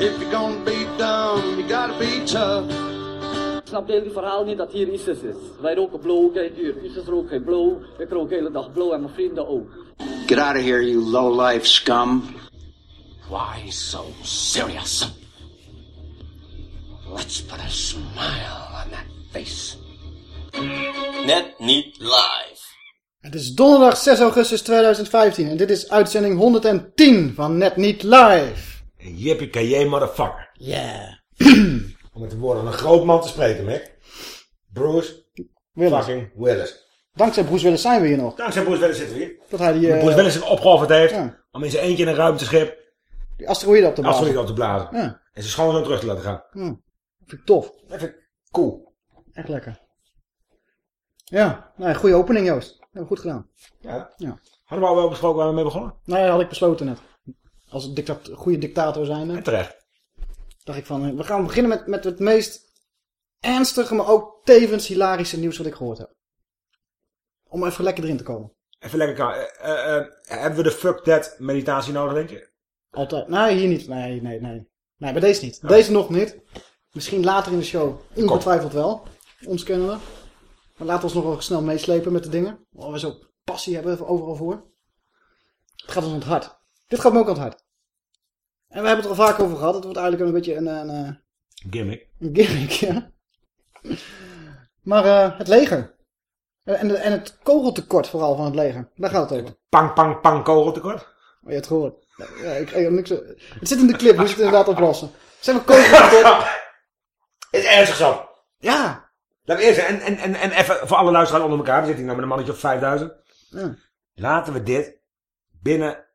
If you're gonna be dumb, you gotta be tough. Ik snap het hele verhaal niet dat hier ISIS is. Wij roken blow, kijk hier. ISIS rookt geen blow. Ik rook de hele dag blow en mijn vrienden ook. Get out of here, you low-life scum. Why so serious? Let's put a smile on that face. Net niet live. Het is donderdag 6 augustus 2015 en dit is uitzending 110 van Net Niet Live. Yippie motherfucker. Yeah. Om met de woorden van een groot man te spreken, Mick. Bruce Willis. fucking Willis. Dankzij Bruce Willis zijn we hier nog. Dankzij Bruce Willis zitten we hier. Dat hij die, Omdat eh, Bruce Willis zich opgeofferd heeft Ja. om in zijn eentje in een ruimteschip die asteroïde op te blazen. asteroïde op te blazen. Ja. En zijn schoonzoon terug te laten gaan. Ja. Dat vind ik tof. Dat vind ik cool. Echt lekker. Ja, nou, goede opening Joost. Hebben we goed gedaan. Ja. Ja. Hadden we al wel besproken waar we mee begonnen? Ja, had ik besloten net. Als een dictat goede dictator zijn, En terecht. dacht ik van, eh, we gaan beginnen met, met het meest ernstige, maar ook tevens hilarische nieuws wat ik gehoord heb. Om even lekker erin te komen. Even lekker kan. eh, eh, hebben we de fuck that meditatie nodig, denk je? Altijd. Nee, hier niet. Nee, nee, nee. Nee, bij deze niet. Deze nog niet. Misschien later in de show. Ongetwijfeld wel. Ons kennen we. Maar laten we ons nog wel snel meeslepen met de dingen. Waar we zo passie hebben overal voor. Het gaat ons aan het hart. Dit gaat me ook aan het hart. En we hebben het er al vaak over gehad. Het wordt eigenlijk een beetje een, een, een, Gimmick. een gimmick, ja. Maar eh, het leger. En, en, en het kogeltekort vooral van het leger. Daar gaat het over. Pang, pang, pang, kogeltekort. Oh, je hebt het gehoord. Ja, ik, ik heb niks... Het zit in de clip, moeten het inderdaad oplossen. Zijn we kogeltekort? Is ernstig zo. Ja. Laten we eerst, en, en, en, en even voor alle luisteraars onder elkaar. We zitten hier nou met een mannetje of 5000. Ja. Laten we dit binnen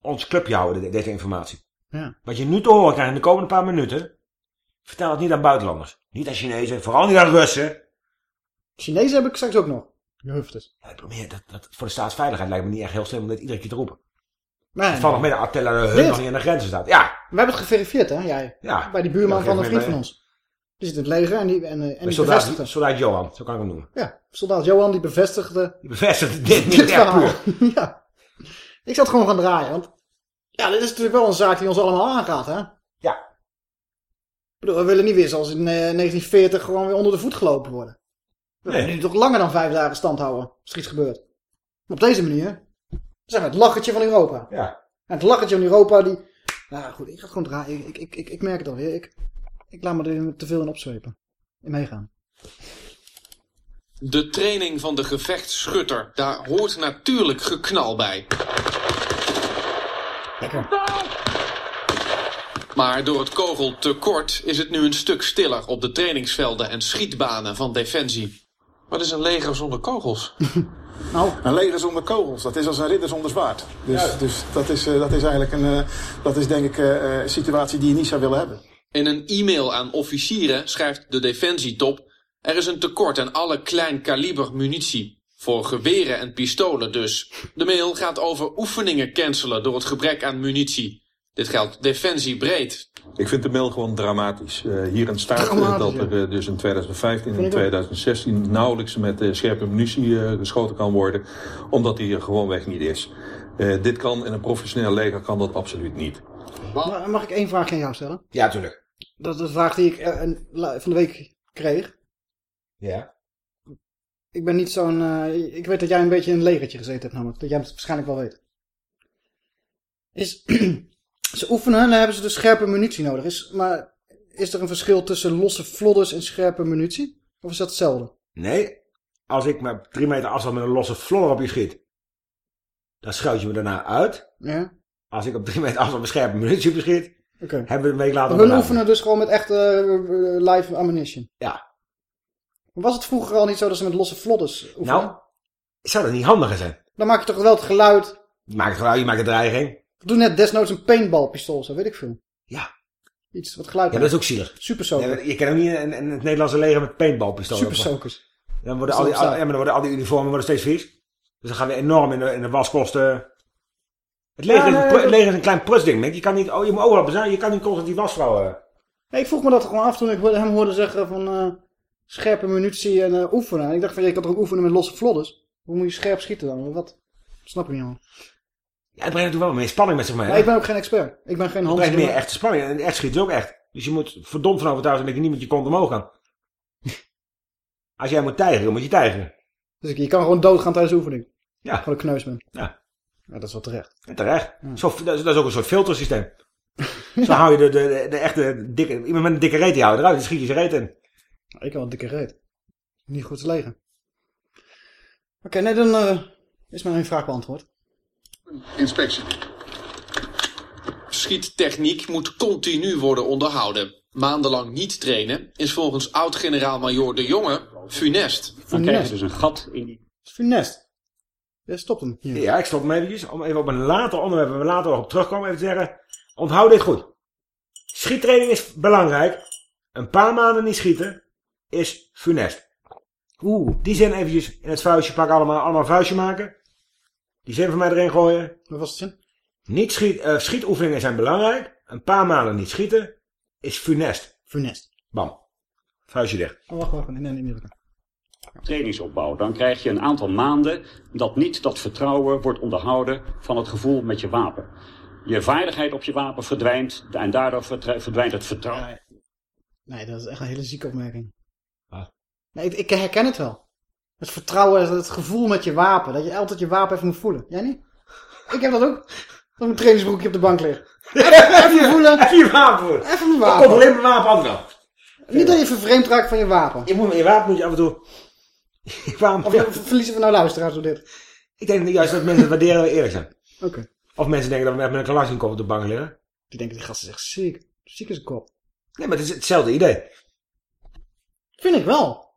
ons clubje houden, de- deze informatie. Ja. Wat je nu te horen krijgt in de komende paar minuten. Vertel het niet aan buitenlanders. Niet aan Chinezen, vooral niet aan Russen. Chinezen heb ik straks ook nog. Juhuftes. Ja, ik probeer dat, dat, voor de staatsveiligheid lijkt me niet echt heel slim om dit iedere keer te roepen. Nee, Het mee dat Attila de Hun Dit? nog niet aan de grenzen staat. Ja, We hebben het geverifieerd, hè? Jij. ja. Bij die buurman Ja, van een vriend van ons. Die zit in het leger en die, en, eh, en die soldaat, bevestigde. soldaat Johan, zo kan ik hem noemen. Ja, soldaat Johan die bevestigde Die bevestigt dit dit niet verhaal. puur. ja. Ik zat gewoon gaan draaien, want... Ja, dit is natuurlijk wel een zaak die ons allemaal aangaat, hè? Ja. Ik bedoel, we willen niet weer zoals in eh, 1940 gewoon weer onder de voet gelopen worden. We Nee. willen nu toch langer dan vijf dagen stand houden, als er iets gebeurt. Maar op deze manier zijn we het lachertje van Europa. Ja. En het lachertje van Europa, die... Nou goed, ik ga het gewoon draaien. Ik, ik, ik, ik merk het alweer. Ik, ik laat me er te veel in opzwepen. In meegaan. De training van de gevechtsschutter, daar hoort natuurlijk geknal bij. Lekker. Maar door het kogeltekort is het nu een stuk stiller op de trainingsvelden en schietbanen van Defensie. Wat is een leger zonder kogels? Nou, Een leger zonder kogels, dat is als een ridder zonder zwaard. Dus, dus dat, is, eh, dat is eigenlijk een, eh, dat is denk ik eh, een situatie die je niet zou willen hebben. In een e-mail aan officieren schrijft de Defensietop... er is een tekort aan alle klein kaliber munitie. Voor geweren en pistolen dus. De mail gaat over oefeningen cancelen door het gebrek aan munitie. Dit geldt Defensie breed. Ik vind de mail gewoon dramatisch. Eh, hierin staat eh, dat er eh, dus in 2015 Vind en ik ook. 2016 nauwelijks met scherpe munitie geschoten kan worden, omdat die er gewoonweg niet is. Eh, dit kan in een professioneel leger kan dat absoluut niet. ma- mag ik één vraag aan jou stellen? Ja, tuurlijk. Dat is een vraag die ik van de week kreeg. Ja. Ik ben niet zo'n... eh, ik weet dat jij een beetje in een legertje gezeten hebt namelijk. Dat jij het waarschijnlijk wel weet. Is... Ze oefenen en dan hebben ze dus scherpe munitie nodig. Is, maar is er een verschil tussen losse flodders en scherpe munitie? Of is dat hetzelfde? Nee, als ik met drie meter afstand met een losse vlodder op je schiet, dan schuit je me daarna uit. Ja. Als ik op drie meter afstand met scherpe munitie op je schiet, hebben we een week later... Een oefenen dus gewoon met echte eh, live ammunition. Ja. Was het vroeger al niet zo dat ze met losse oefenen? Nou, zou dat niet handiger zijn? Dan maak je toch wel het geluid. Je maakt het geluid, je maakt een dreiging. Doe net desnoods een paintballpistool, zo weet ik veel. Ja. Iets wat geluid Ja, dat is ook zielig. Super soaker. Nee, je kan ook niet in, in het Nederlandse leger met paintballpistolen. Super soakers. Dan worden, al die, al, ja, maar dan worden al die uniformen worden steeds vies. Dus dan gaan we enorm in de, in de waskosten. Het leger, Ja, is, nee, het leger is een klein prusding. Mick. Je kan niet, oh, je moet overal bezuinigen. Je kan niet constant die wasvrouw... Nee, ik vroeg me dat gewoon af toen ik hem hoorde zeggen van eh, scherpe munitie en eh, oefenen. En ik dacht van, je kan toch ook oefenen met losse flodders? Hoe moet je scherp schieten dan? Wat? Snap ik niet al. Ja, het brengt natuurlijk wel meer spanning met zich mee. Maar hè? ik ben ook geen expert. Ik ben geen Het Hans. brengt meer echte spanning. En echt schiet is ook echt. Dus je moet verdomd van overtuigd zijn dat je niet met je kont omhoog kan. Als jij moet tijgeren, dan moet je tijgeren. Dus je kan gewoon doodgaan tijdens de oefening. Ja. Gewoon een kneus bent. Ja. Ja, dat is wel terecht. En terecht. Zo, dat, is, dat is ook een soort filtersysteem. Zo hou je de, de, de, de echte dikke... Iemand met een dikke reet die houdt eruit. Die schiet je zijn reet in. Ik heb wel een dikke reet. Niet goed te legen. Oké, nee, dan eh, is mijn vraag beantwoord. Inspectie. Schiettechniek moet continu worden onderhouden. Maandenlang niet trainen is volgens oud-generaal-majoor De Jonge funest. Dan krijg je dus een gat in die... Funest. Ja, stop hem. Hier. Ja, ik stop hem eventjes. Om even op een later onderwerp, waar we later nog op terugkomen, even te zeggen. Onthoud dit goed. Schiettraining is belangrijk. Een paar maanden niet schieten is funest. Oeh. Die zin eventjes in het vuistje pakken, allemaal, allemaal een vuistje maken. Die zin van mij erin gooien. Wat was het zin? Niet schiet, eh, schietoefeningen zijn belangrijk. Een paar maanden niet schieten is funest. Funest. Bam. Vuistje dicht. Oh, wacht, wacht. Nee, nee, drukken. trainingsopbouw. Dan krijg je een aantal maanden dat niet dat vertrouwen wordt onderhouden van het gevoel met je wapen. Je vaardigheid op je wapen verdwijnt en daardoor verdwijnt het vertrouwen. Nee, dat is echt een hele zieke opmerking. Nee, ik, ik herken het wel. Het vertrouwen, het gevoel met je wapen. Dat je altijd je wapen even moet voelen. Jij niet? Ik heb dat ook. Dat mijn trainingsbroekje op de bank ligt. Even, voelen. Even je wapen voelen. Even mijn Ik wapen. controleer mijn wapen altijd wel. Niet dat je vervreemd raakt van je wapen. Je, moet, je wapen moet je af en toe... Je wapen, Of verliezen we nou luisteraars door dit? Ik denk juist dat mensen het waarderen dat we eerlijk zijn. Oké. Of mensen denken dat we met een Kalashnikov op de bank liggen. Die denken, die gast is echt ziek. Ziek is een kop. Nee, maar het is hetzelfde idee. Vind ik wel.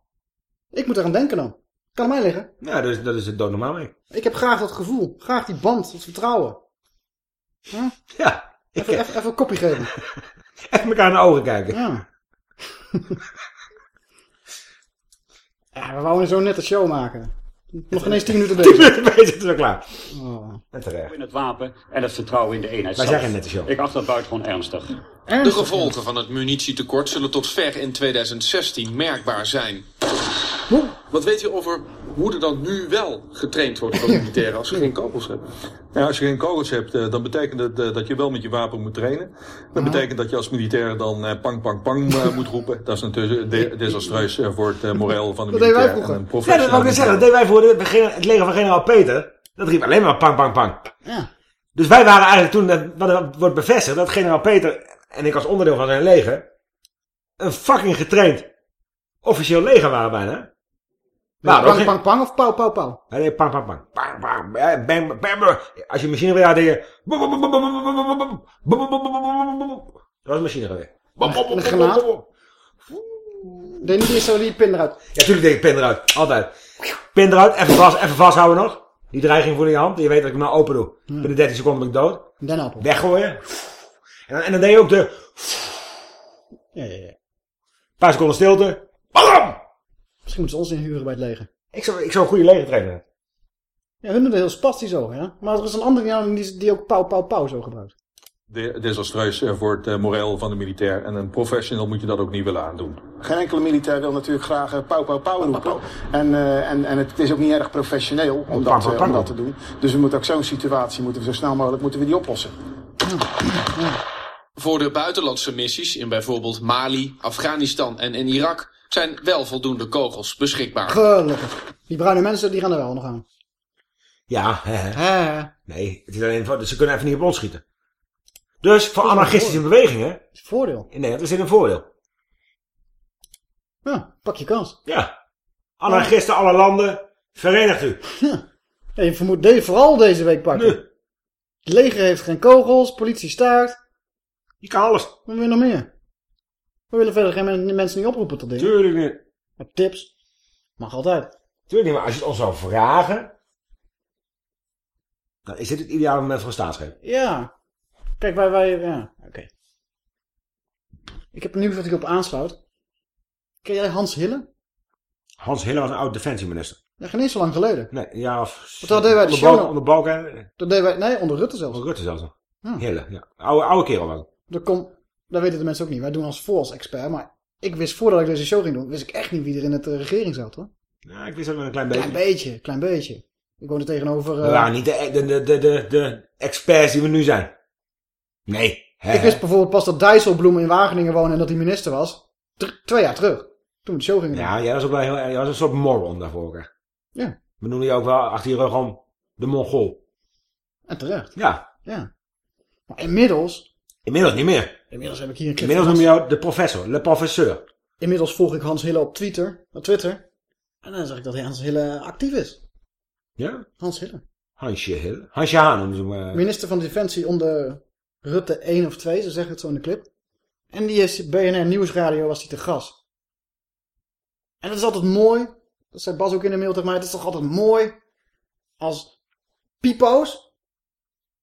Ik moet eraan denken dan. Kan aan mij liggen. Ja, dus, dat is het doodnormaal mee. Ik heb graag dat gevoel. Graag die band, dat vertrouwen. Huh? Ja. Even, even, even een kopje geven. Even elkaar in de ogen kijken. Ja. ja, we wouden zo net een show maken. Nog geen eens 10 minuten bezig. Wij zitten zo klaar. Oh. En terecht. In het wapen en het vertrouwen in de eenheid Wij zeggen net de show. Ik acht dat buitengewoon ernstig. De gevolgen van het munitietekort zullen tot ver in 2016 merkbaar zijn. Wat weet je over hoe er dan nu wel getraind wordt door de militairen als ze geen kogels hebben? Ja, als je geen kogels hebt, eh, dan betekent het eh, dat je wel met je wapen moet trainen. Dat betekent dat je als militair dan eh, pang, pang, pang moet roepen. Dat is natuurlijk de- desastreus voor het moreel van de Dat deden wij militair. en vroeger. Ja, een dat wou ik net zeggen. Dat deden wij voor het leger van generaal Peter. Dat riep alleen maar pang, pang, pang. Ja. Dus wij waren eigenlijk toen, dat, wat wordt bevestigd, dat generaal Peter en ik als onderdeel van zijn leger, een fucking getraind officieel leger waren bijna. Nou, pang, pang, pang of pauw, pauw, pauw? Nee, pang, pang, pang. Pang, pang, bang, bang. Als je machine weer had, deed je... Dat was. En een granaat? Deed niet eerst zo die pin eruit. Ja, tuurlijk deed ik pin eruit. Altijd. Pin eruit, even, vast, even vasthouden nog. Die dreiging voor in je hand. Je weet dat ik hem nou open doe. Binnen 13 seconden ben ik dood. Den appel. Weggooien. En dan, en dan deed je ook de... Ja, ja, ja. Een paar seconden stilte. Bam! Misschien moeten ze ons inhuren bij het leger. Ik zou, ik zou een goede leger trainen. Ja, hun doen het heel spastisch zo, ja. Maar er is een andere die, die, die ook pauw, pauw, pauw zo gebruikt. De- desastreus eh, voor het eh, moreel van de militair. En een professional moet je dat ook niet willen aandoen. Geen enkele militair wil natuurlijk graag pauw, pauw, pauw roepen. En, eh, en, en het is ook niet erg professioneel om, dat, pauw, pauw. om dat te doen. Dus we moeten ook zo'n situatie moeten we zo snel mogelijk moeten we die oplossen. Voor de buitenlandse missies in bijvoorbeeld Mali, Afghanistan en in Irak zijn wel voldoende kogels beschikbaar. Gelukkig. Die bruine mensen, die gaan er wel nog aan. Ja, hè, hè. Hè. Nee, het is alleen, voor- ze kunnen even niet op ons schieten. Dus voor Dat is een anarchistische bewegingen is voordeel. in Nederland is dit een voordeel. Ja, pak je kans. Ja. Anarchisten, alle landen, verenigt u. Ja, je vermoedt deze, vooral deze week pakken. Nu. Het leger heeft geen kogels, politie staart. Je kan alles. Wat wil je nog meer? We willen verder geen men- mensen niet oproepen tot dingen. Tuurlijk niet. Maar tips. Mag altijd. Tuurlijk niet, maar als je het ons zou vragen... Dan is dit het ideale moment voor een staatsgreep. Ja. Kijk, wij, wij, ja, oké. Ik heb nieuws wat ik op aansluit. Ken jij Hans Hille? Hans Hille was een oud defensieminister. Ja, geen eens zo lang geleden. Nee, ja of... Want dat deden wij de onder, balk, show- onder Balken. Dat deden wij, nee, onder Rutte zelfs. Onder Rutte zelfs. Ja. Hille, ja. Oude, oude kerel wel. Dat, komt, dat weten de mensen ook niet. Wij doen als voor als expert. Maar ik wist voordat ik deze show ging doen, wist ik echt niet wie er in het eh, regering zat hoor. Ja, ik wist ook wel een klein beetje. Klein beetje, klein beetje. Ik woonde tegenover... We waren niet de, de, de, de, de, experts die we nu zijn. Nee. Ik wist bijvoorbeeld pas dat Dijsselbloem in Wageningen woonde en dat hij minister was. Twee jaar terug. Toen de show doen. Ja, jij was ook wel heel, jij was een soort moron daarvoor. Hè. Ja. We noemen je ook wel achter je rug om de Mongool. En terecht. Ja. Ja. Maar inmiddels... Inmiddels niet meer. Inmiddels heb ik hier een clip Inmiddels noem je jou de professor, le professeur. Inmiddels volg ik Hans Hille op Twitter. Op Twitter. En dan zag ik dat Hans Hille actief is. Ja? Hans Hille. Hansje Hille. Hansje Haan noemen ze eh. Minister van Defensie onder Rutte 1 of 2, ze zeggen het zo in de clip. En die is BNR Nieuwsradio was hij te gast. En dat is altijd mooi. Dat zei Bas ook in de mail tegen mij. Het is toch altijd mooi als pipo's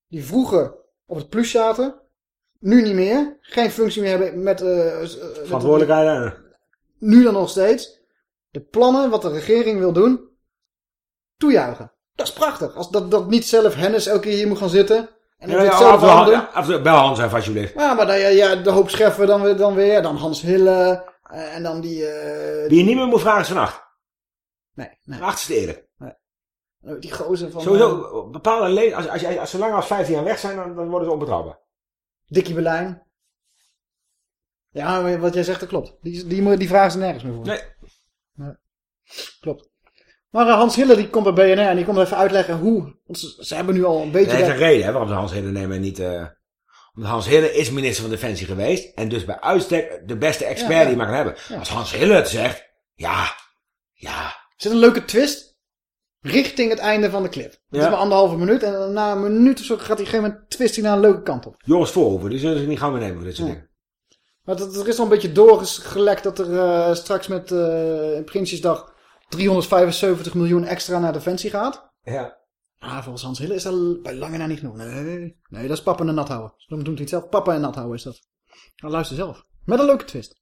die vroeger op het plus zaten, nu niet meer, geen functie meer hebben met... eh, eh, met- Verantwoordelijkheid. nu dan nog steeds, de plannen wat de regering wil doen, toejuichen. Dat is prachtig. Als dat, dat niet zelf Hennis elke keer hier moet gaan zitten. En Ja, ja, het zelf af doen. ja, af bel Hans even alsjeblieft. Ja, maar dan, ja, ja, de hoop Scheffer dan weer, dan weer, dan Hans Hille, eh, en dan die... eh, Wie je niet meer moet vragen is vannacht. Nee, nee. Het eerder. eh, die gozer van... Sowieso, bepaalde le als, als, als, als zolang als 15 jaar weg zijn, dan, dan worden ze onbetrouwbaar. Dikkie Berlijn. Ja, wat jij zegt, dat klopt. Die, die, die, vragen ze nergens meer voor. Nee. Nee. Klopt. Maar eh, Hans Hille die komt bij BNR en die komt even uitleggen hoe. Want ze, ze hebben nu al een beetje... Heeft dat- een reden hè, waarom ze Hans Hille nemen en niet... omdat Hans Hille is minister van Defensie geweest. En dus bij uitstek de beste expert Ja, ja. die je maar kan hebben. Ja. Als Hans Hille het zegt, ja, ja. Er zit een leuke twist richting het einde van de clip. Ja. is maar anderhalve minuut en na een minuut of zo gaat hij een gegeven moment twist hij naar een leuke kant op. Joris Voorhoeven, die zullen ze niet gauw meer nemen voor dit soort Ja. dingen. Maar dat, er is al een beetje doorgelekt dat er eh, straks met eh Prinsjesdag 375 miljoen extra naar Defensie gaat. Ja. Ah, volgens Hans Hille is dat bij lange na niet genoeg. Nee, nee dat is papa en nat houden. Doet hij het zelf. Papa en nat houden is dat. Nou, luister zelf. Met een leuke twist.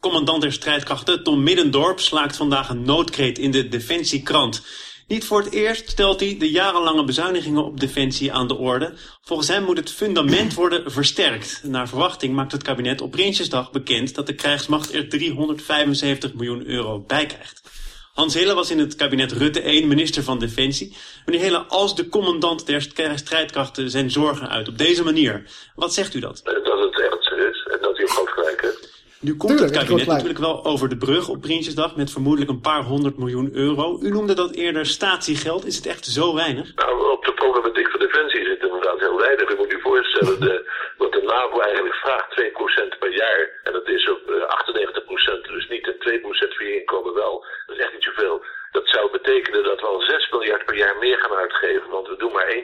Commandant der strijdkrachten Tom Middendorp slaakt vandaag een noodkreet in de Defensiekrant. Niet voor het eerst stelt hij de jarenlange bezuinigingen op Defensie aan de orde. Volgens hem moet het fundament worden versterkt. Naar verwachting maakt het kabinet op Prinsjesdag bekend dat de krijgsmacht er 375 miljoen euro bij krijgt. Hans Hille was in het kabinet Rutte 1 minister van Defensie. Meneer Hille, als de commandant der strijdkrachten zijn zorgen uit op deze manier, wat zegt u dat? Dat het ernstig is en dat hij op groot gelijk heeft. Nu komt Tuurlijk, het kabinet natuurlijk wel over de brug op Prinsjesdag met vermoedelijk een paar honderd miljoen euro. U noemde dat eerder statiegeld. Is het echt zo weinig? Nou, op de problematiek van Defensie zit inderdaad heel weinig. U moet u voorstellen, de, wat de NAVO eigenlijk vraagt, 2% per jaar. En dat is op eh, 98%, dus niet en 2% van je inkomen wel. Dat is echt niet zoveel. Dat zou betekenen dat we al 6 miljard per jaar meer gaan uitgeven, want we doen maar 1%.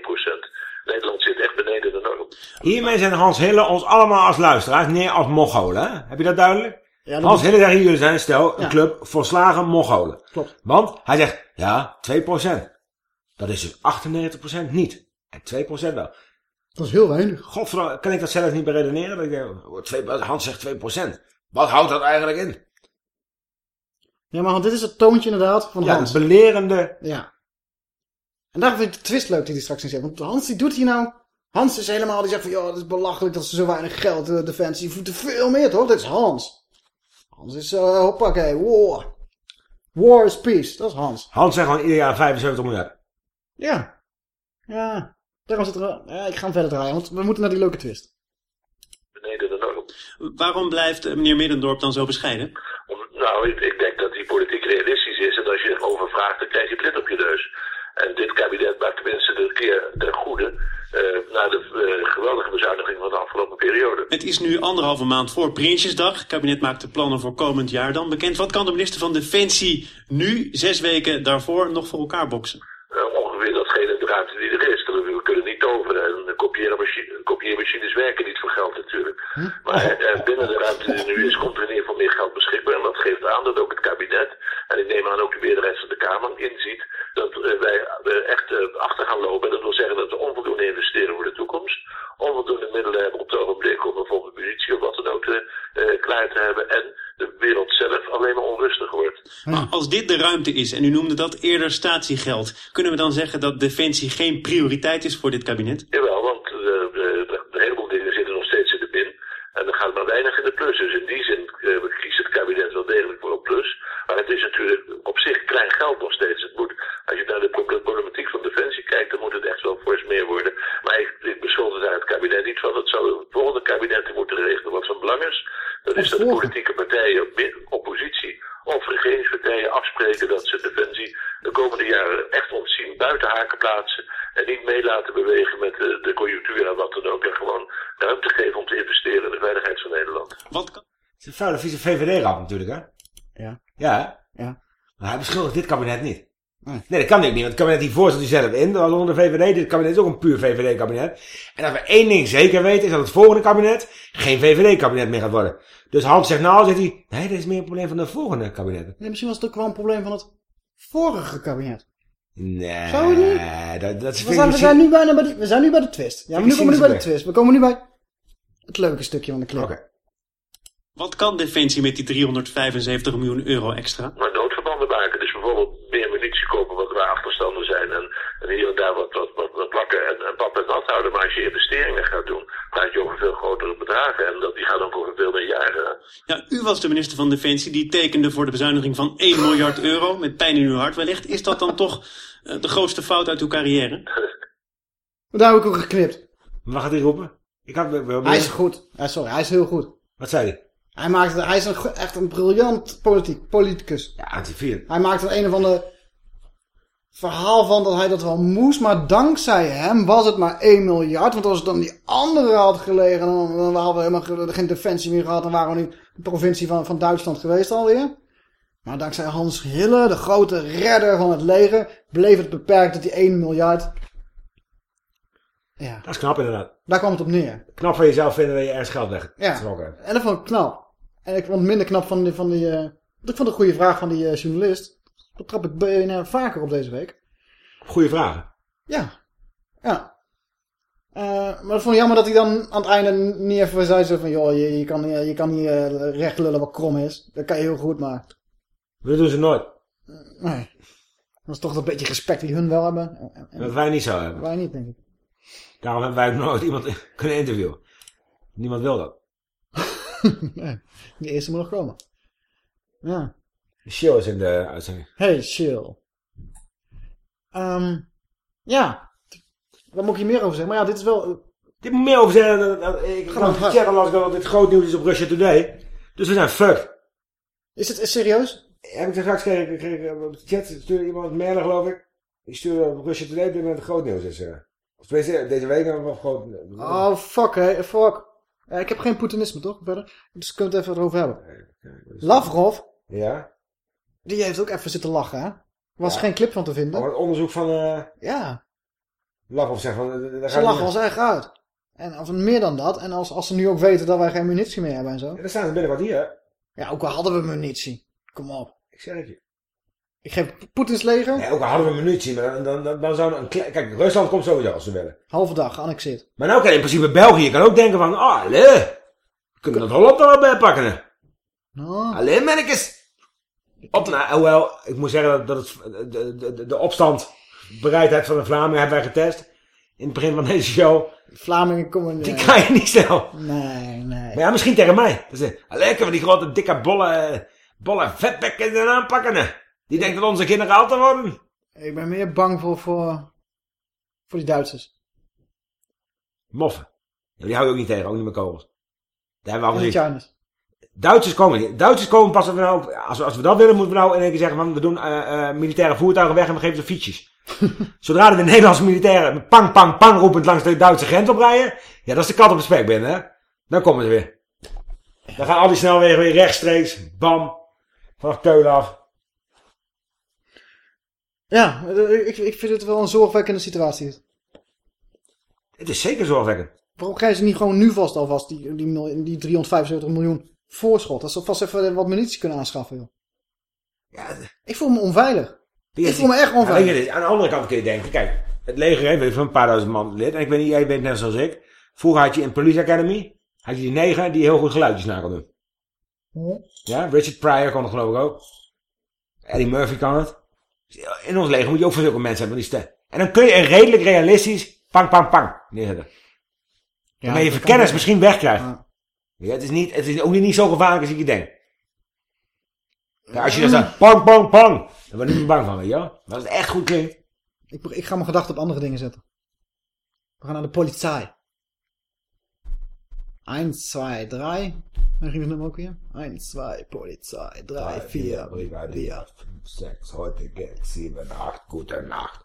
Nederland zit echt beneden de norm. Hiermee zijn Hans Hille ons allemaal als luisteraars neer als Mongolen. Hè? Heb je dat duidelijk? Ja, dat Hans Hille zegt jullie zijn stel een Ja. club volslagen Mongolen. Klopt. Want hij zegt, ja, 2%. Dat is dus 98% niet. En 2% wel. Dat is heel weinig. Godverdomme, kan ik dat zelf niet beredeneren? Dat ik denk, oh, twee- Hans zegt 2%. Wat houdt dat eigenlijk in? Ja, maar dit is het toontje inderdaad van Ja, Hans. een belerende... Ja. En daarom vind ik de twist leuk die hij straks niet zegt. Want Hans die doet hier nou... Hans is helemaal, die zegt van... joh, het is belachelijk dat ze zo weinig geld uh, defensie voeten. Veel meer toch? Dit is Hans. Hans is, uh, hoppakee, war. War is peace. Dat is Hans. Hans zegt gewoon ieder jaar 75 miljard. Ja. Ja. Daarom zit er... Ja, ik ga hem verder draaien, want we moeten naar die leuke twist. Beneden de norm. Waarom blijft eh, meneer Middendorp dan zo bescheiden? Om- nou, ik, ik denk dat die politiek realistisch is. En als je erover vraagt, dan krijg je het lid op je neus. En dit kabinet maakt tenminste de keer ten goede. eh, na de eh, geweldige bezuiniging van de afgelopen periode. Het is nu anderhalve maand voor Prinsjesdag. Het kabinet maakt de plannen voor komend jaar dan bekend. Wat kan de minister van Defensie nu, zes weken daarvoor, nog voor elkaar boksen? Eh, ongeveer datgene de ruimte die er is. We kunnen niet toveren en de kopieermachine- kopieermachines werken niet voor geld natuurlijk. Maar eh, binnen de ruimte die er nu is, komt er in ieder geval meer geld beschikbaar. En dat geeft aan dat ook het kabinet, en ik neem aan ook de meerderheid van de Kamer, inziet dat eh, wij echt eh, achter gaan lopen. En dat wil zeggen dat we onvoldoende investeren voor de toekomst. Onvoldoende middelen hebben op het ogenblik om bijvoorbeeld munitie of wat dan ook te, eh, klaar te hebben. En de wereld zelf alleen maar onrustig wordt. Maar als dit de ruimte is, en u noemde dat eerder statiegeld, kunnen we dan zeggen dat Defensie geen prioriteit is voor dit kabinet? Jawel, want eh, de, de, de heleboel dingen zitten nog steeds in de bin. En er gaat maar weinig in de plus. Dus in die zin eh, kiest het kabinet wel degelijk voor een plus. Maar het is natuurlijk op zich klein geld nog steeds. Het moet, als je naar de pro- problematiek van defensie kijkt, dan moet het echt wel fors meer worden. Maar ik, ik beschuldig daar het kabinet niet van. Het zou het volgende kabinet moeten regelen wat van belang is. Dat is dat de politieke partijen, oppositie of regeringspartijen afspreken dat ze defensie de komende jaren echt ontzien, buiten haken plaatsen en niet mee laten bewegen met de, de conjunctuur en wat dan ook. En gewoon ruimte geven om te investeren in de veiligheid van Nederland. Wat kan... Het is een vuile, vieze VVD-rap natuurlijk, hè? Ja. Ja, hè? Ja. Maar hij beschuldigt dit kabinet niet. Nee. Nee, dat kan ook niet, want het kabinet hiervoor zat hij zelf in. Dat was onder de VVD. Dit kabinet is ook een puur VVD-kabinet. En dat we één ding zeker weten, is dat het volgende kabinet geen VVD-kabinet meer gaat worden. Dus Hans zegt nou, zegt hij, nee, dit is meer een probleem van de volgende kabinetten. Nee, misschien was het ook wel een probleem van het vorige kabinet. Nee, niet? dat, dat is We zijn, we, zijn nu bijna bij de, we zijn nu bij de twist. Ja, maar nu komen we nu bij de twist. We komen nu bij het leuke stukje van de clip. Wat kan Defensie met die 375 miljoen euro extra? Maar noodverbanden maken, dus bijvoorbeeld meer munitie kopen wat waar achterstanden zijn en, en hier en daar wat, wat, wat, wat plakken en, en pap en nat houden. Maar als je investeringen gaat doen, praat je over veel grotere bedragen en dat, die gaan ook over veel meer jaren. Ja, u was de minister van Defensie die tekende voor de bezuiniging van 1 miljard euro. Met pijn in uw hart wellicht. Is dat dan toch eh, de grootste fout uit uw carrière? Daar heb ik ook geknipt. Wat gaat hij roepen? Ik had, Hij is goed. Sorry, hij is heel goed. Wat zei hij? Hij, maakt, hij is een, echt een briljant politiek, politicus. Ja, antivier. Hij maakt er een of ander verhaal van dat hij dat wel moest. Maar dankzij hem was het maar 1 miljard. Want als het dan die andere had gelegen, dan, dan hadden we helemaal ge- geen defensie meer gehad. Dan waren we nu de provincie van, van Duitsland geweest alweer. Maar dankzij Hans Hille, de grote redder van het leger, bleef het beperkt tot die 1 miljard. Ja, Dat is knap inderdaad. daar kwam het op neer. Knap van jezelf vinden dat je ergens geld weg Ja, en dat vond ik knap. En ik vond het minder knap van die... Van die want ik vond het een goede vraag van die eh, journalist. Dat trap ik BNR vaker op deze week. Goeie vragen. Ja. Ja. Eh, maar dat vond ik jammer dat hij dan aan het einde niet even zei zo van... joh, je, je kan, je, je kan niet eh, recht lullen wat krom is. Dat kan je heel goed, maar... Dat doen ze nooit. Nee. Dat is toch een beetje respect die hun wel hebben. En, en Dat wij niet zo hebben. wij niet, denk ik. Daarom hebben wij ook nooit iemand kunnen interviewen. Niemand wil dat. nee. Die eerste moet nog komen. Ja. Show is in de uitzending. Hey, chill. Ehm, ja. Waar moet ik hier meer over zeggen? Maar ja, dit is wel... Dit moet meer over zeggen. dan- dan- Ik Ga nog zeggen las ik wel dat dit groot nieuws is op Russia Today. Dus we zijn fucked. Is het is serieus? Heb ik straks gekregen, gekregen op de chat stuurde iemand een geloof ik. Die stuurde op Russia Today dit moment groot nieuws is. eh. Of tenminste, deze week hebben we groot Oh, fuck, hè. Fuck. Eh, ik heb geen poetinisme, toch? Verder? Dus kunnen we het even erover hebben. Lavrov, Ja? Die heeft ook even zitten lachen, hè? Er was geen clip van te vinden. Oh, het onderzoek van eh Ja, Lavrov zegt van... eh, ze lachen ons echt uit. En of meer dan dat. En als, als ze nu ook weten dat wij geen munitie meer hebben en zo. Ja, dan staan ze binnenkort hier, hè? Ja, ook al hadden we munitie. Kom op. Ik zeg het je. Ik geef Poetins leger. Nee, ook al hadden we munitie, maar dan, dan, dan, dan zou een Kijk, Rusland komt sowieso als ze willen. Halve dag geannexeerd. Maar nou kan in principe België kan ook denken van... Ah, oh, we kunnen dat Holland er wel bij pakken. hè. Nou, Alleen mannetjes. Op naar, hoewel, ik moet zeggen dat, het, de, de, de, de opstand, bereidheid van de Vlamingen hebben wij getest. In het begin van deze show. Vlamingen komen... Die eh, kan je niet snel. Nee, nee. Maar ja, misschien tegen mij. Alleen kunnen we die grote dikke bolle, bolle vetbekken aanpakken. Die denkt dat onze kinderen altijd worden. Ik ben meer bang voor, voor, voor die Duitsers. Moffen. Die hou je ook niet tegen, ook niet met kogels. Daar hebben we al gezien. Duitsers komen. Duitsers komen pas als we, nou, als, als we dat willen, moeten we nou in één keer zeggen van we doen eh, eh, militaire voertuigen weg en we geven ze fietsjes. Zodra er de Nederlandse militairen pang, pang, pang roepend langs de Duitse grens oprijden, ja, dat is de kat op de spek binnen, hè. Dan komen ze weer. Dan gaan al die snelwegen weer rechtstreeks, bam, vanaf Keulen af. Ja, eh, ik, ik vind het wel een zorgwekkende situatie. Het is zeker zorgwekkend. Waarom krijgen ze niet gewoon nu vast alvast die, die, die 375 miljoen voorschot? Dat ze vast even wat munitie kunnen aanschaffen, joh. ik voel me onveilig. Ik voel me echt Ja, onveilig. aan de andere kant kun je denken, kijk, het leger heeft even een paar duizend man lid. En ik weet niet, jij bent net zoals ik. Vroeger had je in Police Academy, had je die negen die heel goed geluidjes na kon doen. Ja, Richard Pryor kon het geloof ik ook. Eddie Murphy kan het. In ons leger moet je ook voor zulke mensen hebben, die stem. En dan kun je een redelijk realistisch pang, pang, pang neerzetten. Waarmee je kan misschien wegkrijgt. Ja, het, is niet, het is ook niet zo gevaarlijk als ik je denkt. Ja, als je dan zegt, pang, pang, pang. Dan ben ik niet bang van, weet je wel. Maar als het echt goed klinkt. Ik, ik ga mijn gedachten op andere dingen zetten. We gaan naar de politie. 1, 2, 3. Dan ging het nummer ook weer. 1, 2, politie. 3, 4, brigadier. 6, heute geht 7, 8, gute Nacht.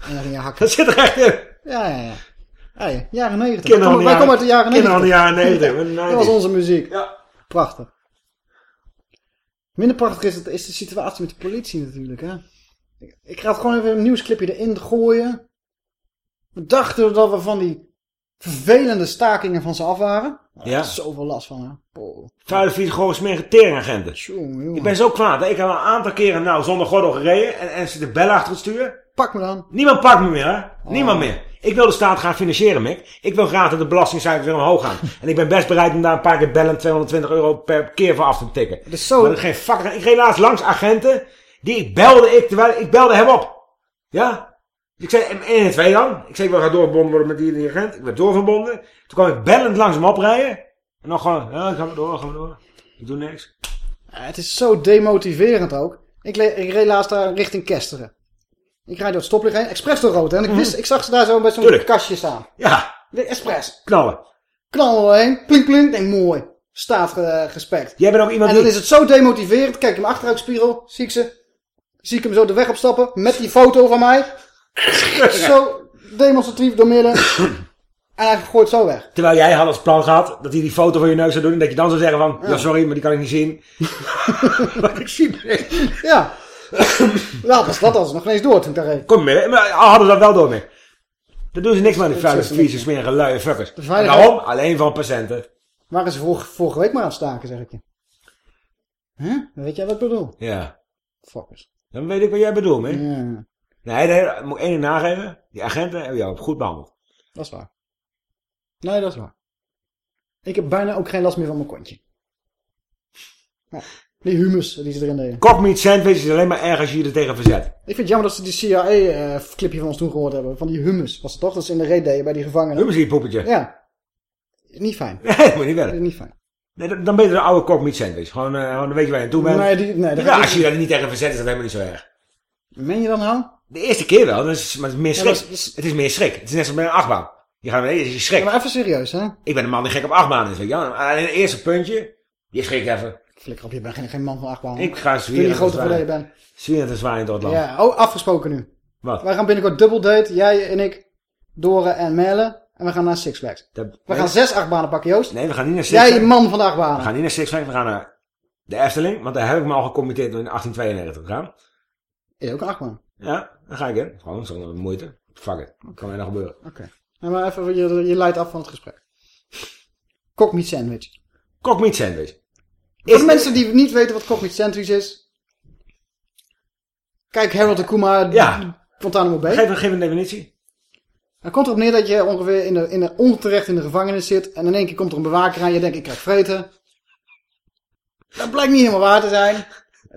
En dan ging je hakken. Dat zit er echt in. Ja, ja, ja. Hey, jaren 90. Kinderen van de Wij jaren- komen uit de jaren 90. kinderen van de jaren 90, met de Dat was 90s. onze muziek. Ja. Prachtig. Minder prachtig is, het, is de situatie met de politie natuurlijk. Hè? Ik, ik ga het gewoon even een nieuwsclipje erin gooien. We dachten dat we van die vervelende stakingen van ze af waren. Ja. Zoveel last van, hè. Oh. Vies gewoon smerige teringagenten. Ik ben zo kwaad. hè. Ik heb al een aantal keren nou zonder gordel gereden. En, en ze de bel achter het stuur. Pak me dan. Niemand pakt me meer, hè? Niemand meer. Ik wil de staat gaan financieren, Mick. Ik wil graag dat de belastingcijfers weer omhoog gaan. en ik ben best bereid om daar een paar keer bellen 220 euro per keer voor af te tikken. Het is zo... Maar dat is geen fucking... Ik reed laatst langs agenten. Die ik belde ik, terwijl ik belde hem op. Ja? Ik zei, en 1 en 2 dan. Ik zei, ik wil gaan doorverbonden worden met die, die agent. Ik werd doorverbonden. Toen kwam ik bellend langs hem oprijden. En dan gewoon, ja, gaan we door, gaan we door. Ik doe niks. Ja, het is zo demotiverend ook. Ik, ik reed laatst daar richting Kesteren. Ik rijd door het stoplicht heen. Expres door rood. hè. En ik, wist, ik zag ze daar zo bij zo'n Mhm. Kastje staan. Ja. Expres. Knallen. Knallen heen. Plink, plink. Denk, mooi. Staat eh, gespekt. Jij bent ook iemand en dan die... is het zo demotiverend. Kijk in mijn achteruitspiegel. Zie ik ze. Zie ik hem zo de weg opstappen. Met die foto van mij. zo demonstratief door midden. en hij gooit zo weg. Terwijl jij had als plan gehad dat hij die foto van je neus zou doen. En dat je dan zou zeggen van, ja, Ja. sorry, maar die kan ik niet zien. maar ik zie. Ja. ja, dat, dat was nog ineens door toen. Kom mee, maar hadden ze dat wel door mee. Daar doen ze niks met die vuile, is vieze, smerige, luie fuckers. Waarom? Alleen van patiënten. Waren ze vorige, vorige week maar aan het staken, zeg ik je. Huh? Weet jij wat ik bedoel? Ja. Fuckers. Dan weet ik wat jij bedoelt, mee. Ja, Nee, nee, moet ik één ding nageven. Die agenten hebben jou goed behandeld. dat is waar. Nee, dat is waar. Ik heb bijna ook geen last meer van mijn kontje. Ja, die humus die ze erin deden. Cockmeat sandwich is alleen maar erg als je je er tegen verzet. Ik vind het jammer dat ze die CIA-clipje van ons toen gehoord hebben. Van die hummus. Was het toch? Dat ze in de reet deden bij die gevangenen. Hummus poepetje. Ja. Niet fijn. Nee, dat moet niet is niet fijn. Nee, dan- ben je een oude cockmeat sandwich. Gewoon, eh, dan weet je waar je aan toe bent. Nee, die- nee, ja, als je je niet tegen verzet is dat helemaal niet zo erg. Meen je dan nou? De eerste keer wel, maar het is meer schrik. het is- Het is meer schrik. Het is net zoals bij een achtbaan. Je gaat beneden, je schrik. Ja, maar even serieus, hè? Ik ben een man die gek op achtbaan is, weet je wel. Alleen het eerste puntje, je schrikt even. Flikker op, je bent geen, geen man van achtbaan. Ik ga zwieren. je grote verleden bent. Zwieren te zwaaien door het land. Ja, oh, afgesproken nu. Wat? Wij gaan binnenkort dubbel date, jij en ik, Dore en Merle. En we gaan naar Six Flags. We gaan zes achtbanen pakken, Joost. Nee, we gaan niet naar Six Jij, Flags. man van de We achtbanen. gaan niet naar Six Flags, we gaan naar de Efteling. Want daar heb ik me al gecommitteerd om in 1892 te gaan. Is ook een achtbaan. Ja, daar ga ik in. Gewoon zonder moeite. Fuck it. Wat kan er nog gebeuren? Oké. Nee, maar even, je, je leidt af van het gesprek. Cockmeat sandwich. Cockmeat sandwich. Voor de mensen die niet weten wat cockmeat sandwich is. Kijk, Harold de Kuma, Ja. Guantanamo Bay. Geef, geef een definitie. Het komt erop neer dat je ongeveer in de, in de, onterecht in de gevangenis zit. En in één keer komt er een bewaker aan. Je denkt, ik krijg vreten. Dat blijkt niet helemaal waar te zijn.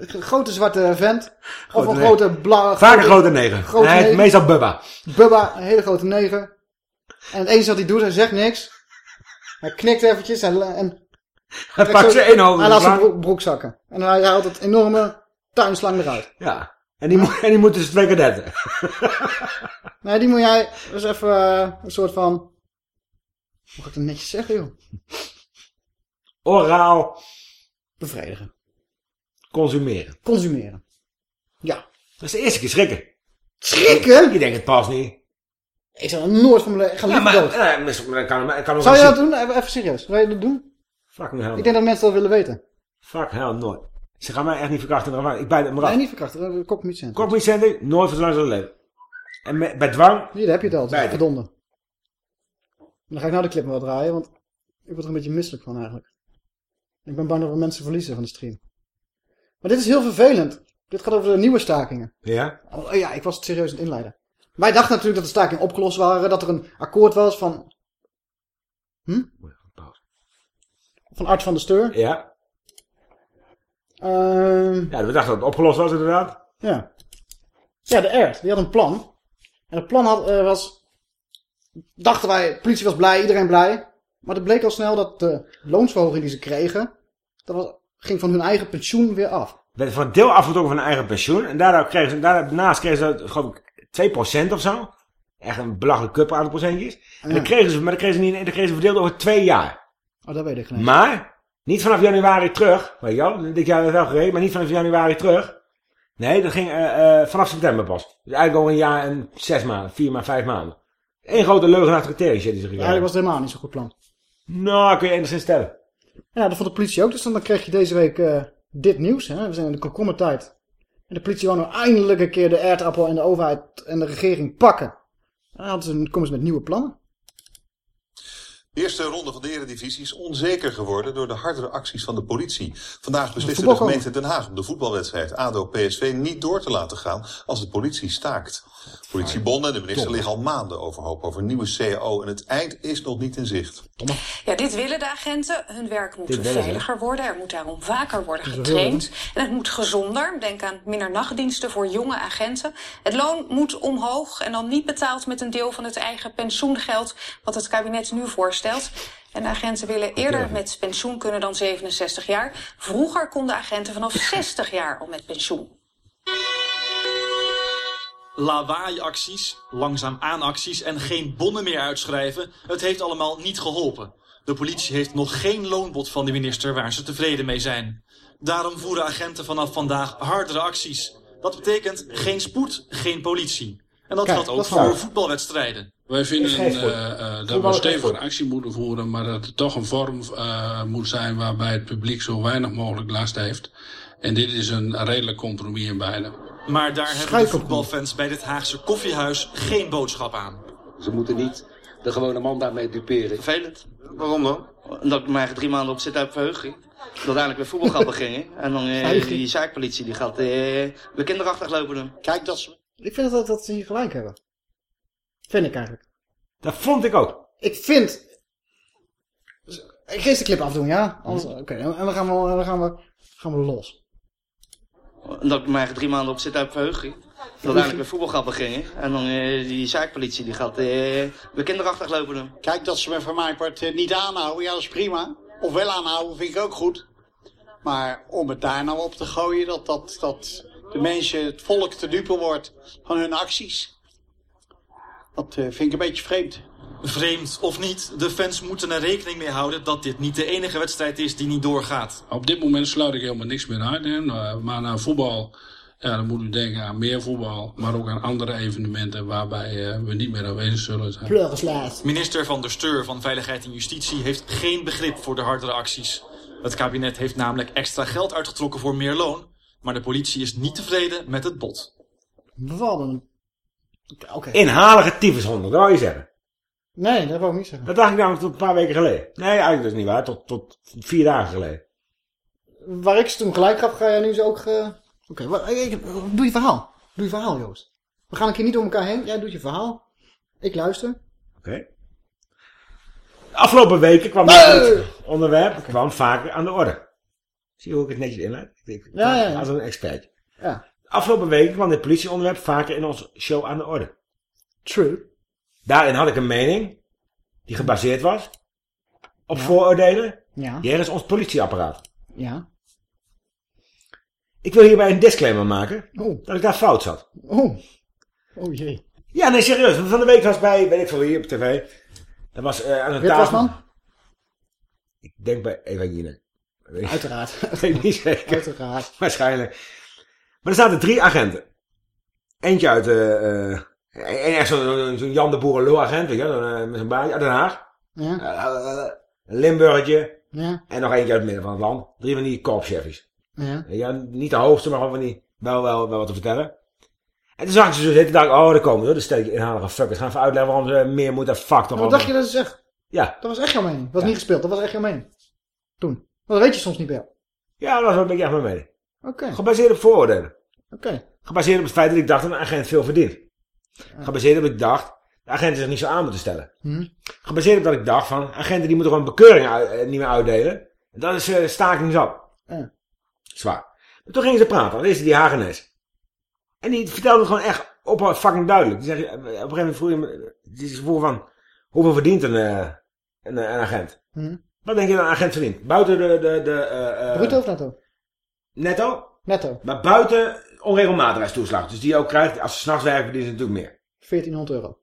Grote zwarte vent. Grote of een grote blauwe... Vaak een grote. Grote Nee, neger. meestal Bubba. Bubba, een hele grote neger. En het enige wat hij doet, hij zegt niks. Hij knikt eventjes en... en Hij pakt zijn één hoofd. Hij laat zijn broek, zakken. En hij haalt het enorme tuinslang eruit. Ja. En die, moet- en die moeten dus twee kadetten. Nee, die moet jij dus even eh, een soort van... Hoe ga ik het netjes zeggen, joh? Oraal. Bevredigen. Consumeren. Consumeren. Ja. Dat is de eerste keer schrikken. Schrikken? Je denkt het pas niet. Ik zou nooit van mijn leven... Ik ga Ja, maar, dood. eh, maar kan, kan, Zou je dat doen? Even, even serieus. Zou je dat doen? Fucking hell. Ik denk dat mensen dat willen weten. Fuck hell, nooit. Ze gaan mij echt niet verkrachten. maar Ik bijt het maar af. Nee, niet verkrachten. Kokmietcent. Kokmietcenten, nooit voor ze leven. En met, bij dwang, Hier, daar heb je het al. En dan ga ik nou de clip maar wat draaien, want ik word er een beetje misselijk van eigenlijk. Ik ben bang dat we mensen verliezen van de stream. Maar dit is heel vervelend. Dit gaat over de nieuwe stakingen. ja? Oh ja, ik was het serieus aan het inleiden. Wij dachten natuurlijk dat de stakingen opgelost waren, dat er een akkoord was van... Hm? Van Art van der Steur. Ja. Ehm Ja, we dachten dat het opgelost was inderdaad. Ja. Ja, de ERT, die had een plan. En het plan had, eh, was... Dachten wij, de politie was blij, iedereen blij. Maar het bleek al snel dat de loonsverhoging die ze kregen... Dat was, ging van hun eigen pensioen weer af. Werd voor een deel afgetrokken van hun eigen pensioen. En daardoor kregen ze, daarnaast kregen ze geloof ik 2% of zo. Echt een belachelijk kup aantal procentjes. En Ja. dan kregen ze, maar dan kregen ze niet, dan kregen ze verdeeld over twee jaar. Oh, dat weet ik niet. Maar, niet vanaf januari terug. Weet je wel, dit jaar is wel geregeld, maar niet vanaf januari terug. Nee, dat ging eh, eh, vanaf september pas. Dus eigenlijk al een jaar en zes maanden, vier maanden, vijf maanden. Eén grote leugenachtige tering shit die ze gekregen. Eigenlijk was het helemaal niet zo'n goed plan. Nou, kun je enigszins stellen. Ja, dat vond de politie ook. Dus dan kreeg je deze week eh, dit nieuws. Hè? We zijn in de komkommertijd. En de politie wou nou eindelijk een keer de aardappel en de overheid en de regering pakken. En dan komen ze met nieuwe plannen. De eerste ronde van de Eredivisie is onzeker geworden door de hardere acties van de politie. Vandaag besliste de gemeente Den Haag om de voetbalwedstrijd ADO-PSV niet door te laten gaan als de politie staakt. Politiebonden en de minister liggen al maanden overhoop over een nieuwe CAO en het eind is nog niet in zicht. Ja, dit willen de agenten. Hun werk moet Dit veiliger worden. Er moet daarom vaker worden getraind. En het moet gezonder. Denk aan minder nachtdiensten voor jonge agenten. Het loon moet omhoog en dan niet betaald met een deel van het eigen pensioengeld, wat het kabinet nu voorstelt. En de agenten willen eerder met pensioen kunnen dan 67 jaar. Vroeger konden agenten vanaf 60 jaar al met pensioen. lawaaiacties, langzaam aanacties en geen bonnen meer uitschrijven. Het heeft allemaal niet geholpen. De politie heeft nog geen loonbod van de minister waar ze tevreden mee zijn. Daarom voeren agenten vanaf vandaag hardere acties. Dat betekent geen spoed, geen politie. En dat Kijk, geldt ook dat voor voetbalwedstrijden. Wij vinden eh, eh, dat we stevig actie moeten voeren, maar dat het toch een vorm eh, moet zijn waarbij het publiek zo weinig mogelijk last heeft. En dit is een redelijk compromis in beide. Maar daar hebben de voetbalfans bij dit Haagse koffiehuis geen boodschap aan. Ze moeten niet de gewone man daarmee duperen. Vervelend. Waarom dan? Omdat ik me eigen drie maanden op zit uit verheuging. Dat eindelijk weer voetbal gaat beginnen. En dan eh, die zaakpolitie die gaat eh weer kinderachtig lopen doen. Kijk dat ze... Ik vind dat, dat ze hier gelijk hebben. Vind ik eigenlijk. Dat vond ik ook. Ik vind... Ik ga eens de clip afdoen, ja? Anders- Oké, en en dan gaan we, dan gaan we, gaan we los. Omdat ik me eigen drie maanden op zit uit verheuging. Dat eindelijk weer voetbal gaat beginnen. En dan eh, die zaakpolitie die gaat eh weer kinderachtig lopen doen. Kijk, dat ze me van mijn part eh, niet aanhouden, ja, dat is prima. Of wel aanhouden, vind ik ook goed. Maar om het daar nou op te gooien, dat, dat, dat de mensen, het volk te dupe wordt van hun acties. Dat eh, vind ik een beetje vreemd. Vreemd of niet, de fans moeten er rekening mee houden dat dit niet de enige wedstrijd is die niet doorgaat. Op dit moment sluit ik helemaal niks meer uit. Hè. Eh, Maar naar voetbal, ja, dan moet u denken aan meer voetbal. Maar ook aan andere evenementen waarbij eh, we niet meer aanwezig zullen zijn. Pleurenslaas. Minister van der Steur van Veiligheid en Justitie heeft geen begrip voor de hardere acties. Het kabinet heeft namelijk extra geld uitgetrokken voor meer loon. Maar de politie is niet tevreden met het bod. Wat een... Oké. Inhalige tyfushonden, dat wou je zeggen. Nee, dat wou ik niet zeggen. Dat dacht ik namelijk tot een paar weken geleden. Nee, eigenlijk dat is niet waar. Tot, tot vier dagen geleden. Waar ik ze toen gelijk gaf, ga jij nu zo ook... ge- Oké, ik- ik- doe je verhaal. Doe je verhaal, Joost. We gaan een keer niet door elkaar heen. Jij doet je verhaal. Ik luister. Oké. De afgelopen weken kwam Nee! het onderwerp kwam vaker aan de orde. Zie je hoe ik het netjes inleid? Ik ja, ja. Als een expert. Ja. De afgelopen weken kwam dit politieonderwerp vaker in onze show aan de orde. True. Daarin had ik een mening die gebaseerd was op vooroordelen Ja. jegens ons politieapparaat. Ja. Ik wil hierbij een disclaimer maken Oh. dat ik daar fout zat. Oh. Oh jee. Ja, nee, serieus. want Van de week was bij, weet ik veel wie op tv. Dat was eh, aan een Witwasman? tafel. Ik denk bij Eva Jinek. Uiteraard. Weet ik niet zeker. Uiteraard. Waarschijnlijk. Maar er zaten drie agenten. Eentje uit... eh eh, een echt zo'n zo'n Jan de Boerenlul agent, weet je, wel, zo'n, eh, met zijn baardje uit Den Haag. Ja. Eh, eh, Limburgertje. Ja. En nog eentje uit het midden van het land. Drie van die korpschefjes. Ja. Ja, niet de hoogste, maar van die wel, wel, wel wat te vertellen. En toen zag ik ze zo zitten, dacht ik, oh, daar komen ze, de stelletje inhalige fuckers. Gaan even uitleggen waarom ze meer moeten fuck toch. Wat dacht je dat ze zegt? Ja. Dat was echt jouw mening. Dat was niet gespeeld, dat was echt jouw mening. Toen. Maar dat weet je soms niet jou. Ja, dat was wel een beetje echt mijn mening. Gebaseerd op vooroordelen. Gebaseerd op het feit dat ik dacht dat een agent veel verdient. Gebaseerd op dat ik dacht, de agenten zich niet zo aan moeten stellen. Hm. Gebaseerd op dat ik dacht van, agenten die moeten gewoon bekeuringen uit- eh, niet meer uitdelen. En dat is eh stakingzap. Ja. Zwaar. Maar toen gingen ze praten. Dan is die Hagenes. En die vertelde het gewoon echt op fucking duidelijk. Die zei, eh, op een gegeven moment vroeg je me, die vroeg van, hoeveel verdient een, eh, een, eh, een agent? Hm. Wat denk je dat een agent verdient? Buiten de... de, de eh, eh, Bruto of netto? Netto? Netto. Maar buiten onregelmatigheidstoeslag. Dus die je ook krijgt, als ze s'nachts werken, verdienen ze natuurlijk meer. 1400 euro.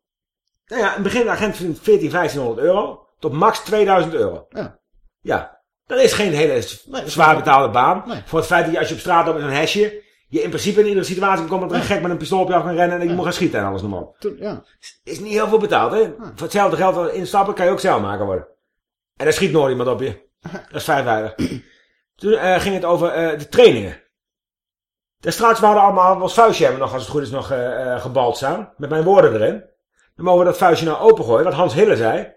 Nou ja, in het begin de agent verdient 14, 1500 euro. Tot max 2000 euro. Ja. Ja. Dat is geen hele is zwaar betaalde baan. Nee. Voor het feit dat je als je op straat loopt met een hesje... je in principe in iedere situatie komt dat er een gek met een pistool op jou kan rennen... en dat je moet gaan schieten en alles nog maar op. Toen, ja. Is niet heel veel betaald, hè? Voor hetzelfde geld als instappen kan je ook zeilmaker worden. En daar schiet nooit iemand op je. Dat is veilig. Toen eh, ging het over eh, de trainingen. De straks waren allemaal, ons vuistje hebben nog, als het goed is, nog eh, eh, gebald staan. Met mijn woorden erin. Dan mogen we dat vuistje nou opengooien, wat Hans Hille zei.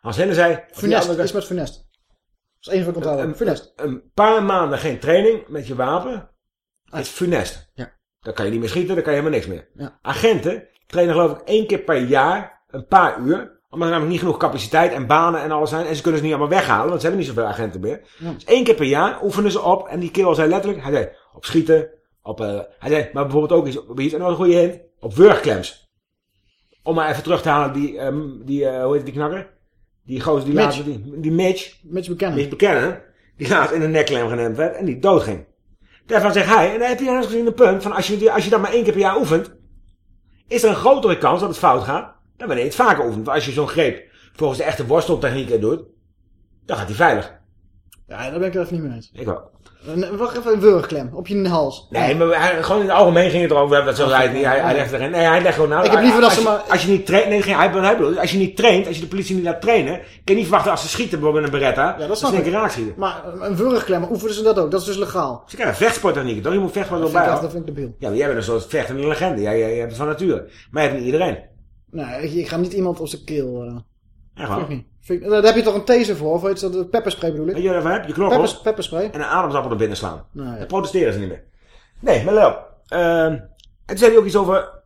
Hans Hille zei... Funest. Ja, Is met Funest. Dat is één van de onthouden. Funest. een paar maanden geen training met je wapen is funest. Ja. Dan kan je niet meer schieten, dan kan je helemaal niks meer. Ja. Agenten trainen geloof ik één keer per jaar, een paar uur. Omdat er namelijk niet genoeg capaciteit en banen en alles zijn. En ze kunnen ze niet allemaal weghalen, want ze hebben niet zoveel agenten meer. Ja. Dus één keer per jaar oefenen ze op. En die kerel zei letterlijk, hij zei, op schieten. Op, eh, hij zei, maar bijvoorbeeld ook iets, op iets, en dat was een goede hint, op wurgklems. Om maar even terug te halen, die, ehm, die eh, hoe heet die knakker? Die gozer, die laatste, die, die Mitch. Mitch Buchanan. Mitch Buchanan. Die laatst in een nekklem genemd werd en die doodging. Daarvan zegt hij, en dan heb je ergens gezien een punt, van als je, als je dat maar één keer per jaar oefent, is er een grotere kans dat het fout gaat, dan wanneer je het vaker oefent. Want als je zo'n greep volgens de echte worsteltechnieken doet, dan gaat hij veilig. Ja, daar ben ik het even niet mee eens. Ik wel. Een- Wacht even, een wurgklem op je hals. Nee, maar hij, gewoon in het algemeen ging het erover. Dat zo zei hij. Hij, hij legde erin. Nee, hij legt gewoon nou. Ik heb liever dat als, ze je- maar- Als je niet traint. Nee, geen- hij, hij bedoelt, als je niet traint, als je de politie niet laat trainen. kun je niet verwachten als ze schieten bijvoorbeeld met een beretta. Ja, dat ze snap één ik. keer raak schieten. Maar een wurgklem, oefenen ze dat ook? Dat is dus legaal. Ze krijgen vechtsporttechnieken, toch? Je moet vechtsport Dat wel bij dat vind ik debiel. Ja, maar jij bent een soort vechtende legende. Jij, jij, jij hebt het van nature. Maar je hebt niet iedereen. Nee, ik, ga niet iemand op zijn keel... eh Echt waar? vind ik niet. Vind ik- daar heb je toch een taser voor? Of weet je dat? De pepperspray bedoel ik? Je wat je knokkel. Peppers, pepperspray? En een ademsappel er binnen slaan. Nou, ja. Dan protesteren ze niet meer. Nee, maar Leo. ehm, en toen zei hij ook iets over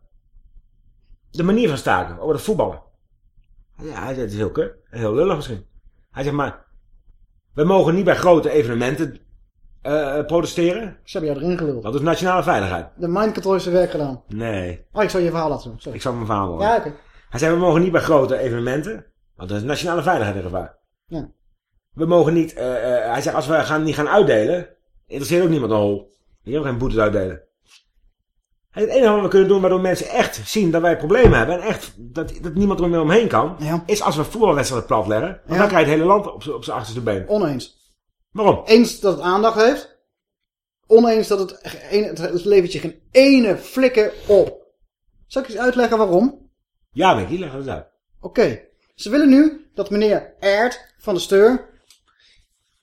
de manier van staken. Over het voetballen. Ja, hij zei het is heel kut. Heel lullig misschien. Hij zegt maar, we mogen niet bij grote evenementen eh, protesteren. Ze hebben jou erin geluld. Dat is nationale veiligheid. De mind control heeft zijn werk gedaan. Nee, Oh, ik zal je verhaal laten doen. Sorry. ik zal mijn verhaal horen. Ja, oké. Hij zei, we mogen niet bij grote evenementen. Want er is nationale veiligheid in gevaar. Ja. We mogen niet, eh, eh, hij zegt, als we gaan, niet gaan uitdelen, interesseert ook niemand een hol. Je hebt geen boetes uitdelen. En het enige wat we kunnen doen waardoor mensen echt zien dat wij problemen hebben en echt dat, dat niemand er meer omheen kan, is als we voetbalwedstrijden plat leggen. Want Ja. dan krijgt het hele land op zijn achterste been. Oneens. Waarom? Eens dat het aandacht heeft. Oneens dat het, het levert je geen ene flikker op. Zal ik eens uitleggen waarom? Ja, Mickey, leg het uit. Oké. Ze willen nu dat meneer Ert van de Steur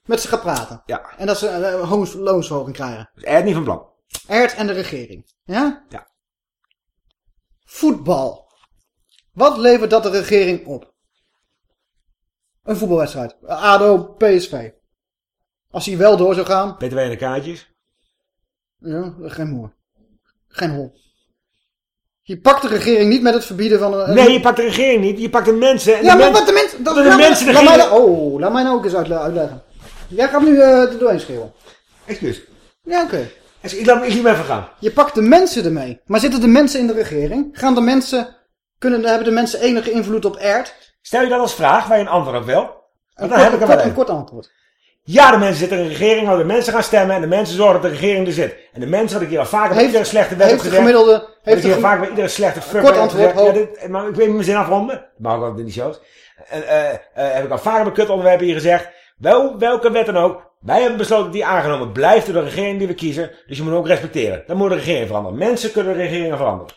met ze gaat praten. Ja. En dat ze een hoons- loonsverhoging krijgen. Dus Ed niet van plan. Ert en de regering. Ja? Ja. Voetbal. Wat levert dat de regering op? Een voetbalwedstrijd. ADO, PSV. Als hij wel door zou gaan. En de kaartjes. Ja, geen moer. Geen hol. Je pakt de regering niet met het verbieden van een... Nee, je pakt de regering niet, je pakt de mensen. En Ja, de maar men- wat de mensen... Dat, de laat, mensen mij, laat, mij, nou- oh, laat mij nou ook eens uitle- uitleggen. Jij gaat nu eh, er doorheen schreeuwen. Excuus. Ja, oké. Ik laat ik liet me even gaan. Je pakt de mensen ermee. Maar zitten de mensen in de regering? Gaan de mensen... Kunnen, hebben de mensen enige invloed op Ert? Stel je dat als vraag waar je een antwoord op wil. Een, dan heb ik kort, kort, wel een een. kort antwoord. Ja, de mensen zitten in de regering, maar de mensen gaan stemmen en de mensen zorgen dat de regering er zit. En de mensen, had ik hier al vaker bij iedere slechte wet heeft gezegd. gemiddelde- heeft ik hier vaak bij iedere slechte fuck Kort antwoord, ja, dit, maar ik weet niet mijn zin afronden. Dat mag ook in die shows. En, eh, eh, heb ik al vaker bij kutonderwerpen hier gezegd. Wel, welke wet dan ook. Wij hebben besloten die aangenomen blijft door de regering die we kiezen. Dus je moet hem ook respecteren. Dan moet de regering veranderen. Mensen kunnen de regeringen veranderen.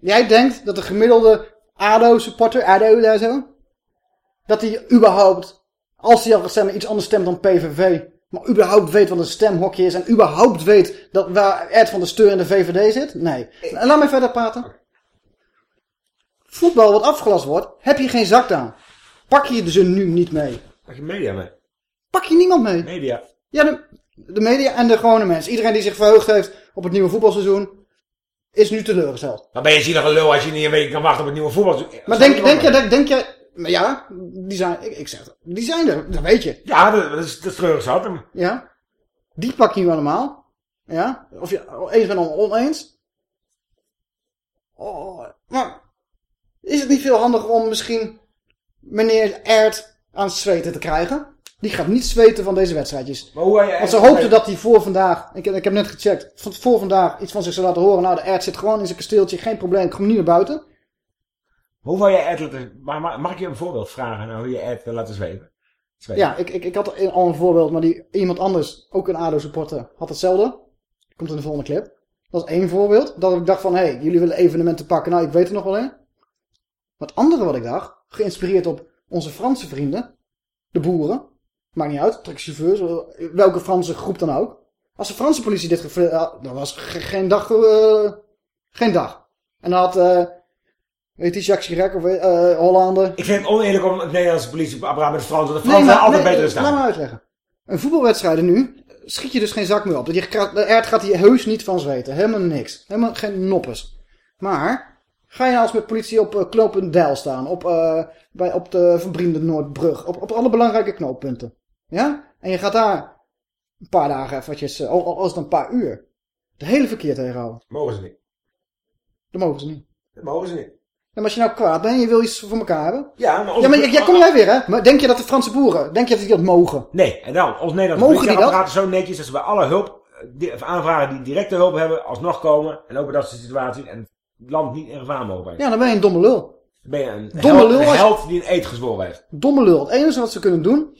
Jij denkt dat de gemiddelde ADO-supporter, ADO daar zo, dat hij überhaupt, als hij al stemmen, iets anders stemt dan PVV, maar überhaupt weet wat een stemhokje is en überhaupt weet dat waar Ed van der Steur in de VVD zit? Nee. En laat me verder praten. Voetbal wat afgelast wordt, heb je geen zak aan. Pak je ze nu niet mee. Pak je media mee? Pak je niemand mee. Media. Ja, de, de media en de gewone mensen. Iedereen die zich verheugd heeft op het nieuwe voetbalseizoen, is nu teleurgesteld. Dan ben je zielig een lul als je niet een week kan wachten op het nieuwe voetbal. Maar denk, denk, je, denk, denk je... Maar ja, die zijn, ik, ik zeg die zijn er, dat weet je. Ja, dat, is, dat is treurig zat. Ja, die pak je allemaal. Ja, of je eens bent of oneens. Oh, maar is het niet veel handiger om misschien meneer Ert aan het zweten te krijgen? Die gaat niet zweten van deze wedstrijdjes. Maar hoe je Want ze hoopten dat hij voor vandaag, ik, heb- ik heb net gecheckt, voor vandaag iets van zich zou laten horen. Nou, de Ert zit gewoon in zijn kasteeltje, geen probleem, ik kom niet naar buiten. Hoe wil je Ed laten... maar- Mag ik je een voorbeeld vragen nou, hoe je Ed wil laten zweven? Ja, ik, ik, ik had al een voorbeeld, maar die, iemand anders, ook een ADO-supporter, had hetzelfde. Komt in de volgende clip. Dat is één voorbeeld. Dat ik dacht van, hé, hey, jullie willen evenementen pakken. Nou, ik weet er nog wel een. Maar het andere wat ik dacht, geïnspireerd op onze Franse vrienden, de boeren. Maakt niet uit, taxichauffeurs, welke Franse groep dan ook. Als de Franse politie dit gefilmd had, dan was ge- geen dag, eh, geen dag. En dan had, eh weet die Jacques Chirac of eh Hollande, Ik vind het oneerlijk om het Nederlandse politieapparaat met de Fransen. De Nee, Fransen maar- zijn altijd nee, beter te Laat staan. me uitleggen. Een voetbalwedstrijden nu schiet je dus geen zak meer op. Je De Ert gaat hier heus niet van zweten. Helemaal niks. Helemaal geen noppes. Maar ga je nou eens met politie op uh, knooppunt staan. Op, eh, bij, op de Verbriende Noordbrug. Op, op alle belangrijke knooppunten. Ja? En je gaat daar een paar dagen eventjes, eh, al, al is het een paar uur, de hele verkeer tegenhouden. Mogen ze niet. Dat mogen ze niet. Dat mogen ze niet. En als je nou kwaad bent en je wil iets voor elkaar hebben. Ja, maar... Ja, maar jij, jij- kom jij weer, hè? Maar denk je dat de Franse boeren, denk je dat die dat mogen? Nee, en dan, ons politieapparaat is zo netjes dat ze bij alle hulp, eh, aanvragen die directe hulp hebben, alsnog komen. En ook in dat soort situaties. En het land niet in gevaar mogen brengen. Ja, dan ben je een domme lul. Dan ben je een Domme held, lul een held die een eed gezworen heeft. Domme lul. Het enige wat ze kunnen doen.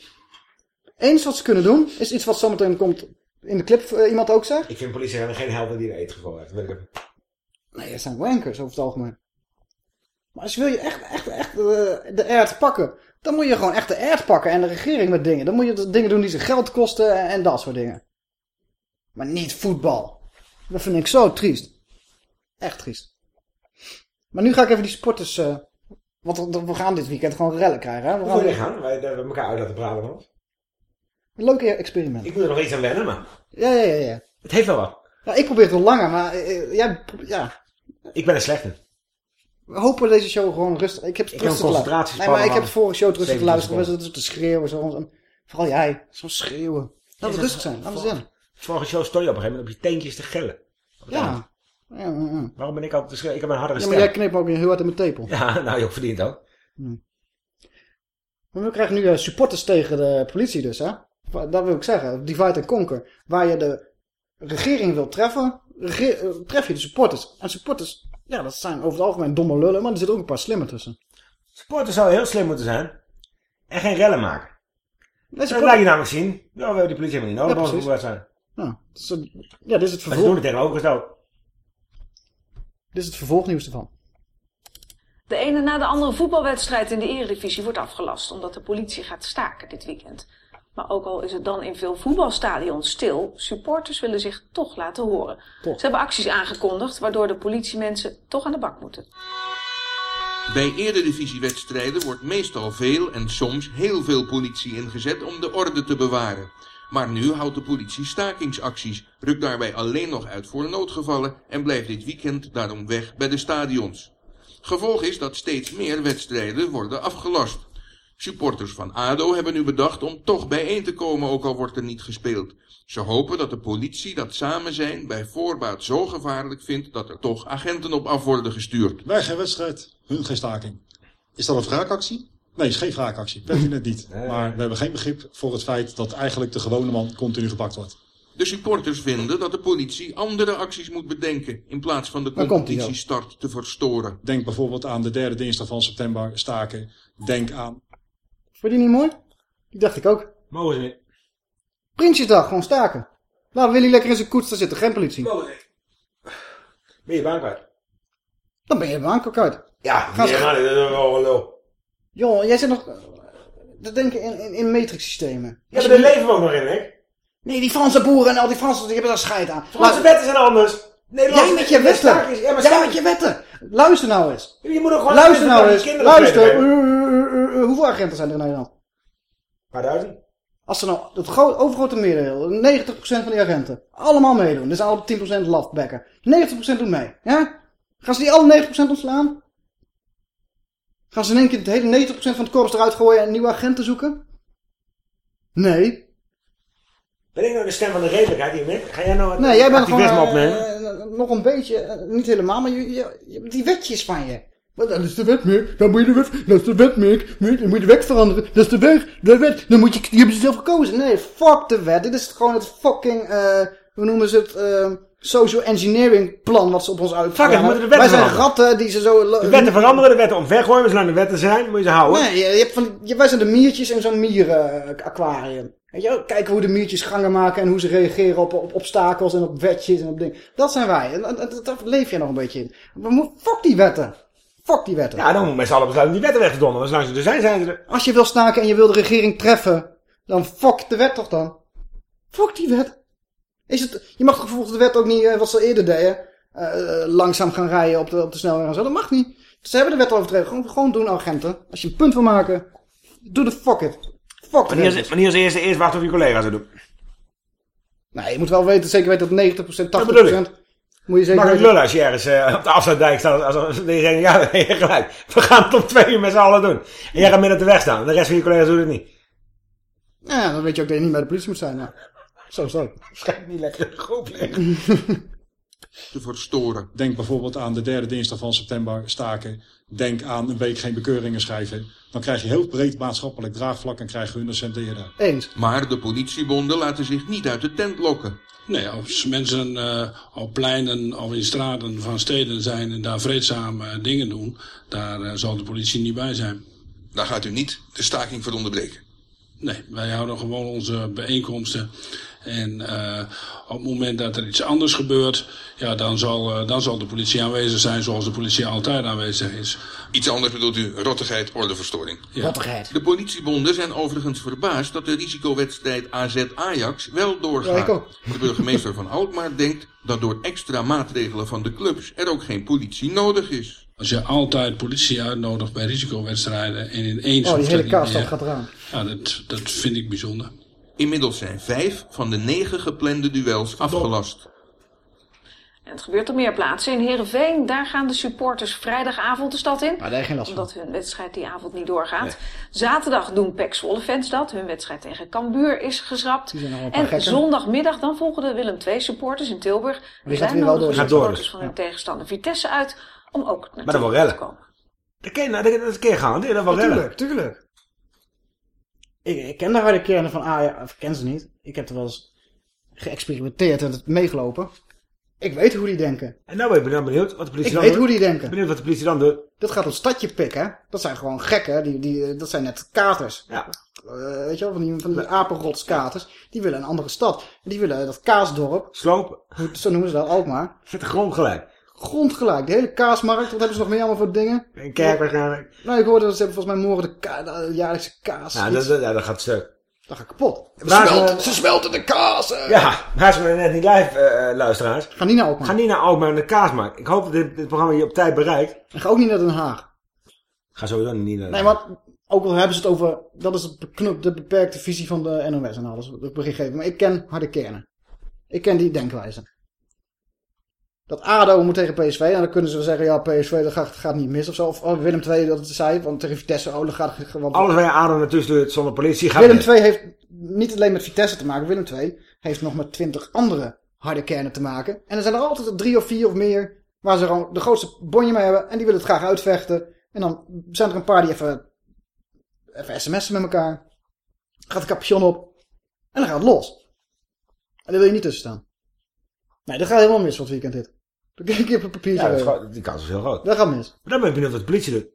Enige wat ze kunnen doen. Is iets wat zometeen komt. In de clip eh, iemand ook zegt. Ik vind politieagenten geen helden die een gezworen heeft. Nee, dat zijn wankers over het algemeen. Maar als je wil je echt, echt, echt eh, de erd pakken. Dan moet je gewoon echt de erd pakken. En de regering met dingen. Dan moet je dingen doen die ze geld kosten. En, dat soort dingen. Maar niet voetbal. Dat vind ik zo triest. Echt triest. Maar nu ga ik even die sporters... eh, want we gaan dit weekend gewoon rellen krijgen. Hè? We wil je gaan? Wij hebben elkaar uit laten praten. Man. Een leuk experiment. Ik moet er nog iets aan wennen, maar Ja, ja, ja, ja. het heeft wel wat. Ja, ik probeer het al langer, maar eh, jij, ja. Ik ben een slechte. Hopen deze show gewoon rustig. Ik heb het Ik rustig luisteren. Nee, maar ik heb de vorige show het rustig 17 geluisterd. We zitten te schreeuwen. Zo, vooral jij. Zo schreeuwen. Laten we rustig zijn. Laten we zitten. Vorige show stond je op een gegeven moment op je teentjes te gillen. Het. Ja. Ja, ja, ja. Waarom ben ik altijd te schreeuwen? Ik heb een hardere ja, stem. maar jij knipt ook heel hard in mijn tepel. Ja, nou, je verdient ook. Maar we krijgen nu eh, supporters tegen de politie dus, hè? Dat wil ik zeggen. Divide and conquer. Waar je de regering wil treffen, rege- eh, tref je de supporters. En supporters, ja, dat zijn over het algemeen domme lullen, maar er zitten ook een paar slimme tussen. Supporters zouden heel slim moeten zijn. En geen rellen maken. Nee, Dat supporters- laat je namelijk zien. Ja, we hebben die politie helemaal niet nodig. Ja, zijn. Ja, dus, ja, dit is het Maar ze vervolg. doen het tegenovergesteld. Dit is het vervolgnieuws ervan. De ene na de andere voetbalwedstrijd in de Eredivisie wordt afgelast omdat de politie gaat staken dit weekend. Maar ook al is het dan in veel voetbalstadions stil, supporters willen zich toch laten horen. Ze hebben acties aangekondigd waardoor de politiemensen toch aan de bak moeten. Bij eredivisiewedstrijden wordt meestal veel en soms heel veel politie ingezet om de orde te bewaren. Maar nu houdt de politie stakingsacties, rukt daarbij alleen nog uit voor noodgevallen en blijft dit weekend daarom weg bij de stadions. Gevolg is dat steeds meer wedstrijden worden afgelast. Supporters van ADO hebben nu bedacht om toch bijeen te komen ook al wordt er niet gespeeld. Ze hopen dat de politie dat samen zijn bij voorbaat zo gevaarlijk vindt dat er toch agenten op af worden gestuurd. Wij geen wedstrijd, hun geen staking. Is dat een wraakactie? Nee, is geen wraakactie. Weet u het niet. Maar we hebben geen begrip voor het feit dat eigenlijk de gewone man continu gepakt wordt. De supporters vinden dat de politie andere acties moet bedenken in plaats van de competitiestart te verstoren. Denk bijvoorbeeld aan de derde dinsdag van september staken. Denk aan... Vond je die niet mooi? Die dacht ik ook. Mogen ze niet. Prinsjesdag, gewoon staken. Laat Willy lekker in zijn koets, daar zit er geen politie. Ben je baan kwijt? Dan ben je baan kwijt. Ja, Gaan nee, maar dat is wel wel lul. Joh, jij zit nog... te denken in, in, in matrix systemen. Ja, maar daar leven we ook nog in, hè? Nee, die Franse boeren en al die Fransen, die hebben daar scheid aan. Franse wetten zijn anders. Nederland- Jij met je wetten. ja, maar Jij met je wetten. Luister nou eens. Je moet ook gewoon Luister nou eens. Luister. Hoeveel agenten zijn er in Nederland? Een paar duizend. Als ze nou, het gro- overgrote merendeel, 90% van die agenten, allemaal meedoen. Dus alle 10% lafbekken. 90% doen mee. Ja? Gaan ze die alle 90% ontslaan? Gaan ze in één keer het hele 90% van het korps eruit gooien en nieuwe agenten zoeken? Nee. Ben ik nou de stem van de redelijkheid hier, Mick? Ga jij nou het Nee, jij bent gewoon eh, eh, nog een beetje, eh, niet helemaal, maar je, je, je- die wetjes van je. Maar dat is de wet, Mick. Dan moet je de wet, dat is de wet, Mick. Mick, Dan moet je de wet veranderen. Dat is de weg, de wet. Dan moet je, die hebben ze zelf gekozen. Nee, fuck de wet. Dit is gewoon het fucking, eh, hoe noemen ze het, eh, social engineering plan wat ze op ons uitvoeren. Fuck we moeten de Wij wetten zijn veranderen. ratten die ze zo... De wetten veranderen, de wetten omvergooien, zolang de wetten zijn, moet je ze houden. Nee, je, je hebt van, je- wij zijn de miertjes in zo'n mieren-aquarium. Weet je wel? Kijken hoe de miertjes gangen maken en hoe ze reageren op, op obstakels en op wetjes en op dingen. Dat zijn wij. En, en- en daar leef je nog een beetje in. Maar mo- fuck die wetten. Fuck die wetten. Ja, dan moeten we met z'n allen besluiten die wetten weg te donderen. Zolang ze er zijn, zijn ze er. Als je wil staken en je wil de regering treffen, dan fuck de wet toch dan? Fuck die wet. Is het, je mag toch volgens de wet ook niet, eh, wat ze eerder deden, eh, langzaam gaan rijden op de, op de snelweg en zo. Dat mag niet. Ze hebben de wet overtreden. Gewoon, gewoon doen, agenten. Als je een punt wil maken, doe de fuck it. Fuck de als, maar niet als eerste eerst wachten op je collega's te doen. Nee, je moet wel weten, zeker weten dat 90%, 80%. Moet je zeker Mag ik weten. lullen als je ergens eh, op de afsluitdijk staat. Als, als, die zeggen, ja, je gelijk. We gaan het om twee uur met z'n allen doen. En jij gaat midden op de weg staan. De rest van je collega's doet het niet. Ja, dan weet je ook dat je niet bij de politie moet zijn. Nou, zo dat. Waarschijnlijk niet lekker. Goed te verstoren. Denk bijvoorbeeld aan de derde dinsdag van september staken. Denk aan een week geen bekeuringen schrijven. Dan krijg je heel breed maatschappelijk draagvlak en krijgen we hun eerder. Eens. Maar de politiebonden laten zich niet uit de tent lokken. Nee, als mensen eh, op pleinen of in straten van steden zijn en daar vreedzaam eh, dingen doen, daar eh, zal de politie niet bij zijn. Daar gaat u niet de staking voor onderbreken. Nee, wij houden gewoon onze bijeenkomsten. En eh, op het moment dat er iets anders gebeurt, ja, dan, zal, eh, dan zal de politie aanwezig zijn zoals de politie altijd aanwezig is. Iets anders bedoelt u rottigheid, ordeverstoring. Ja. Rottigheid. De politiebonden zijn overigens verbaasd dat de risicowedstrijd AZ-Ajax wel doorgaat. Ja, ik ook. De burgemeester van Alkmaar denkt dat door extra maatregelen van de clubs er ook geen politie nodig is. Als je altijd politie uitnodigt bij risicowedstrijden en ineens... Oh, die hele meer. gaat eraan. Ja, dat, dat vind ik bijzonder. Inmiddels zijn vijf van de negen geplande duels afgelast. En het gebeurt op meer plaatsen. In Heerenveen, daar gaan de supporters vrijdagavond de stad in. Maar daar geen last van. Omdat hun wedstrijd die avond niet doorgaat. Zaterdag doen PEC Zwolle fans dat. Hun wedstrijd tegen Cambuur is geschrapt. Die zijn nog wel een paar En gekken. zondagmiddag dan volgen de Willem II supporters in Tilburg. Gaat zijn weer wel door. Gaat door supporters dus. van hun tegenstander Vitesse uit. Om ook naar Maar dat te rellen. komen. Dat ken je, nou, dat, dat ken je gaan. Dat wel rellen. Tuurlijk, tuurlijk. Ik, ik ken de harde kernen van Ajax, of ik ken ze niet. Ik heb er wel eens geëxperimenteerd en het meegelopen. Ik weet hoe die denken. En nou ben ik ben benieuwd wat de politie Ik dan weet doet. hoe die denken. Benieuwd wat de politie dan doet. Dat gaat om stadje pikken. Dat zijn gewoon gekken. Die, die, eh, dat zijn net katers. Ja. Eh, weet je wel, van die, van die apenrotskaters. Die willen een andere stad. En die willen dat kaasdorp. Slopen. Zo noemen ze dat, Alkmaar. Met de grond gelijk. Grondgelijk. De hele kaasmarkt. Wat hebben ze nog meer allemaal voor dingen? Een kerk waarschijnlijk. Nou, ik hoorde dat ze hebben volgens mij morgen de, ka- de jaarlijkse kaas. Ja, iets. dat, dat, ja, dat gaat stuk. Dat gaat kapot. Maar, Smelt- ze smelten de kaas. eh. Ja, maar ze zijn net niet live, eh, eh, luisteraars. Ga niet naar Alkmaar. Ga niet naar Alkmaar en de kaasmarkt. Ik hoop dat dit, dit programma je op tijd bereikt. En ga ook niet naar Den Haag. Ga sowieso niet naar Nee, maar ook al hebben ze het over... Dat is het de beperkte visie van de NOS en alles. Dat ik begin geven. Maar ik ken harde kernen. Ik ken die denkwijze. Dat ADO moet tegen PSV. En dan kunnen ze wel zeggen... Ja, PSV dat gaat, gaat niet mis of zo. Of oh, Willem II dat het zei. Want tegen Vitesse... Oh, dat gaat gewoon... Alles adem naartoe stuurt zonder politie gaat Willem. II heeft niet alleen met Vitesse te maken. Willem II heeft nog met twintig andere harde kernen te maken. En er zijn er altijd drie of vier of meer... Waar ze gewoon de grootste bonje mee hebben. En die willen het graag uitvechten. En dan zijn er een paar die even... Even sms'en met elkaar. Gaat de capuchon op. En dan gaat het los. En daar wil je niet tussen staan. Nee, dat gaat helemaal mis van het weekend dit. Dan kijk ik op een papiertje. Ja, dat is weer. gewoon- die kans is heel groot. dat gaat mis. Maar dan ben ik benieuwd wat de politie doet.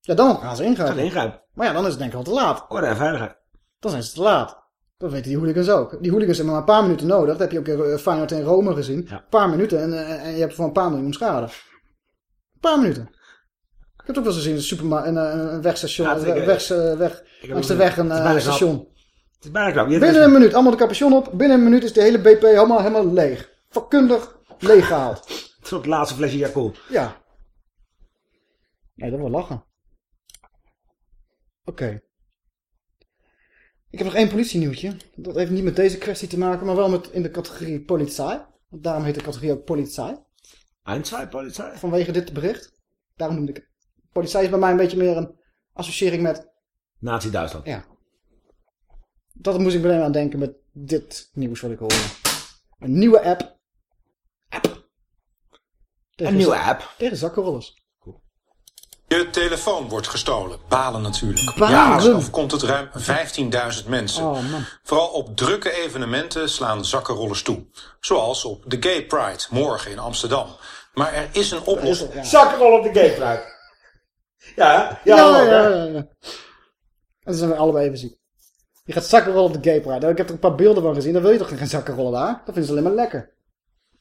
Ja, dan gaan ze ingrijpen. Gaan ingrijpen. Maar ja, dan is het denk ik al te laat. Orde en veiligheid. Dan zijn ze te laat. Dat weten die hooligans ook. Die hooligans hebben maar een paar minuten nodig. Dat heb je ook in eh, Feyenoord in Rome gezien. Een paar minuten en, eh, en je hebt voor een paar miljoen schade. Een paar minuten. Ik heb het ook wel eens gezien, een, superma een, een, een wegstation, Ja, het- weg, ik- weg, eh, weg, heb langs de ook- weg een het is eh, bijna knap. station. Het is bijna knap. Je- Binnen een minuut, allemaal de capuchon op. Binnen een minuut is de hele BP helemaal, helemaal leeg. Vakkundig leeggehaald. Ook het laatste flesje Yakult. Ja. Nee, dat wel lachen. Oké. Ik heb nog één politienieuwtje. Dat heeft niet met deze kwestie te maken, maar wel met in de categorie politie. Want daarom heet de categorie ook politie. Politie. Vanwege dit bericht. Daarom noemde ik het. Politie is bij mij een beetje meer een associëring met... Nazi-Duitsland. Ja. Dat moest ik meteen aan denken met dit nieuws wat ik hoorde. Een nieuwe. App. Een nieuwe app? Tegen zakkenrollers. Je telefoon wordt gestolen. Balen natuurlijk. Balen. Jaarlijks overkomt het ruim 15.000 mensen. Oh man. Vooral op drukke evenementen slaan zakkenrollers toe. Zoals op de Gay Pride morgen in Amsterdam. Maar er is een oplossing. Zakkenrol op de gate uit. Ja, ja, Ja, ja, ja, ja. En zijn we allebei even ziek. Je gaat zakkenrollen op de gay pride. Ik heb er een paar beelden van gezien. Dan wil je toch geen zakkenrollen daar? Dat vinden ze alleen maar lekker.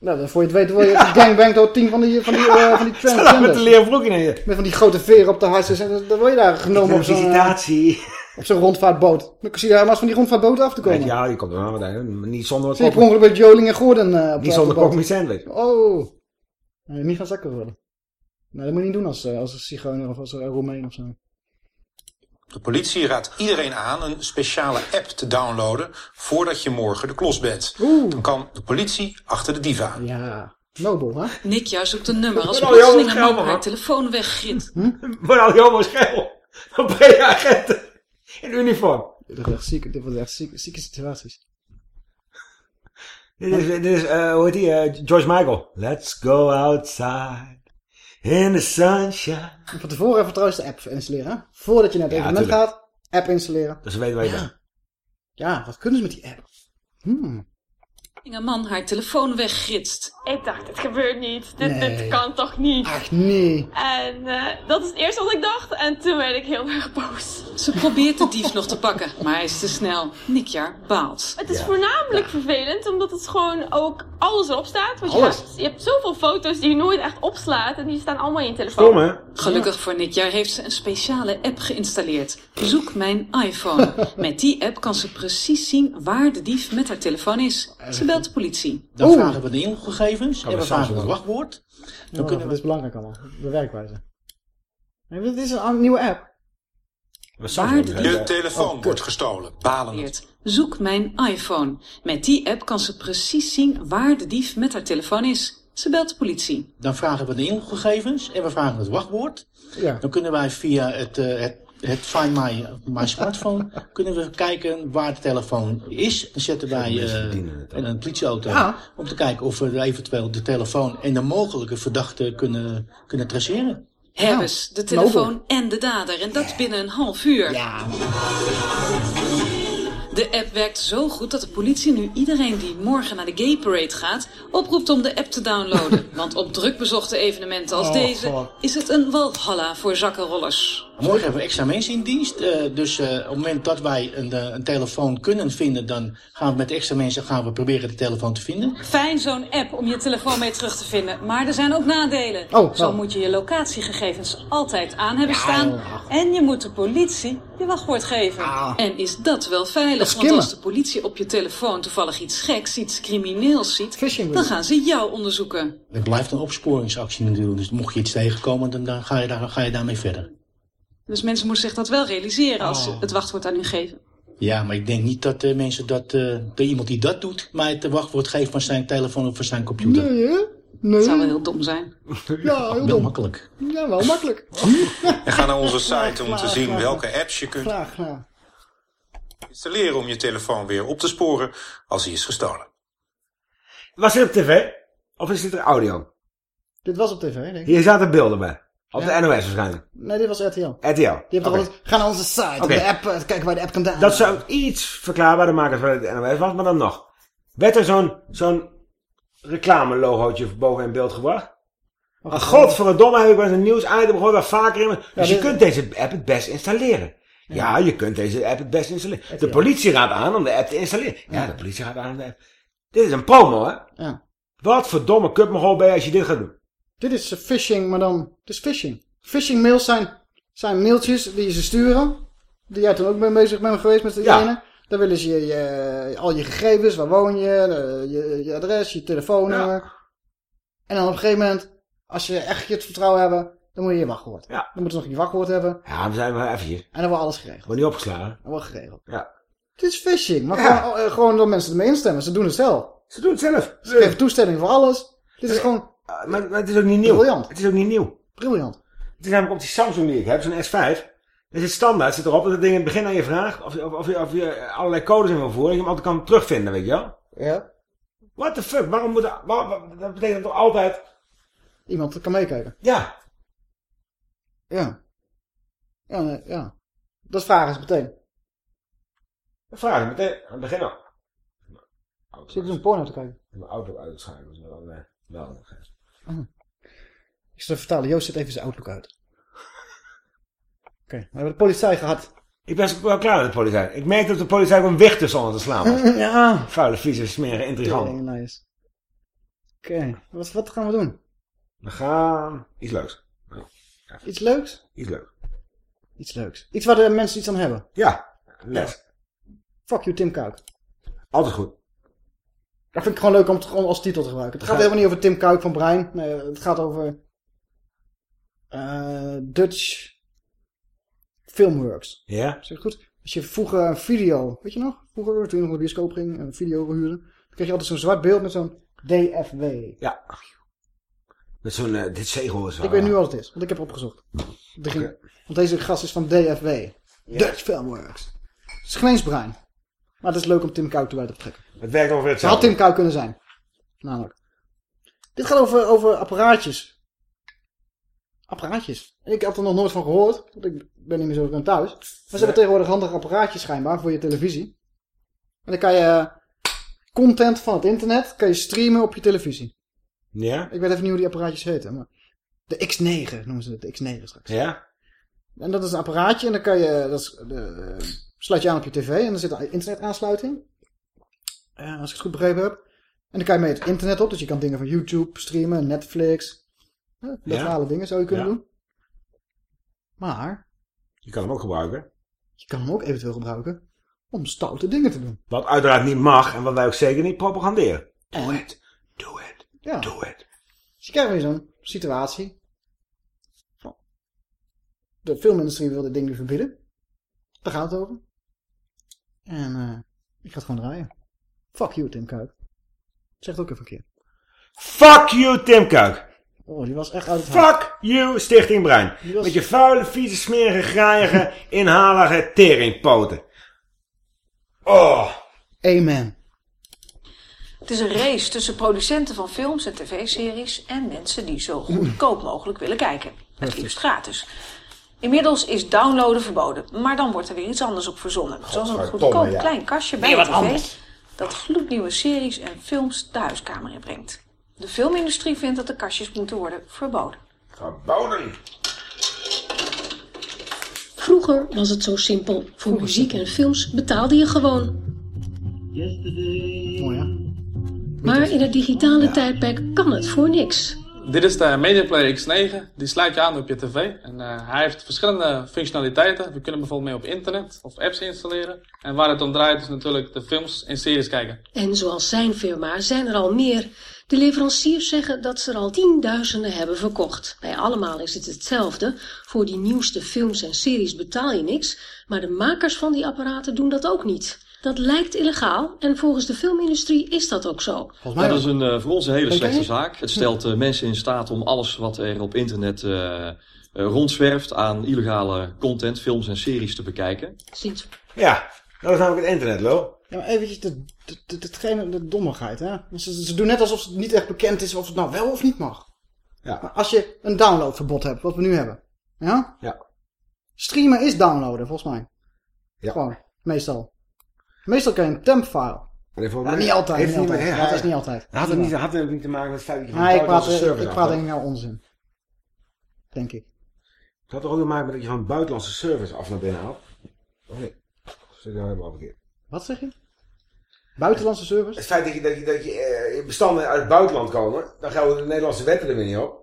Nou, dan voor je het weet word je gangbangt door tien van die, van die, eh, van die daar met transgenders. de leren broek in je. Met van die grote veren op de hartjes. En dan word je daar genomen op zo'n... eh, op zo'n rondvaartboot. Dan zie je daar maar eens van die rondvaartboot af te komen. Ja, die komt er wel meteen. Niet zonder wat Zie je per ongeluk bij Joling en Gordon eh, op Niet de- zonder met sandwich. Oh. Nee, niet gaan zakkenrollen. Nee, dat moet je niet doen als, als een zigeuner of als een Roemeen of zo. De politie raadt iedereen aan een speciale app te downloaden voordat je morgen de klos bent. Dan kan de politie achter de diva aan. Ja, nobel, hè? Nick zoekt een nummer als plotseling een man haar telefoon weggrit. Wordt al jongens schel. Dan ben je agenten. In uniform. Dit was echt zieke, dit was echt zieke, zieke situaties. Dit is, dit is eh, hoe heet die? eh, George Michael. Let's go outside. In the sunshine. Van tevoren even trouwens de app installeren. hè? Voordat je naar het Ja, evenement tuurlijk. gaat, app installeren. Dus ze weten waar je Ja. bent. Ja, wat kunnen ze met die app? Hmm. Een man haar telefoon weggritst. Ik dacht, dit gebeurt niet. Dit, Nee. dit kan toch niet? Ach nee. En eh, dat is het eerste wat ik dacht. En toen werd ik heel erg boos. Ze probeert de dief nog te pakken, maar hij is te snel. Nickjar baalt. Het is voornamelijk vervelend, omdat het gewoon ook alles erop staat. Want je hebt, je hebt zoveel foto's die je nooit echt opslaat. En die staan allemaal in je telefoon. Stom, hè? Gelukkig voor Nickjar heeft ze een speciale app geïnstalleerd. Zoek mijn iPhone. Met die app kan ze precies zien waar de dief met haar telefoon is. Ze belt de politie. Dan vragen we de inloggegevens en we vragen het wachtwoord. Dan Oh, kunnen Dat is belangrijk allemaal. De werkwijze. Nee, dit is een nieuwe app. Waar de Je telefoon wordt gestolen. Balen. Zoek mijn iPhone. Met die app kan ze precies zien waar de dief met haar telefoon is. Ze belt de politie. Dan vragen we de inloggegevens en we vragen het wachtwoord. Ja. Dan kunnen wij via het, eh, het, het Find My, my Smartphone kunnen we kijken waar de telefoon is. Dan zetten wij eh, en een politieauto Ja. om te kijken of we eventueel de telefoon en de mogelijke verdachte kunnen, kunnen traceren. Hebben ze de telefoon en de dader. En dat binnen een half uur. De app werkt zo goed dat de politie nu iedereen die morgen naar de Gay Parade gaat... oproept om de app te downloaden. Want op drukbezochte evenementen als Oh, deze... Is het een walhalla voor zakkenrollers. Morgen hebben we extra mensen in dienst. eh, dus eh, op het moment dat wij een, eh, een telefoon kunnen vinden, dan gaan we met extra mensen gaan we proberen de telefoon te vinden. Fijn zo'n app om je telefoon mee terug te vinden. Maar er zijn ook nadelen. Oh, Zo oh. moet je je locatiegegevens altijd aan hebben Ja, staan. En je moet de politie je wachtwoord geven. En is dat wel veilig? Want als de politie op je telefoon toevallig iets geks, iets crimineels ziet... dan gaan ze jou onderzoeken. Het blijft een opsporingsactie natuurlijk. Dus mocht je iets tegenkomen, dan, dan ga, je daar, ga je daarmee verder. Dus mensen moeten zich dat wel realiseren als ze Oh. het wachtwoord aan u geven. Ja, maar ik denk niet dat eh, mensen dat, eh, dat iemand die dat doet, mij het wachtwoord geeft van zijn telefoon of van zijn computer. Nee, hè? Nee. Het zou wel heel dom zijn. Ja, heel Wel dom. makkelijk. Ja, wel makkelijk. En ga naar onze site om te zien welke apps je kunt Graag, graag. installeren om je telefoon weer op te sporen als hij is gestolen. Was dit op tv? Of is dit er audio? Dit was op tv, denk ik. Hier zaten beelden bij. Op Ja. de NOS waarschijnlijk. Nee, dit was RTL. RTL. Die hebben altijd, ga naar onze site, Oké. de app, eh, kijken waar de app kan downloaden. Dat zou iets verklaarbaarder maken als het de NOS was, maar dan nog. Werd er zo'n zo'n reclame-logootje boven in beeld gebracht? Oh, godverdomme heb ik wel eens een nieuwsitem gehoord waar vaker in... Dus je dit- kunt deze app het best installeren. Ja, je kunt deze app het best installeren. De politie raadt aan om de app te installeren. Ja, de politie raadt aan om de app. Dit is een promo, hè? Ja. Wat verdomme kutmogol ben je als je dit gaat doen. Dit is eh, phishing, maar dan... Het is phishing. Phishing mails zijn, zijn mailtjes die je ze sturen. Die jij toen ook mee bezig bent geweest met degene. Ja. Dan willen ze je, je, al je gegevens, waar woon je, eh, je, je adres, je telefoonnummer. En dan op een gegeven moment, als je echt je het vertrouwen hebben, dan moet je je wachtwoord. Ja. Dan moeten ze nog je wachtwoord hebben. Ja, we zijn maar eventjes. En dan wordt alles geregeld. Wordt niet opgeslagen. Dan wordt geregeld. Ja. Het is phishing, maar Ja. gewoon, eh, gewoon door mensen ermee instemmen. Ze doen het zelf. Ze doen het zelf. Ze geven toestemming voor alles. Dit is gewoon Maar, maar het is ook niet nieuw. Briljant. Het is ook niet nieuw. briljant. Het is namelijk op die Samsung die ik heb, zo'n S5. Er zit standaard, zit erop dat het ding in het begin aan je vraagt of, je- of, of, je, of je allerlei codes in wil voeren. En je hem altijd kan terugvinden, weet je wel? Ja. What the fuck? Waarom moet er, waar- dat betekent toch altijd... Iemand kan meekijken. Ja. Ja. Ja, nee, ja. Dat vragen ze meteen. Dan vraag ik meteen aan het begin al. Zit dus een porno te kijken. Mijn auto uitschakelen. Dus wel, nee, wel. Ik zal vertalen. Joost zet even zijn outlook uit. Oké, we hebben de politie gehad. Ik ben wel klaar met de politie. Ik merk dat de politie een wicht tussen onder te slaan was. Ja. Vuile, vieze, smerige intrigant. Nice. Oké, wat, wat gaan we doen? We gaan... Iets leuks. Iets leuks? Iets leuks. Iets leuks. Iets waar de mensen iets aan hebben. Ja, les. Fuck you, Tim Kuik. Altijd goed. Dat vind ik gewoon leuk om het gewoon als titel te gebruiken. Het gaat helemaal niet over Tim Kuik van Brein. Nee, het gaat over... eh, Dutch Filmworks. Ja? Zeg goed? Als je vroeger een video... Weet je nog? Vroeger, toen je nog naar de bioscoop ging en een video huurde. Dan kreeg je altijd zo'n zwart beeld met zo'n DFW. Ja. Met zo'n... eh, dit zegel is wel... Ik weet nu wat het is, want ik heb opgezocht. Ging- Want deze gast is van DFW. Dutch Filmworks. Het is brein. Maar het is leuk om Tim Kuik erbij te betrekken. Het werkt ongeveer Het had hetzelfde. Tim Kuik kunnen zijn. Namelijk. Dit gaat over, over apparaatjes. Apparaatjes. Ik had er nog nooit van gehoord. Want ik ben niet meer zo ruim thuis. Maar ze hebben tegenwoordig handige apparaatjes schijnbaar voor je televisie. En dan kan je eh, content van het internet kan je streamen op je televisie. Ja? Ik weet even niet hoe die apparaatjes heten. Maar de X9 noemen ze het. De X9 straks. Ja? En dat is een apparaatje en dan kan je, dat is, de, sluit je aan op je tv en er zit een internetaansluiting. Eh, als ik het goed begrepen heb. En dan kan je mee het internet op, dus je kan dingen van YouTube streamen, Netflix. legale dingen zou je kunnen Ja. doen. Maar Je kan hem ook gebruiken. je kan hem ook eventueel gebruiken om stoute dingen te doen. Wat uiteraard niet mag en wat wij ook zeker niet propaganderen. Do it. Do it. Ja. Do it. Dus je krijgt weer zo'n situatie. De filmindustrie wil dit ding nu verbieden. Daar gaat het over. En eh, ik ga het gewoon draaien. Fuck you, Tim Kuik. Zeg het ook even een keer. Fuck you, Tim Kuik. Oh, die was echt uit het hart. Fuck you, Stichting was- Met je vuile, vieze, smerige, graaiige, inhalige teringpoten. Oh. Amen. Het is een race tussen producenten van films en tv-series en mensen die zo goedkoop mogelijk willen kijken. Het liefst gratis. Inmiddels is downloaden verboden, maar dan wordt er weer iets anders op verzonnen. Zoals een goedkoop ja. klein kastje bij de tv anders. dat gloednieuwe series en films de huiskamer inbrengt. De filmindustrie vindt dat de kastjes moeten worden verboden. Verboden. Vroeger was het zo simpel. Voor muziek en films betaalde je gewoon. Mooi, hè? Maar in het digitale tijdperk kan het voor niks. Dit is de Mediaplayer X9. Die sluit je aan op je tv. En eh, hij heeft verschillende functionaliteiten. We kunnen bijvoorbeeld mee op internet of apps installeren. En waar het om draait is natuurlijk de films en series kijken. En zoals zijn firma zijn er al meer. De leveranciers zeggen dat ze er al tienduizenden hebben verkocht. Bij allemaal is het hetzelfde. Voor die nieuwste films en series betaal je niks. Maar de makers van die apparaten doen dat ook niet. Dat lijkt illegaal en volgens de filmindustrie is dat ook zo. Ja, dat is een, eh, voor ons een hele slechte zaak. Het stelt eh, mensen in staat om alles wat er op internet eh, eh, rondzwerft aan illegale content, films en series te bekijken. Sinds Ja, dat is namelijk het internet, lo. Ja, maar eventjes de, de, de, de, de dommigheid, hè. Ze, ze doen net alsof het niet echt bekend is of het nou wel of niet mag. Ja. Maar als je een downloadverbod hebt, wat we nu hebben. Ja? Ja. Streamen is downloaden, volgens mij. Ja. Gewoon, meestal. Meestal kan je een tempfile. Ja, niet altijd, Heeft niet het altijd. meer- Ja, dat is niet altijd. Had het, niet, had het ook niet te maken met het feit dat je van Nee, ik een praat, buitenlandse ik, server ik praat denk ik nou onzin. Denk ik. Het had toch ook te maken met dat je van buitenlandse servers af naar binnen haalt? Of zit ik nou helemaal verkeerd? Wat zeg je? Buitenlandse servers? Het feit dat je, dat je, dat je eh, bestanden uit het buitenland komen, dan gelden de Nederlandse wetten er weer niet op.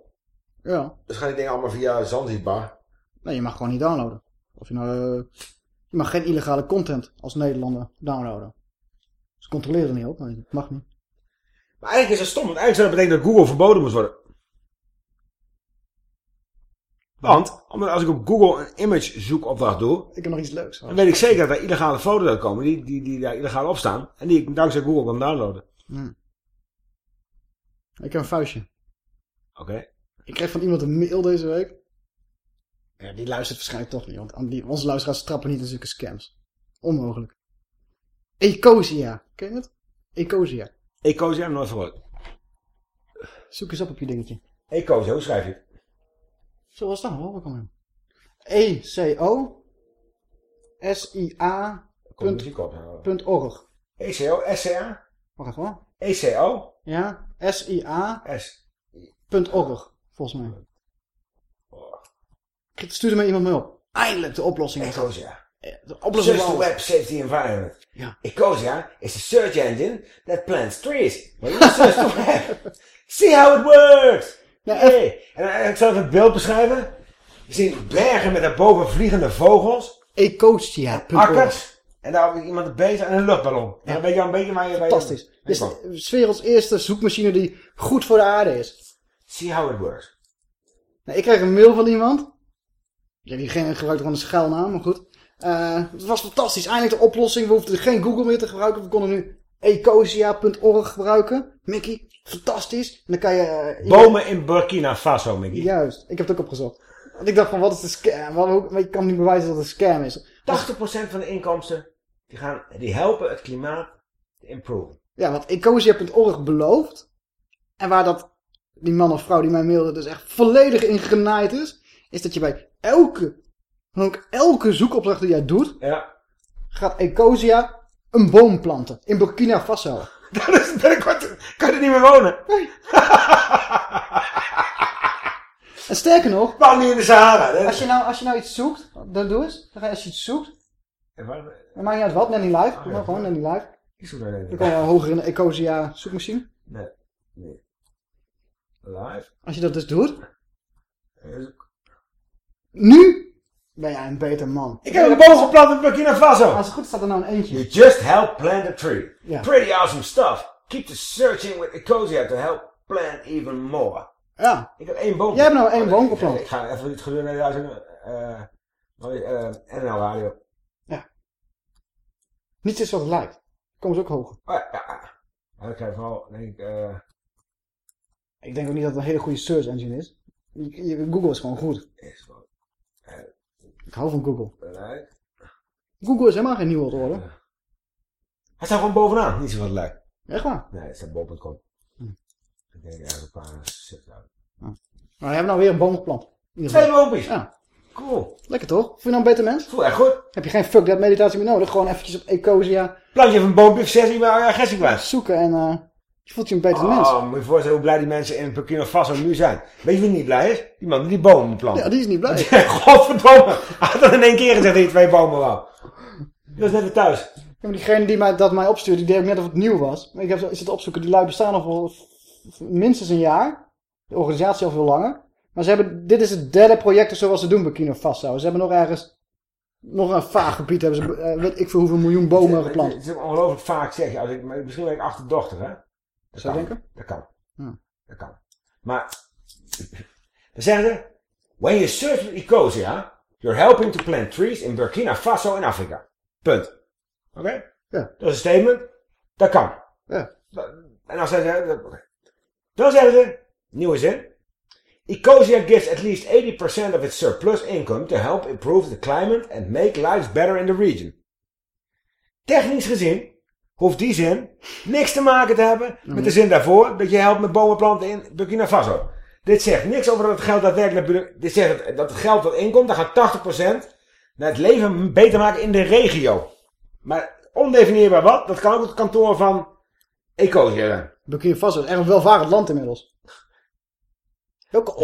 Ja. Dus gaan die dingen allemaal via Zanzibar. Nee, je mag gewoon niet downloaden. Of je nou... eh, je mag geen illegale content als Nederlander downloaden. Ze controleren er niet op, maar het mag niet. Maar eigenlijk is het stom, want eigenlijk zou dat betekenen dat Google verboden moet worden. Want, omdat als ik op Google een image zoekopdracht doe, Ik heb nog iets leuks. dan weet ik zeker dat er illegale foto's uitkomen die, die, die daar illegaal op staan. En die ik dankzij Google kan downloaden. Hm. Ik heb een vuistje. Oké. Ik kreeg van iemand een mail deze week. Ja, die luistert waarschijnlijk toch niet, want die, onze luisteraars trappen niet in zulke scams. Onmogelijk. Ecosia. Ken je het? Ecosia. Ecosia heb ik nooit gehoord. Zoek eens op op je dingetje. Ecosia, hoe schrijf je het? Zo was het dan, hoor. Kom in. E-C-O S-I-A Komt muziek op. ja. punt org. ECO, SCA? Wacht even hoor. ECO? Ja, S-I-A S. punt org, volgens mij. Stuurde me iemand mee op. Eindelijk de oplossing. Ecosia. De oplossing Search the web safety environment. Ja. Ecosia is a search engine that plants trees. When you search the web, see how it works. hey. En ik zal even het beeld beschrijven. Je ziet bergen met daarboven vliegende vogels. Ecosia. Akkers. En daar heb iemand bezig en een luchtballon. En dan weet je al een beetje waar je... Fantastisch. Dit is de werelds eerste zoekmachine die goed voor de aarde is. See how it works. Nou, ik kreeg een mail van iemand. Ja, diegene gebruikte gewoon een schuilnaam, maar goed. Eh, het was fantastisch. Eindelijk de oplossing. We hoefden geen Google meer te gebruiken. We konden nu ecosia.org gebruiken. Mickey, fantastisch. En dan kan je... eh, Bomen in Burkina Faso, Mickey. Juist, ik heb het ook opgezocht. Want ik dacht van, wat is de scam? Wat, hoe- maar je kan niet bewijzen dat het een scam is. 80% van de inkomsten die, gaan, die helpen het klimaat te improven. Ja, wat ecosia.org belooft. En waar dat, die man of vrouw die mij mailde dus echt volledig in genaaid is. Is dat je bij elke, ook elke zoekopdracht die jij doet. Ja. Gaat ecosia een boom planten. In Burkina Faso. Dat is binnenkort, kan je er niet meer wonen. En sterker nog. Waarom niet in de Sahara? Als je nou, als je nou iets zoekt, dan doe eens. Dan ga je als je iets zoekt. En waar- Dan maakt niet uit wat, Nanny Live. Doe maar gewoon Nanny Live. Ik zoek naar Dan kom je hoger in de ecosia zoekmachine. Nee. Nee. Live. Als je dat dus doet. Nu ben jij een beter man. Ik heb een boom geplant in Burkina Faso. Als het goed is, staat er nou een eentje. You just help plant a tree. Ja. Pretty awesome stuff. Keep the searching with Ecosia to help plant even more. Ja. Ik heb één boom. Jij hebt nou één boom geplant. Ik ga even het gedurende deze uitzending. eh eh NL Radio. Niets is wat het lijkt. Komen ze ook hoger. Oh, ja, ja. Ja, ik krijg vooral, denk ik, eh Ik denk ook niet dat het een hele goede search engine is. Google is gewoon goed. is Ik hou van Google. Google is helemaal geen nieuwe orde. Hij staat gewoon bovenaan. Niet zo wat het lijkt. Echt waar? Nee, het staat boven.com. Hm. Ik denk eigenlijk een paar shit uit. Maar we hebben nou weer een boom geplant. Twee boompjes. Ja. Cool. Lekker toch? Voel je nou een beter mens? Voel echt goed. Heb je geen fuck that meditatie meer nodig. Gewoon eventjes op Ecosia Plantje van een boompje, zes uur bij je agressie kwijt. zoeken en eh, je voelt je een beter mens. Oh, moet je voorstellen hoe blij die mensen in Burkina Faso nu zijn. Weet je wie niet blij is? Die man die die bomen planten. Ja, die is niet blij. Godverdomme. Hij had dat in één keer gezegd dat hij twee bomen wou. Die was net weer thuis. Ja, maar diegene die mij, dat mij opstuurde, die deed ook net of het nieuw was. Maar ik heb is het opzoeken, die lui bestaan al voor minstens een jaar. De organisatie al veel langer. Maar ze hebben, dit is het derde project zoals ze doen bij Kino Faso. Ze hebben nog ergens, nog een vaag gebied, hebben ze, eh, weet ik veel hoeveel miljoen bomen geplant. Het is ongelooflijk vaak zeg je. Als ik, misschien ben ik achterdochtig, hè? Dat Zou kan. denken? Dat kan. Ja. Dat kan. Maar, dan zeggen ze, when you search with Ecosia, you're helping to plant trees in Burkina Faso in Afrika. Punt. Oké? Ja. Dat is een statement. Dat kan. Ja. En dan zeggen ze, oké. dan zeggen ze, nieuwe zin. Ecosia gives at least 80% of its surplus income to help improve the climate and make lives better in the region. Technisch gezien hoeft die zin niks te maken te hebben met de zin daarvoor dat je helpt met bomen planten in Burkina Faso. Dit zegt niks over dat het geld daadwerkelijk naar Dit zegt dat het geld wat inkomt, daar gaat 80% naar het leven beter maken in de regio. Maar ondefinieerbaar wat, dat kan ook het kantoor van Ecosia zijn. Burkina Faso is echt een welvarend land inmiddels.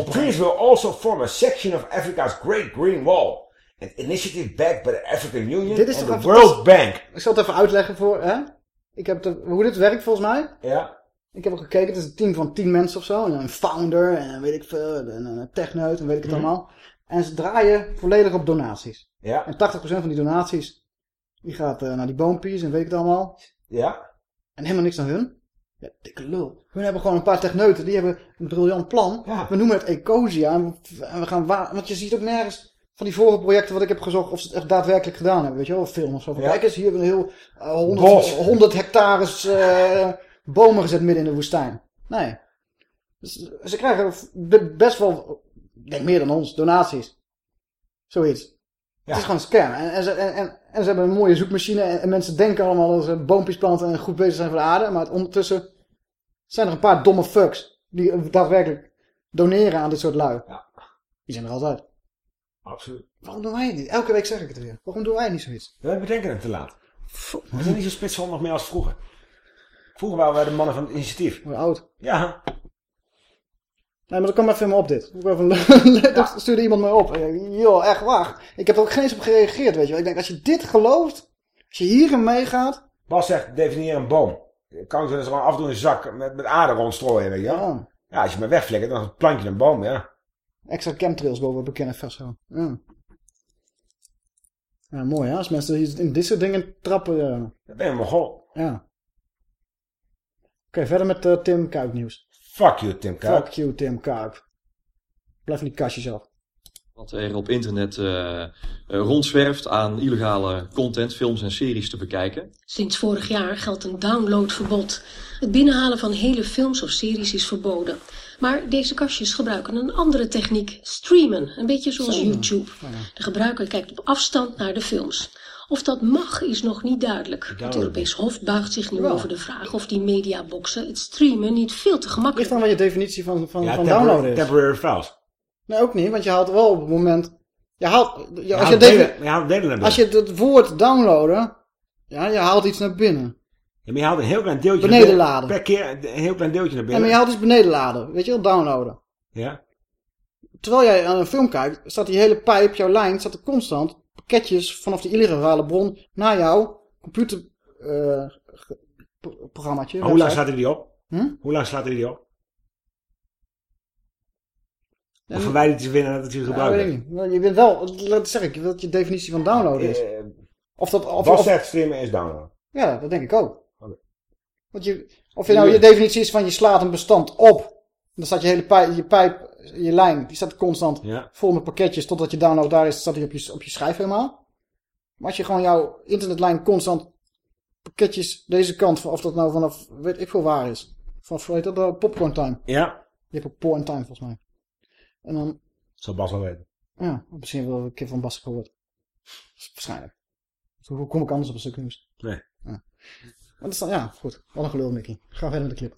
Trees will also form a section of Africa's Great Green Wall, An initiative backed by the African Union Dit is and the World Bank. Ik zal het even uitleggen voor, hè? Ik heb het, hoe dit werkt volgens mij. Ja. Ik heb ook gekeken, het is een team van 10 mensen of zo. En een founder en weet ik veel, en een techneut en weet ik het Mhm. allemaal. En ze draaien volledig op donaties. Ja. En 80% van die donaties, die gaat eh, naar die boompies en weet ik het allemaal. Ja. En helemaal niks naar hun. Ja, dikke lul. Hun hebben gewoon een paar techneuten, die hebben een briljant plan. We noemen het Ecosia. En we, en we gaan waar, want je ziet ook nergens van die vorige projecten wat ik heb gezocht of ze het echt daadwerkelijk gedaan hebben. Weet je wel, een film of zo. Van, Ja. Kijk eens, hier hebben we een heel eh, 100, Bos. 100 hectares eh, bomen gezet midden in de woestijn. Nee. Dus, ze krijgen be- best wel, ik denk meer dan ons, donaties. Zoiets. Het is gewoon een scam. En, en, ze, en, en, ze hebben een mooie zoekmachine. En, en mensen denken allemaal dat ze boompjes planten en goed bezig zijn voor de aarde. Maar het- ondertussen zijn er een paar domme fucks. Die eh, daadwerkelijk doneren aan dit soort lui. Die zijn er altijd. Absoluut. Waarom doen wij het niet? Elke week zeg ik het weer. Waarom doen wij niet zoiets? We bedenken het te laat. We zijn niet zo spitsvondig meer als vroeger. Vroeger waren wij de mannen van het initiatief. Hoe oud? Ja. Nee, maar dan kom even maar op dit. Ik even- stuurde iemand mij op. Joh, echt waar. Ik heb er ook geen eens op gereageerd, weet je wel. Ik denk, als je dit gelooft, als je hierin meegaat... Bas zegt, definieer een boom. Kan ik dus gewoon afdoen in een zak met, met aarde rondstrooien, weet je wel? Ja. Ja, als je me wegflikkert, dan plant je een boom, ja. Extra chemtrails boven bekend en vasthouden. Ja. ja, mooi hè. Als mensen hier in dit soort dingen trappen. Ja. Dat ben je mogol. Ja. Oké, verder met eh, Tim Kuip nieuws. Fuck you, Tim Kuip. Fuck you, Tim Kuip. Blijf van die kastjes af. Wat er op internet eh, eh, rondzwerft aan illegale content, films en series te bekijken. Sinds vorig jaar geldt een downloadverbod. Het binnenhalen van hele films of series is verboden. Maar deze kastjes gebruiken een andere techniek, streamen. Een beetje zoals Zo. YouTube. De gebruiker kijkt op afstand naar de films. Of dat mag is nog niet duidelijk. Het Europees Hof buigt zich nu over de vraag of die mediaboxen het streamen niet veel te gemakkelijk Ligt dan wat je definitie van, van, Ja, van downloaden is. temporary files. Nee, ook niet, want je haalt wel op het moment... Je haalt, als, je haalt defi- delen- je haalt delen naar als je het woord downloaden, ja, je haalt iets naar binnen. Ja, maar je haalt een heel klein deeltje Beneden laden. Per keer een heel klein deeltje naar En binnen. maar je haalt iets beneden laden, weet je wel, downloaden. Ja. Terwijl jij aan een film kijkt, staat die hele pijp, jouw lijn, staat er constant pakketjes vanaf die illegale bron naar jouw computer eh, hoe lang hij die op? Hm? Hoe lang slaat hij die op? En- Of verwijdert hij winnen dat Ja, gebruikt weet ik niet. Maar Je bent wel, dat zeg ik, je wilt je definitie van downloaden is. Eh, Of dat, of, of- zegt streamen is download. ja, dat denk ik ook. Want je, of je nou je definitie is van je slaat een bestand op, dan staat je hele pijp, je pijp, je lijn, die staat constant Ja. vol met pakketjes totdat je download daar is, staat die op je, op je schijf helemaal. Maar als je gewoon jouw internetlijn constant pakketjes deze kant, van, of dat nou vanaf, weet ik veel waar is. Hoe heet dat, eh, popcorn time. Ja. Je hebt ook porn time volgens mij. En dan, Zal Bas wel weten. ja, misschien wel een keer van Bas gehoord. Waarschijnlijk. Hoe kom ik anders op een stuk nieuws? Nee. Ja. Maar dat is dan, ja, goed. Wat een gelul, Mickey. Ga verder met de clip.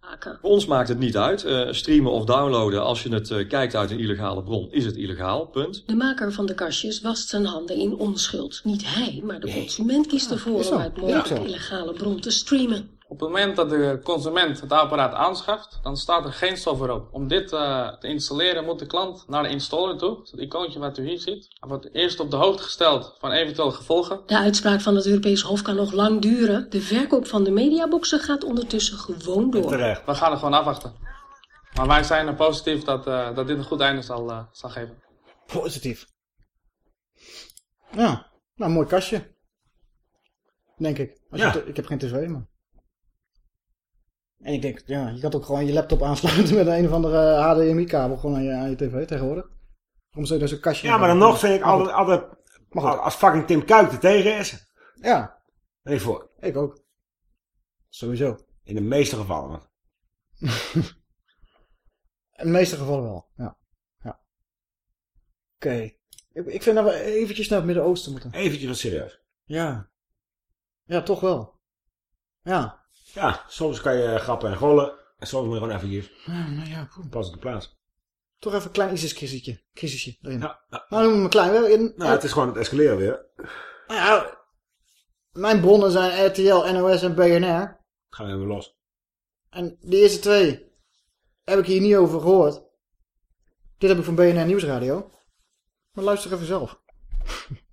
maken. Voor ons maakt het niet uit. Eh, streamen of downloaden, als je het eh, kijkt uit een illegale bron, is het illegaal. Punt. De maker van de kastjes wast zijn handen in onschuld. Niet hij, maar de consument kiest ervoor om uit mogelijk illegale bron te streamen. Op het moment dat de consument het apparaat aanschaft, dan staat er geen software op. Om dit eh, te installeren moet de klant naar de installer toe. Dat icoontje wat u hier ziet. Hij wordt eerst op de hoogte gesteld van eventuele gevolgen. De uitspraak van het Europees Hof kan nog lang duren. De verkoop van de mediaboxen gaat ondertussen gewoon door. We gaan er gewoon afwachten. Maar wij zijn er positief dat, eh, dat dit een goed einde zal, eh, zal geven. Positief. Ja, nou, mooi kastje. Denk ik. Als Ja. je te- ik heb geen tv, maar... En ik denk, ja, je kan ook gewoon je laptop aansluiten met een of andere HDMI-kabel gewoon aan je, aan je tv tegenwoordig. Zou je daar zo'n kastje Ja, maar dan nog vind ik altijd, altijd als fucking Tim Kuik er tegen is, Ja. ben ik voor. Ik ook. Sowieso. In de meeste gevallen. In de meeste gevallen wel, ja. ja. Oké. Ik, ik vind dat we eventjes naar het Midden-Oosten moeten. Eventjes wat serieus. Ja. Ja, toch wel. Ja. Ja, soms kan je grappen en gollen. En soms moet je gewoon eventjes Ja, nou ja, poeh. pas op de plaats. Toch even een klein ISIS-crisisje. Crisisje erin. Nou, noem maar klein. wel In, Nou, het is gewoon het escaleren weer. Nou ja, mijn bronnen zijn RTL, NOS en BNR. Gaan we weer los. En de eerste twee heb ik hier niet over gehoord. Dit heb ik van BNR Nieuwsradio. Maar luister even zelf.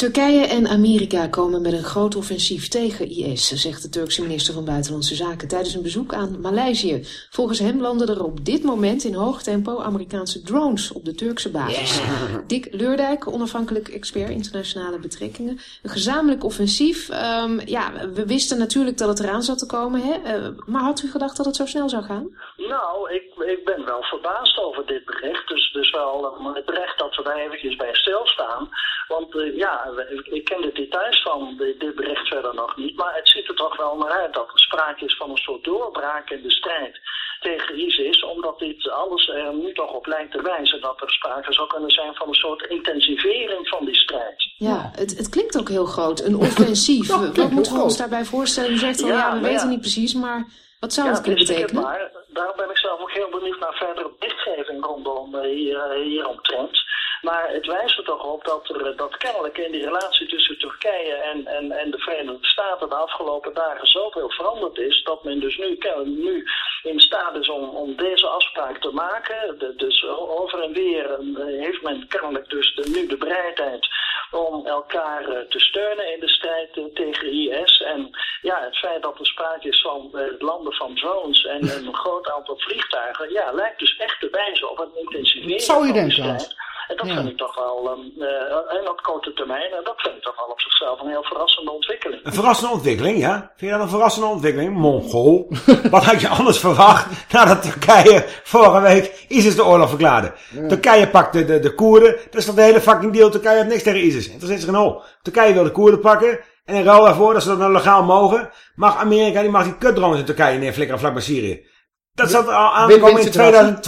Turkije en Amerika komen met een groot offensief tegen IS, zegt de Turkse minister van Buitenlandse Zaken tijdens een bezoek aan Maleisië. Volgens hem landen er op dit moment in hoog tempo Amerikaanse drones op de Turkse basis. Dick Leurdijk, onafhankelijk expert internationale betrekkingen. Een gezamenlijk offensief. Ehm, ja, we wisten natuurlijk dat het eraan zat te komen, hè? Eh, maar had u gedacht dat het zo snel zou gaan? Nou, ik, ik ben wel verbaasd over dit bericht. Dus, dus wel uh, terecht dat we daar eventjes bij stilstaan. Want uh, ja, ik, ik, ken de details van dit, bericht verder nog niet. Maar het ziet er toch wel naar uit dat er sprake is van een soort doorbraak in de strijd tegen ISIS. Omdat dit alles er nu toch op lijkt te wijzen dat er sprake zou kunnen zijn van een soort intensivering van die strijd. Ja, het, het klinkt ook heel groot. Een offensief. Wat moeten we ons daarbij voorstellen? U zegt al, ja, ja we weten ja. niet precies, maar wat zou ja, het kunnen betekenen? Maar, daar ben ik zelf ook heel benieuwd naar verdere berichtgeving rondom uh, hier, hieromtrent. Maar het wijst er toch op dat, er, dat kennelijk in die relatie tussen Turkije en, en, en de Verenigde Staten de afgelopen dagen zoveel veranderd is, dat men dus nu, nu in staat is om, om deze afspraak te maken. De, dus over en weer uh, heeft men kennelijk dus de, nu de bereidheid om elkaar uh, te steunen in de strijd uh, tegen IS. En ja, het feit dat er sprake is van het landen van drones en een groot aantal vliegtuigen, ja, lijkt dus echt te wijzen op een intensivering Zou je denken? En dat Ja. vind ik toch wel, uh, en op korte termijn, en dat vind ik toch wel op zichzelf een heel verrassende ontwikkeling. Een verrassende ontwikkeling, ja? Vind je dat een verrassende ontwikkeling? Mongool. Wat had je anders verwacht nadat Turkije vorige week ISIS de oorlog verklaarde? Turkije pakt de, de, de Koerden. Dat is toch de hele fucking deal. Turkije heeft niks tegen ISIS. Het is geen hol. Turkije wil de Koerden pakken. En in ruil daarvoor, dat ze dat nou legaal mogen, mag Amerika die mag die kutdrones in Turkije neerflikkeren vlak bij Syrië. Dat zat al aangekomen in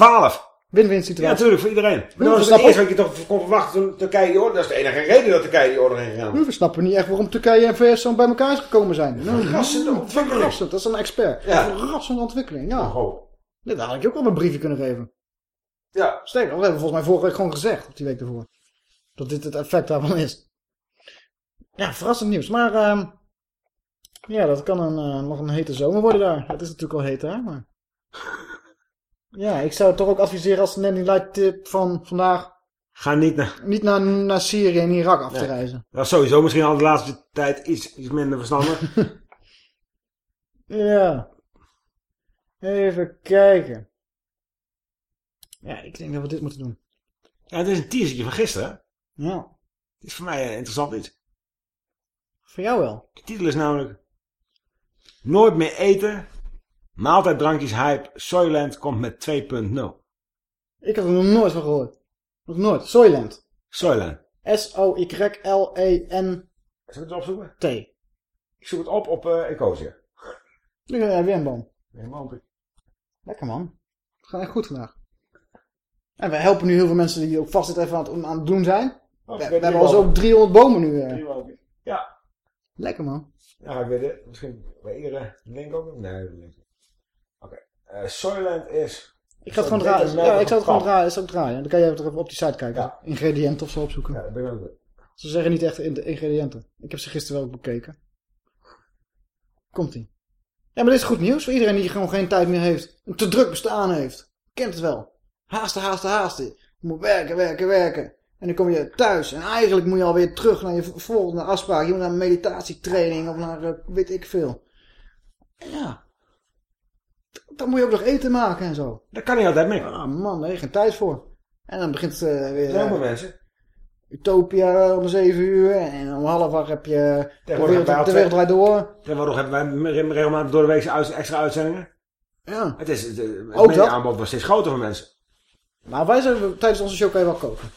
Win-win situatie. 2012. Win-win Ja, natuurlijk, voor iedereen. Maar we dat was het eerste wat je toch kon verwachten toen Turkije die orde... Dat is de enige reden dat Turkije die orde ging gaan. We snappen niet echt waarom Turkije en VS zo bij elkaar gekomen zijn. Nou, Verrassende ontwikkeling. Verrassend, dat is een expert. Ja. Verrassende ontwikkeling, ja. Dit had ik ook wel een briefje kunnen geven. Ja. Sterker, dat hebben we volgens mij vorige week gewoon gezegd, of die week ervoor. Dat dit het effect daarvan is. Ja, verrassend nieuws. Maar, ehm ja, dat kan een, eh, nog een hete zomer worden daar. Het is natuurlijk al heet daar, maar... Ja, ik zou het toch ook adviseren als de Nanny Light tip van vandaag... Ga niet naar... Niet naar, naar Syrië en Irak af te reizen. Dat is sowieso misschien al de laatste tijd iets, iets minder verstandig. Ja. Even kijken. Ja, ik denk dat we dit moeten doen. ja, het is een teasertje van gisteren. hè? Ja. Het is voor mij een interessant iets. Voor jou wel. De titel is namelijk... Nooit meer eten. Maaltijd, drankjes, hype. Soyland komt met 2.0. Ik heb er nog nooit van gehoord. Nog nooit. Soyland. Soyland. S-O-Y-L-E-N-T. Zal ik het opzoeken? Ik zoek het op op uh, Ecosia. Ja, weer een boom. Weer een boompje. Lekker man. Het gaat echt goed vandaag. En wij helpen nu heel veel mensen die ook vast zitten even aan het, aan het doen zijn. Oh, we, we weet hebben al wat. zo 300 bomen nu. boompjes. Ja. Lekker man. Ja, ga ik weer dit. Misschien bij iedere link ook. Nee, de Oké. Eh, Soyland is... Ik ga het gewoon draaien. Ja, ik zal het gewoon draaien. Zal ik draaien. Dan kan jij even op die site kijken. Ingrediënten of zo opzoeken. Ja, dat ben ik ook. Ze zeggen niet echt in de ingrediënten. Ik heb ze gisteren wel ook bekeken. Komt-ie. Ja, maar dit is goed nieuws voor iedereen die gewoon geen tijd meer heeft. Een te druk bestaan heeft. Kent het wel. Haasten, haasten, haasten. Je moet werken, werken, werken. En dan kom je thuis. En eigenlijk moet je alweer terug naar je volgende afspraak. Je moet naar een meditatietraining of naar eh, weet ik veel. En ja. Dan moet je ook nog eten maken en zo. Dat kan niet altijd mee. Ah man, daar heb je geen tijd voor. En dan begint het eh, weer... Veel eh, mensen. Utopia eh, om 7 uur. En om half acht heb je de Tegenwoordig de wereld al draait door. Tegenwoordig hebben wij re- regelmatig door de week extra uitzendingen. Ja. Het, is, het, het Ook dat? aanbod was steeds groter voor mensen. Maar wij zijn tijdens onze show kan je wel koken.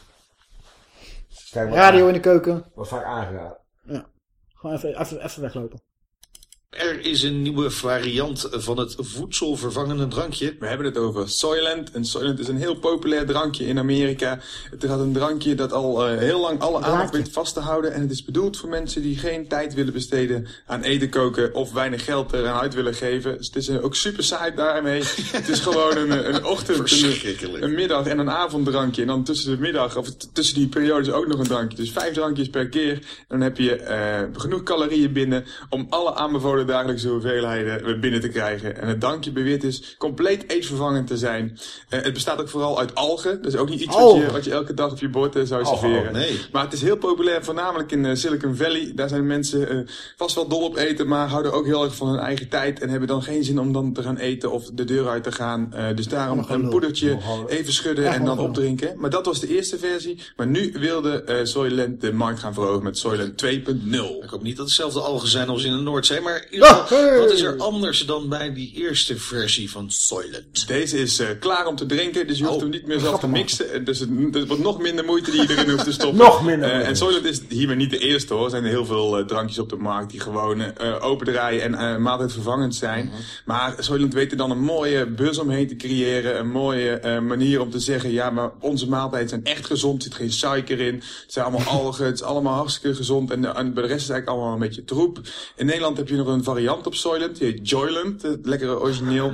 Radio aan- in de keuken. Wordt vaak aangeraden. Ja. Gewoon even, even, even weglopen. Er is een nieuwe variant van het voedselvervangende drankje. We hebben het over Soylent. En Soylent is een heel populair drankje in Amerika. Het is een drankje dat al eh, heel lang alle aandacht weet vast te houden. En het is bedoeld voor mensen die geen tijd willen besteden aan eten koken of weinig geld eraan uit willen geven. Dus het is eh, ook super saai daarmee. het is gewoon een, een ochtend, een, Verschrikkelijk. een middag en een avonddrankje. En dan tussen de middag of tussen die periodes ook nog een drankje. Dus vijf drankjes per keer. En dan heb je eh, genoeg calorieën binnen om alle aanbevolen grote dagelijkse hoeveelheden binnen te krijgen. En het drankje beweert dus compleet eetvervangend te zijn. Eh, het bestaat ook vooral uit algen. Dat is ook niet iets wat je, Algen? wat je elke dag op je bord eh, zou Algen, serveren. oh, nee. Maar het is heel populair, voornamelijk in eh, Silicon Valley. Daar zijn mensen eh, vast wel dol op eten, maar houden ook heel erg van hun eigen tijd. En hebben dan geen zin om dan te gaan eten of de deur uit te gaan. Eh, dus daarom een poedertje, even schudden en dan opdrinken. Maar dat was de eerste versie. Maar nu wilde eh Soylent de markt gaan verhogen met Soylent 2.0. Ik hoop niet dat het hetzelfde algen zijn als in de Noordzee. Maar ieder geval, wat is er anders dan bij die eerste versie van Soylent? Deze is eh, klaar om te drinken, dus je hoeft hem niet meer zelf te mixen. Dus het, het wordt nog minder moeite die je erin hoeft te stoppen. Nog minder Eh, moeite. en Soylent is hiermee niet de eerste hoor. Er zijn heel veel eh, drankjes op de markt die gewoon eh opendraaien en eh maaltijdvervangend zijn. Maar Soylent weet er dan een mooie buzz omheen te creëren. Een mooie eh, manier om te zeggen, ja maar onze maaltijden zijn echt gezond. Er zit geen suiker in. Het zijn allemaal algen. Het is allemaal hartstikke gezond. En, de, en bij de rest is het eigenlijk allemaal een beetje troep. In Nederland heb je nog een variant op Soylent. Die heet Joylent. Het lekkere origineel.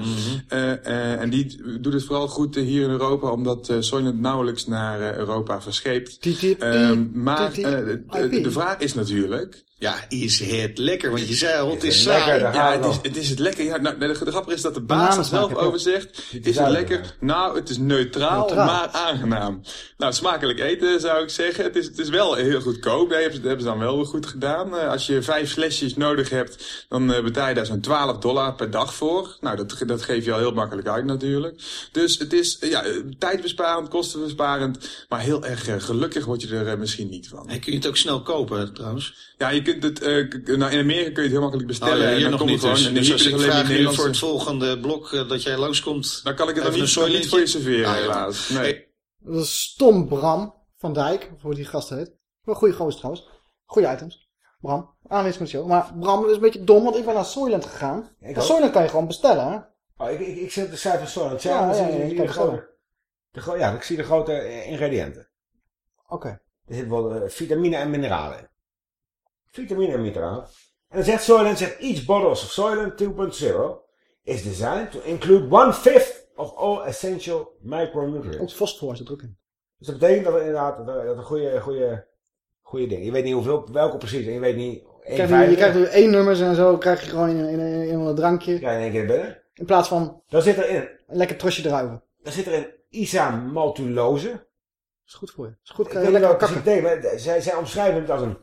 Eh, eh, en die doet het vooral goed eh, hier in Europa. Omdat Soylent nauwelijks naar Europa verscheept. Ehm, maar de vraag is natuurlijk... Ja, is het lekker? Want je zei al, het is saai. lekker? Ja, het is, het is het lekker. Ja, nou, de, de grap is dat de baas er zelf over zegt. Het is Is het lekker? Nou, het is neutraal, Neutraal. maar aangenaam. Nou, smakelijk eten zou ik zeggen. Het is, het is wel heel goedkoop. Dat hebben, hebben ze dan wel weer goed gedaan. Eh, als je vijf flesjes nodig hebt, dan eh, betaal je daar zo'n 12 dollar per dag voor. Nou, dat, dat geef je al heel makkelijk uit natuurlijk. Dus het is ja, tijdbesparend, kostenbesparend. Maar heel erg eh, gelukkig word je er misschien niet van. En kun je het ook snel kopen trouwens? Ja, je kunt het, eh, nou, in Amerika kun je het heel makkelijk bestellen. Oh ja, en hier dan nog kom je niet gewoon, dus. en Dus hier als kun ik vraag voor het volgende blok eh, dat jij langskomt... Dan kan ik het dan even niet, dan niet voor je serveren, Ah, ja. helaas. Nee. Dat is stom Bram van Dijk, hoe die gast heet. Wel goede gozer trouwens. Goede items. Bram, aanwezig met show. Maar Bram, dat is een beetje dom, want ik ben naar Soylent gegaan. Ik En ook. Soylent kan je gewoon bestellen, hè? Oh, ik, ik, ik zit op de site van Soylent. Ja, Ja, ja, ja, de grote- ja, ik zie de grote eh, ingrediënten. Oké. Er wel eh, vitamine en mineralen in. Vitamine en mineralen. En dan zegt Soylent, zegt each bottles of Soylent 2.0 is designed to include one-fifth of all essential micronutrients. Ook fosfor zit er ook in. Dus dat betekent dat het inderdaad dat, dat een goede, goede, goede ding. Je weet niet hoeveel, welke precies. En je weet niet. Je krijgt, nu, je krijgt nu één nummers en zo krijg je gewoon in, in, in, in een drankje. Ja, in één keer binnen. In plaats van Dan zit erin. een lekker trosje druiven. Dan zit er in isamaltulose. is goed voor je. Is goed, Ik kan je lekker kakken. systeem, maar zij, zij omschrijven het als een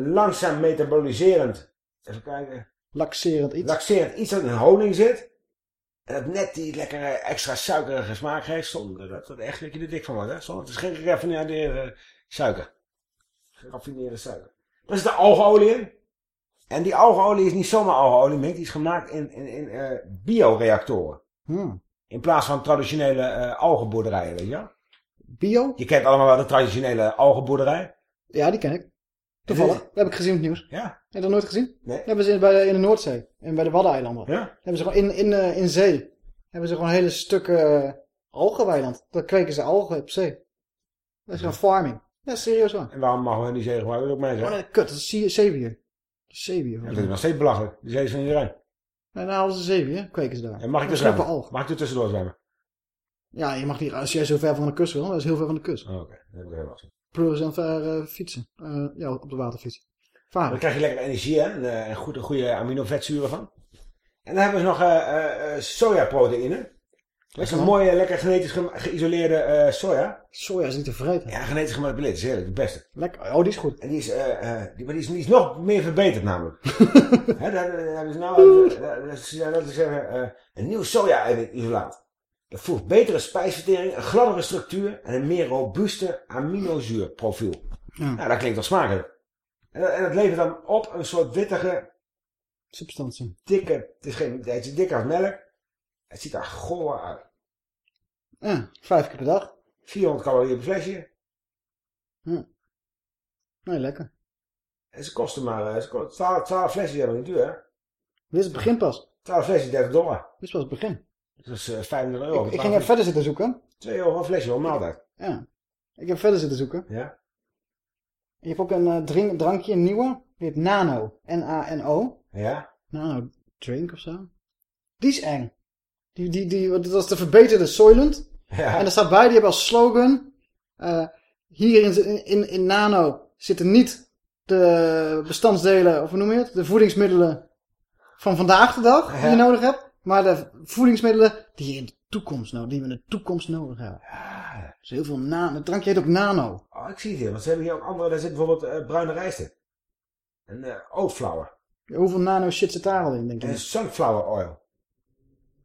langzaam metaboliserend, even kijken, Laxerend iets. laxerend iets dat in honing zit. En dat net die lekkere extra suikerige smaak geeft, zonder dat het echt dat je er dik van wordt. Hè? Zonder, het is geen geraffineerde suiker. Geraffineerde suiker. Er zit de algeolie in. En die algeolie is niet zomaar algeolie. Die is gemaakt in, in, in eh, bioreactoren. Hmm. In plaats van traditionele eh algenboerderijen, weet je wel? Bio? Je kent allemaal wel de traditionele algenboerderij. Ja, die ken ik. Toevallig. Dat heb ik gezien op het nieuws. Ja. Heb je dat nooit gezien? Nee. Dat hebben ze in, bij, in de Noordzee. En bij de Waddeneilanden. Ja. Hebben ze gewoon in, in, eh, in zee. Hebben ze gewoon hele stukken uh, algenweiland. Daar kweken ze algen op zee. Dat is gewoon farming. Ja, serieus waar. En waarom mogen we die zee gebruiken? Dat is ook mijn Oh, zee. nee, kut, dat is zee- zeewier. Dat is zeewier. Ja, dat is nog steeds belachelijk. Die zee is van iedereen. En dan halen ze zeewier, kweken ze daar. En mag ik er zwemmen? algen. Mag ik er tussendoor zwemmen? Ja, je mag niet, als jij zo ver van de kust wil, dat is heel ver van de kust. Oh, Oké, dat heb ik helemaal gezien. Plus en ver eh, fietsen. Eh, ja, op de waterfiets. Varen. Dan krijg je lekker energie en eh, en goede, goede aminovetzuren van. En dan hebben we nog sojaproteïne. Dat is een mooie, lekker genetisch ge- geïsoleerde soja. Soja is niet te vreten. Ja, genetisch gemanipuleerd. is heerlijk, het beste. Lekker. Oh, die is goed. En die is, die, maar die is, die is nog meer verbeterd namelijk. Hè, dat, dat is nou, dat is, dat is een nieuw soja-isolaat. Dat voegt betere spijsvertering, een gladdere structuur en een meer robuuste aminozuurprofiel. Ja. Nou, dat klinkt toch smakelijk. En, en dat levert dan op een soort wittige, Substantie. dikke, het is, geen, het is dikker als melk. Het ziet er goor uit. Ja, vijf keer per dag. 400 calorieën per flesje. Nee, lekker. En ze kosten maar, eh, ze kosten 12, 12 flesjes hebben niet duur hè. Dit is het begin pas. 12 flesjes 30 dollar. Dit is pas het begin. Dat is 25 euro. Ik, ik ging even verder zitten zoeken. 2 euro een flesje, wel maaltijd. Ja. Ik heb verder zitten zoeken. Ja. Je hebt ook een eh, drink, drankje, een nieuwe. Die heet Nano. N-A-N-O. Ja. Nano drink of zo. Die is eng. Die, die, die, dat is de verbeterde Soylent. Ja. En er staat bij, die hebben als slogan... eh, hier in, in, in Nano zitten niet de bestandsdelen, of hoe noem je het? De voedingsmiddelen van vandaag de dag die je nodig hebt. Maar de voedingsmiddelen die je in de toekomst nodig die we in de toekomst nodig hebben. Dus heel veel nano. Het drankje heet ook nano. Oh, ik zie het hier. Want ze hebben hier ook andere. Daar zit bijvoorbeeld eh, bruine rijst in. En eh oatflour. Hoeveel nano shit zit daar al in, denk je? En sunflower oil.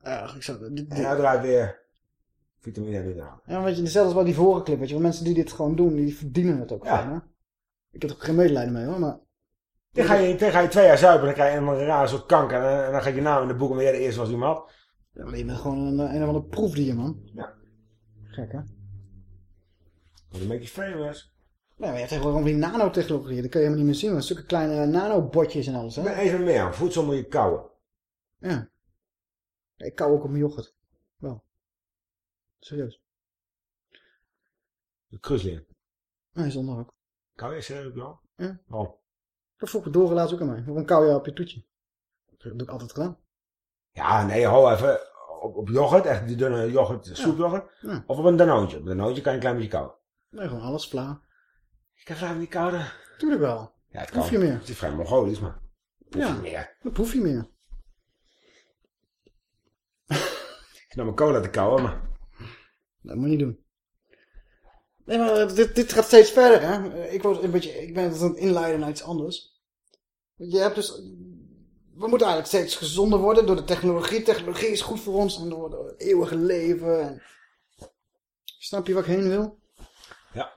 Ja, ik zou, dit, dit- En uiteraard weer vitamine en mineralen. Ja, weet je, als bij die vorige clip, weet je wel. Mensen die dit gewoon doen, die verdienen het ook Ja. gewoon, hè. Ik heb er ook geen medelijden mee, hoor, maar... Dan ga, je, dan ga je twee jaar zuipen, dan krijg je een rare soort kanker. En, en dan gaat je naam in de boek omdat jij de eerste was die had. Ja, maar je bent gewoon een, een of andere proefdier, man. Ja. Gek, hè? Dan make you famous. Nee, maar je hebt tegenwoordig gewoon die nanotechnologie. Dat kun je helemaal niet meer zien. Maar stukken kleine nanobotjes en alles, hè? even meer. Voedsel moet je kauwen. Ja. Ik kou ook op mijn yoghurt. Wel. Serieus. De kruisleer. Nee, zonder ook. Kauw je serieus wel? Ja. Oh. Dat vroeg ik doorgelaten ook aan mij. Waarom kou je op je toetje? Dat doe ik altijd gedaan. Ja, nee, hou even op, op yoghurt, echt die dunne yoghurt, soepyoghurt. Ja. Of op een danoontje. Op een danoontje kan je een klein beetje kauwen. Nee, gewoon alles, vla. Ik kan vragen niet koude. Tuurlijk wel. Ja, het Proef kan. je meer. Het is vrij mongolisch, maar proef Ja. je meer. Dan proef je meer. Ik nam mijn cola te kauwen, maar... Dat moet je niet doen. Nee, maar dit, dit gaat steeds verder, hè. Ik, word een beetje, ik ben het aan het inleiden naar iets anders. Je hebt dus... We moeten eigenlijk steeds gezonder worden door de technologie. Technologie is goed voor ons en door het eeuwige leven. En... Snap je waar ik heen wil? Ja.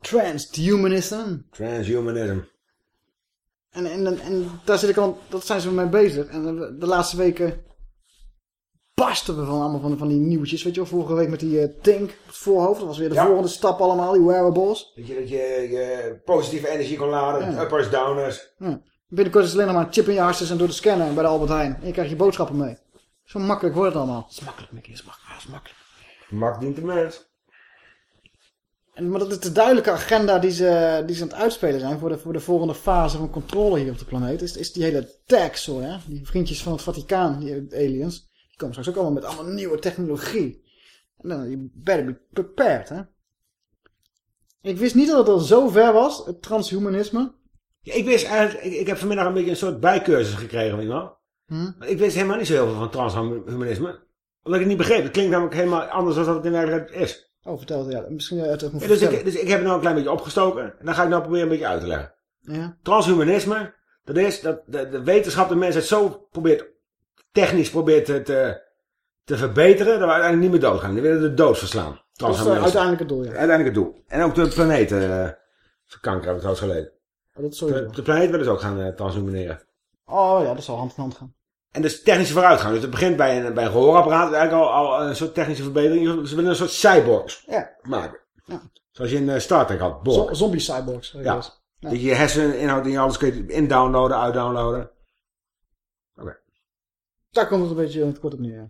Transhumanism. Transhumanism. En, en, en daar zit ik al, dat zijn ze mee bezig. En de, de laatste weken barsten we van allemaal van, van die nieuwtjes. Weet je wel, vorige week met die eh, tank op het voorhoofd. Dat was weer de Ja. volgende stap allemaal, die wearables. Dat je, dat je, je positieve energie kon laden, Ja. uppers, downers. Ja. Binnenkort is het alleen nog maar een chip in je hartstikke en door de scanner bij de Albert Heijn. En je krijgt je boodschappen mee. Zo makkelijk wordt het allemaal. Het is makkelijk, Mickey. Het is makkelijk. Het is makkelijk. Mak dient de mens. En, maar dat is de duidelijke agenda die ze, die ze aan het uitspelen zijn voor de, voor de volgende fase van controle hier op de planeet. Is, is die hele tax, hoor, hè? Die vriendjes van het Vaticaan, die aliens. Die komen straks ook allemaal met allemaal nieuwe technologie. En dan, you better be prepared, hè? Ik wist niet dat het al zo ver was, het transhumanisme. Ik wist eigenlijk, ik, ik heb vanmiddag een beetje een soort bijcursus gekregen van iemand. Hm? Ik wist helemaal niet zo heel veel van transhumanisme. Omdat ik het niet begreep. Het klinkt namelijk helemaal anders dan dat het in werkelijkheid is. Oh, vertel het, ja. Misschien uit het Ja, dus, ik, dus ik heb het nou een klein beetje opgestoken. En dan ga ik nou proberen een beetje uit te leggen. Ja. Transhumanisme, dat is dat de, de wetenschap de mens het zo probeert, technisch probeert te, te, te verbeteren, dat we uiteindelijk niet meer doodgaan. Die willen de dood verslaan. Dat is het Transhumanisme. uiteindelijke doel, ja. Uiteindelijk het doel. En ook de planeet eh verkankeren, heb ik trouwens geleden. Oh, dat is. De, de planeet willen ze ook gaan eh, transhumaneren. Oh ja, dat zal hand in hand gaan. En dus technische vooruitgang. Dus het begint bij een, bij een gehoorapparaat. Eigenlijk al, al een soort technische verbetering. Ze willen een soort cyborgs Ja. maken. Ja. Zoals je in eh, Star Trek had. Zo- zombie cyborgs. Ja. Ja. Dat je je herseninhoud en je alles kun je in-downloaden, uit-downloaden. Daar komt het een beetje in het kort op neer.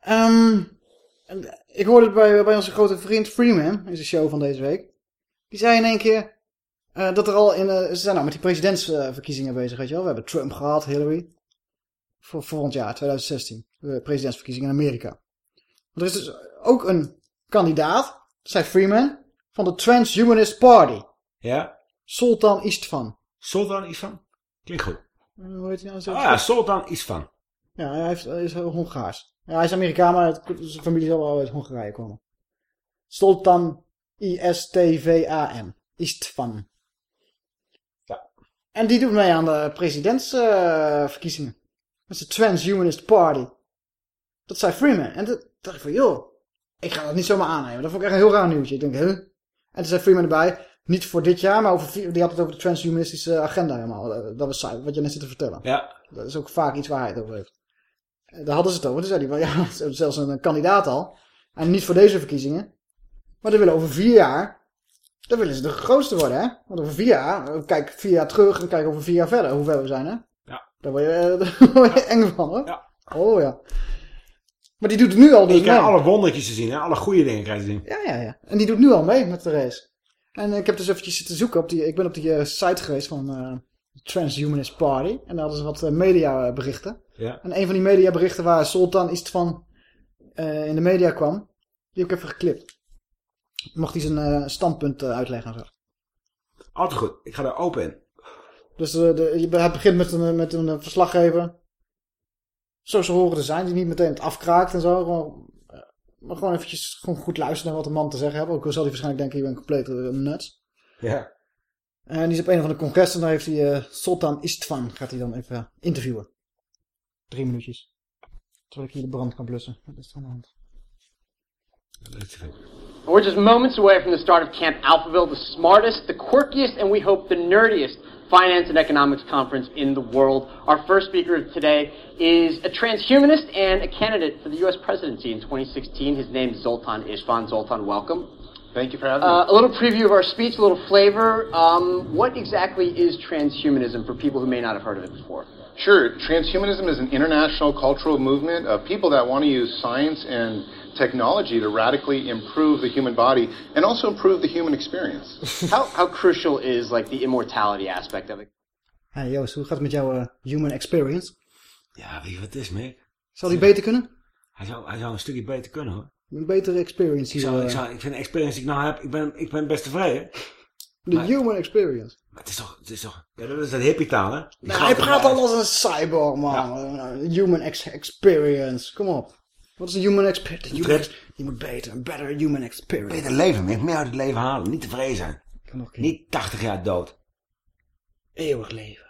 Ehm, ik hoorde het bij, bij onze grote vriend Freeman in zijn show van deze week. Die zei in één keer eh, dat er al in... eh, ze zijn nou met die presidentsverkiezingen bezig, weet je wel. We hebben Trump gehad, Hillary. Voor volgend jaar, 2016. De presidentsverkiezingen in Amerika. Maar er is dus ook een kandidaat, dat zei Freeman, van de Transhumanist Party. Ja. Sultan Istvan. Sultan Istvan? Klinkt goed. Eh, Hoe heet hij nou? zo? Ah ja, Sultan Istvan. Ja, hij, heeft, is Hongaars. Ja, hij is Amerikaan, maar het, zijn familie zal wel uit Hongarije komen. Sultan I-S-T-V-A-N. Istvan. Ja. En die doet mee aan de presidentsverkiezingen. dat is de Transhumanist Party. Dat zei Freeman. En dat dacht ik van, joh, ik ga dat niet zomaar aannemen. Dat vond ik echt een heel raar nieuwtje. Ik denk, huh? En toen zei Freeman erbij, niet voor dit jaar, maar over vier, die had het over de transhumanistische agenda helemaal. Eh, Dat was wat je net zit te vertellen. Ja. Dat is ook vaak iets waar hij het over heeft. Eh, Daar hadden ze het over. Toen zei hij, ja, zelfs een kandidaat al. En niet voor deze verkiezingen. Maar die willen over vier jaar, dan willen ze de grootste worden, hè? Want over vier jaar, kijk vier jaar terug en kijk over vier jaar verder hoe ver we zijn, hè? Ja. Daar word je, eh, daar word je eng van, hoor. Ja. Oh ja. Maar die doet het nu al dus Je krijgt alle wondertjes te zien, hè? alle goede dingen krijg je te zien. Ja, ja, ja. En die doet nu al mee met de race. En ik heb dus eventjes zitten zoeken op die... Ik ben op die eh, site geweest van eh Transhumanist Party. En daar hadden ze wat mediaberichten. Ja. En een van die mediaberichten waar Sultan iets van in de media kwam... Die heb ik even geklipt. Mocht hij zijn eh, standpunt eh, uitleggen en zo. Altijd goed. Ik ga daar open in. Dus eh, de, je, het begint met een, met een verslaggever. Zo ze horen te zijn, die niet meteen het afkraakt en zo. Gewoon, maar gewoon eventjes gewoon goed luisteren naar wat de man te zeggen heeft. Ook al zal hij waarschijnlijk denken, je bent compleet nuts. Ja. En die is op een van de congressen en daar heeft hij Sultan Istvan, gaat hij dan even interviewen. Drie minuutjes. Terwijl ik hier de brand kan blussen. Wat is er aan de hand? We're just moments away from the start of Camp Alphaville, the smartest, the quirkiest, and we hope the nerdiest finance and economics conference in the world. Our first speaker today is a transhumanist and a candidate for the U.S. presidency in 2016. His name is Zoltan Ishvan. Zoltan, welcome. Thank you for having Uh, me. a little preview of our speech, a little flavor. Um, what exactly is transhumanism for people who may not have heard of it before? Sure, transhumanism is an international cultural movement of people that want to use science and technology to radically improve the human body and also improve the human experience. how, how crucial is like the immortality aspect of it? Hey Joost, hoe gaat het met jouw eh, human experience? Ja, weet je wat het is, Mick? Zal die beter kunnen? Hij zou, hij zou een stukje beter kunnen, hoor. Een betere experience Ik, hier. zou, eh, ik, zou, ik vind de experience die ik nou heb, ik ben, ik ben best tevreden. de human experience. Maar het is toch, het is toch, ja, dat is dat hippie taal, hè? Die Nou, hij praat al als een cyborg, man. Eh, Human ex- experience. Kom op. Wat is een human experience? Human Fred. ex- je moet beter, een better human experience. Beter leven, Mick. Meer uit het leven halen. Niet tevreden zijn. Niet 80 jaar dood. Eeuwig leven.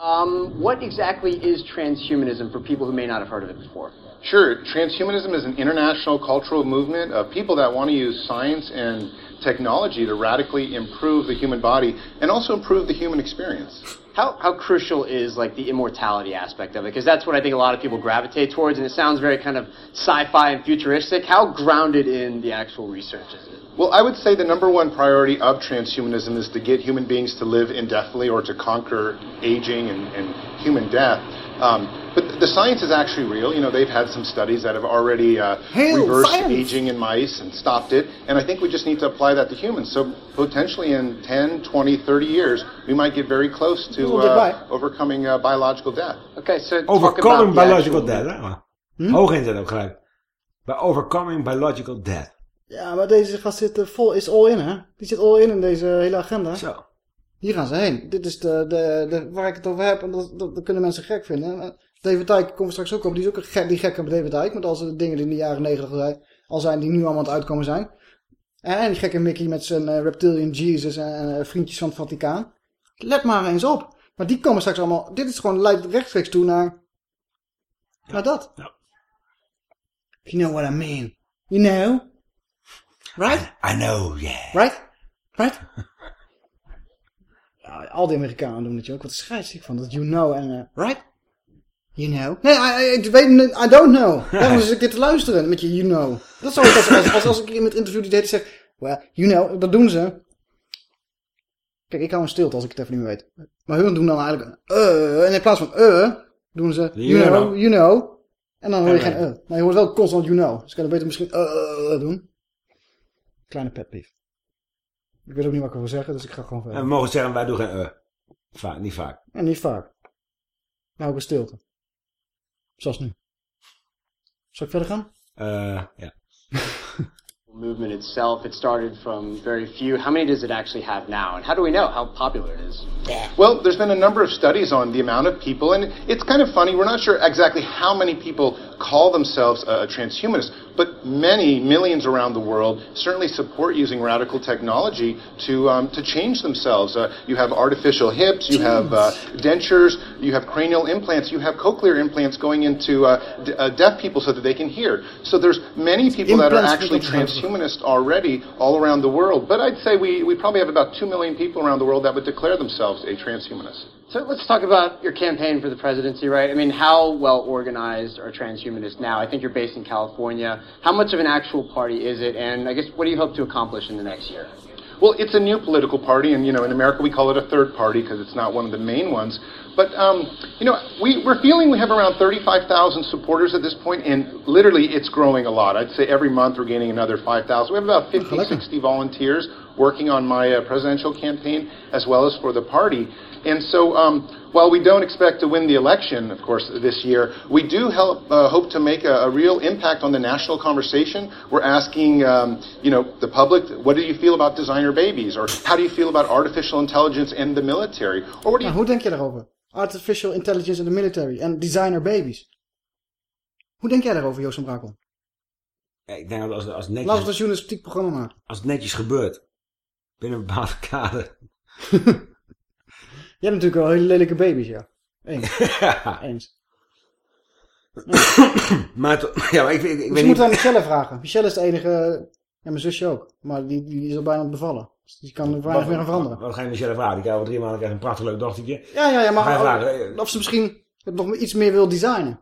Um, what exactly is transhumanism for people who may not have heard of it before? Sure, transhumanism is an international cultural movement of people that want to use science and technology to radically improve the human body and also improve the human experience. How, how crucial is like the immortality aspect of it? Because that's what I think a lot of people gravitate towards, and it sounds very kind of sci-fi and futuristic. How grounded in the actual research is it? Well, I would say the number one priority of transhumanism is to get human beings to live indefinitely or to conquer aging and, and human death. Um, but the science is actually real. You know, they've had some studies that have already uh, Hail, reversed science! aging in mice and stopped it. And I think we just need to apply that to humans. So potentially in 10, 20, 30 years, we might get very close to We'll uh, overcoming uh, biological death. Okay, so Overcoming biological death, hè? maar Hm? Hoog inzet ook gelijk. Bij overcoming biological death. Ja, maar deze gast zit vol, is all in, hè? Die zit all in in deze hele agenda. Zo. Hier gaan ze heen. Dit is de, de, de, waar ik het over heb. En dat, dat, dat kunnen mensen gek vinden. En David Dijk komen we straks ook op. Die is ook een gek, die gekke David Dijk. Met al zijn dingen die in de jaren negentig al zijn, die nu allemaal aan het uitkomen zijn. En die gekke Mickey met zijn eh, Reptilian Jesus en eh, vriendjes van het Vaticaan. Let maar eens op. Maar die komen straks allemaal... Dit is gewoon leidt rechtstreeks toe naar... Naar dat. If you know what I mean. You know? Right? I know, yeah. Right? Right? Al die Amerikanen doen het je ook. Wat scheidsziek van. Dat you know en... eh, right? You know? Nee, I, I, ik weet I don't know. Daarom is ik dit te luisteren met je you know. Dat zou ik als, als, als, als ik iemand interview die deed zeg... Well, you know, dat doen ze. Kijk, ik hou een stilte als ik het even niet meer weet. Maar hun doen dan eigenlijk... eh en in plaats van eh doen ze... You, You know, know. you know. En dan hoor je geen eh. Maar je hoort wel constant you know. Dus ik kan het beter misschien eh doen. Kleine pet peeve. Ik weet ook niet wat ik wil zeggen, dus ik ga gewoon verder. En we mogen zeggen, wij doen geen eh. Vaak, niet vaak. En niet vaak. Nou, ook een stilte. Zoals nu. Zal ik verder gaan? Eh, ja. Movement itself, it started from very few. How many does it actually have now, and how do we know how popular it is? Well, there's been a number of studies on the amount of people, and it's kind of funny. We're not sure exactly how many people call themselves a, a transhumanist, but many millions around the world certainly support using radical technology to um, to change themselves. Uh, you have artificial hips, you have uh, dentures, you have cranial implants, you have cochlear implants going into uh, d- uh, deaf people so that they can hear. So there's many people that are actually transhumanist already all around the world. But I'd say we, we probably have about two million people around the world that would declare themselves a transhumanist. So let's talk about your campaign for the presidency, right? I mean, how well organized are transhumanists now? I think you're based in California. How much of an actual party is it? And I guess what do you hope to accomplish in the next year? Well, it's a new political party, and you know, in America we call it a third party because it's not one of the main ones. But um, you know, we, we're feeling we have around 35,000 supporters at this point, and literally it's growing a lot. I'd say every month we're gaining another 5,000. We have about 50, 60 volunteers working on my uh, presidential campaign as well as for the party. And so um, while we don't expect to win the election, of course, this year, we do help, uh, hope to make a, a real impact on the national conversation. We're asking, um, you know, the public, what do you feel about designer babies? Or how do you feel about artificial intelligence in the military? Or what do you... Nou, hoe denk je daarover? Artificial intelligence in the military en designer babies. Hoe denk jij daarover, Joost van Brakel? Ja, ik denk dat als, als, het Laten we netjes, een journalistiek programma maken. als het netjes gebeurt, binnen een bepaalde kader. Je hebt natuurlijk wel hele lelijke baby's, ja. Eens. Ja. Eens. maar, to- ja, maar ik, ik, ik Dus weet je niet... moet aan Michelle vragen. Michelle is de enige... Ja, mijn zusje ook. Maar die, die is al bijna bevallen. Dus die kan er weinig meer aan veranderen. Wat ga je Michelle vragen? Die krijgt over drie maanden krijgt een prachtig leuk dochtertje. Ja, ja, ja, maar vragen? of ze misschien het nog iets meer wil designen.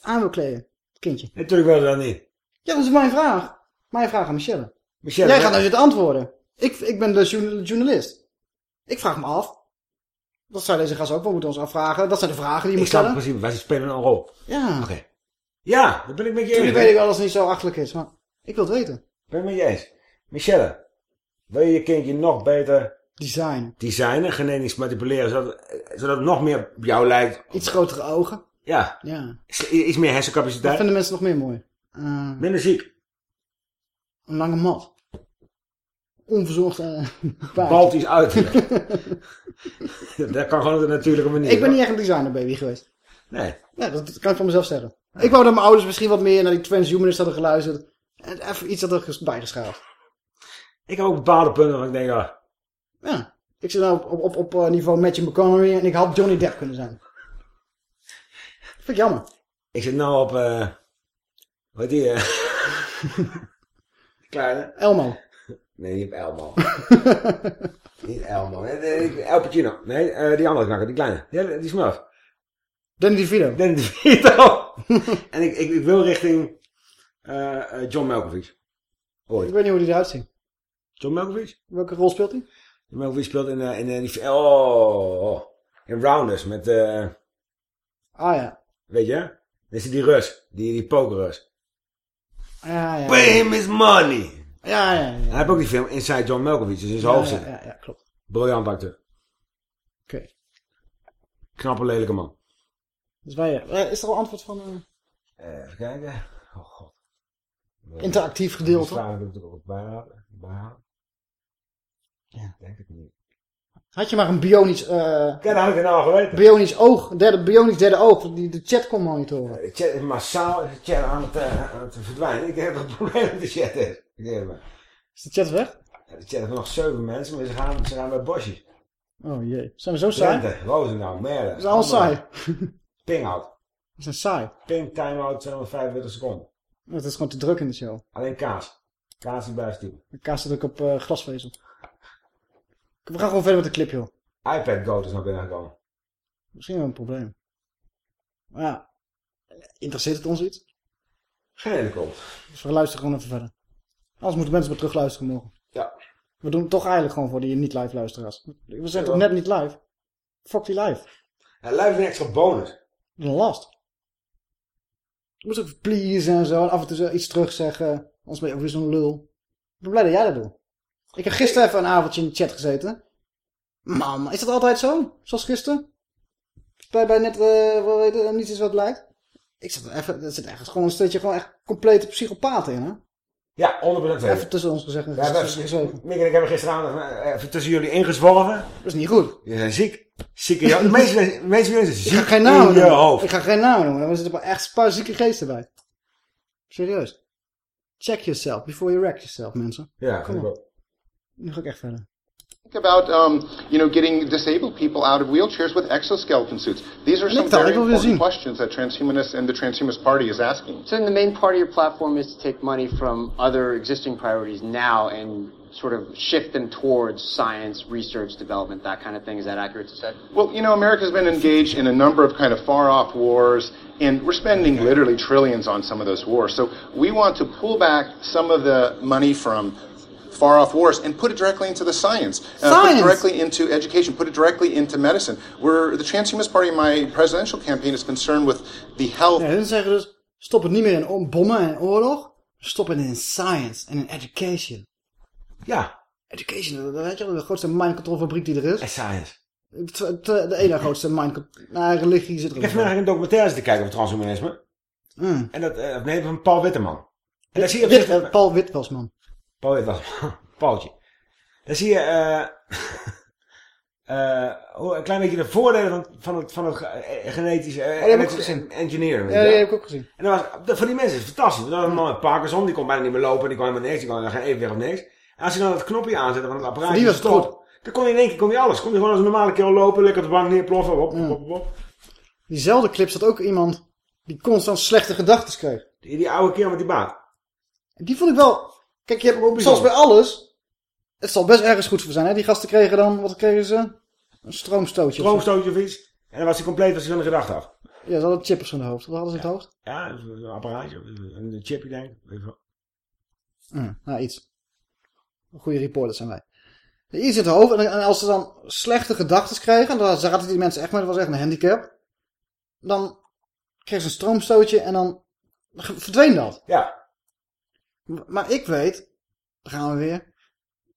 Aan wil kleden. Het kindje. Natuurlijk wil ze dat niet. Ja, dat is mijn vraag. Mijn vraag aan Michelle. Michelle, Jij gaat nou zitten antwoorden. Ik, ik ben de journa- journalist. Ik vraag me af. Dat zou deze gast ook wel moeten ons afvragen. Dat zijn de vragen die je Ik moet stellen. principe, wij spelen een rol. Ja. Oké. Ja, dat ben ik met je eens. Natuurlijk weet ik wel dat het niet zo achterlijk is, maar ik wil het weten. Ben ik met je eens. Michelle, wil je je kindje nog beter Design. designen, genetisch manipuleren, zodat, zodat het nog meer op jou lijkt? Iets grotere ogen. Ja. Ja. Iets meer Wat hersencapaciteit. vinden mensen nog meer mooi? Eh, Minder ziek. een lange mat. Onverzorgd uh, Baltisch uiterlijk. dat kan gewoon op de natuurlijke manier. Ik ben niet echt een designer baby geweest. Nee. Nee, dat kan ik van mezelf zeggen. Ik wou dat mijn ouders misschien wat meer naar die transhumanist hadden geluisterd. En even iets hadden ges- bijgeschaafd. Ik heb ook bepaalde punten waar ik denk, ah, Ja. Ik zit nou op, op, op, op eh, niveau Matthew McConaughey en ik had Johnny Depp kunnen zijn. Dat vind ik jammer. ik zit nou op, eh hoe heet die, eh die kleine? Elmo. Nee, niet op Elmo. niet Elmo. El Pacino. Nee, eh, die andere knakker, die kleine. Die, die smurf. Danny DeVito. Danny DeVito. en ik, ik, ik wil richting eh, eh, John Malkovich. Ooit. Ik weet niet hoe die eruit ziet. John Malkovich? Welke rol speelt hij? John Malkovich speelt in, in die... Oh, oh. In Rounders met... eh Ah ja. weet je? Dan is die Rus. Die, die pokerrus. Ja, ja. Pay him his money. Ja, ja, ja. En hij heeft ook die film Inside John Malkovich. Dus in zijn Ja, hoofd ja, zitten. ja, ja, klopt. Briljant acteur. Oké. Knappe, lelijke man. Dus wij, eh, is er al antwoord van een Eh, even kijken. Oh god. interactief gedeelte? Vraag wil ik er ook bijhouden. bijhouden. Ja, denk ik niet. Had je maar een bionisch, eh Kijk, dat had ik het nou al geweten. bionisch oog, derde, bionisch derde oog, die de chat kon monitoren. De chat is massaal de chat aan het, eh, aan het verdwijnen. Ik heb het probleem met de chat is. Maar. Is de chat weg? Ja, de chat heeft nog zeven mensen, maar ze gaan, ze gaan bij bosjes. Oh jee. Zijn we zo saai? Drenthe, Roosendaal, Merle. Dat is allemaal saai. Ping-out. Zijn saai. Ping, time-out, 245 seconden. Het is gewoon te druk in de show. Alleen kaas. Kaas die blijft. De kaas zit ook op eh, glasvezel. We gaan gewoon verder met de clip, joh. iPad Goat is naar binnen gekomen. Misschien wel een probleem. Maar ja, interesseert het ons iets? Geen kop. Dus we luisteren gewoon even verder. Anders moeten mensen maar terug luisteren morgen. Ja. We doen het toch eigenlijk gewoon voor die niet live luisteraars. We zijn Ja. toch net niet live? Fuck die live. Ja, live is een extra bonus. Een last. Je moet ook please en zo. En af en toe iets terugzeggen. Anders ben je ook weer zo'n lul. Ik ben blij dat jij dat doet. Ik heb gisteren even een avondje in de chat gezeten. Man, is dat altijd zo? Zoals gisteren? Bij, bij net, eh wat weet het, niets is wat lijkt. Ik zat er even, er zit echt gewoon een stukje gewoon echt complete psychopaten in, hè? Ja, 100% Even tussen ons gezegd. Gezeten. Mick en ik hebben gisteravond eh, even tussen jullie ingezworven. Dat is niet goed. Je zijn ziek. Ziek in jou. De meeste, de meeste mensen zijn Ik ziek ga geen namen in je noemen. hoofd. Ik ga geen namen noemen. Er zitten wel echt een paar zieke geesten bij. Serieus. Check yourself before you wreck yourself, mensen. Ja, Kom op. Nu ga ik echt verder. Think about, um, you know, getting disabled people out of wheelchairs with exoskeleton suits. These are some ik dacht, very ik wil weer important questions that transhumanists and the transhumanist party is asking. So then the main part of your platform is to take money from other existing priorities now and sort of shift them towards science, research, development, that kind of thing. Is that accurate to say? Well, you know, America's been engaged in a number of kind of far off wars, and we're spending literally trillions on some of those wars. So we want to pull back some of the money from far off wars and put it directly into the science. Uh, put Science! it directly into education, put it directly into medicine. We're, the Transhumanist Party in my presidential campaign is concerned with the health. Ja, hun zeggen dus, stop het niet meer in om- bommen en oorlog. Stop het in science en in education. Ja. Education, dat weet je wel, de grootste mind control fabriek die er is. En science. Het- het- De ene grootste mind... Nou, religie zit er Ik heb vandaag een documentaire zitten kijken over transhumanisme. Mm. En dat, eh, nee, van Paul Witteman. En daar zie je... Wit- eh, Paul Witwasman. Paul Witteman. Paultje. Daar zie je... eh eh, hoe- een klein beetje de voordelen van, van het, van het eh, genetische... Oh, die heb ik ook genetische gezien. Engineering. Ja, je die heb ik ook gezien. En dat was, voor die mensen is het fantastisch. Want dan een man met Parkinson, die kon bijna niet meer lopen, die kon helemaal niks, die kon geen evenwicht of niks. En als je dan het knopje aanzette van het apparaat, die was het stop, dan kon hij in één keer kon hij alles. Kon hij gewoon als een normale kerel lopen, lekker op de bank neerploffen, hop, hop, hop, hop. Diezelfde clip zat ook iemand die constant slechte gedachten kreeg. Die, die oude kerel met die baard. Die vond ik wel... Kijk, je hebt zoals bij alles... Het zal best ergens goed voor zijn, hè? Die gasten kregen dan... Wat kregen ze? Een stroomstootje. Stroomstootje of iets. En dan was hij compleet was hij van de gedachte af. Ja, ze hadden een chip op zijn hoofd. Wat hadden ze in het hoofd? Ja, een apparaatje, een chipje denk ik. Wel. Hm, nou, iets. Goede reporters zijn wij. Hier zit het hoofd. En als ze dan slechte gedachten kregen... En dan zaten die mensen echt met... Dat was echt een handicap. Dan kregen ze een stroomstootje en dan verdween dat. Ja. Maar ik weet... Daar gaan we weer.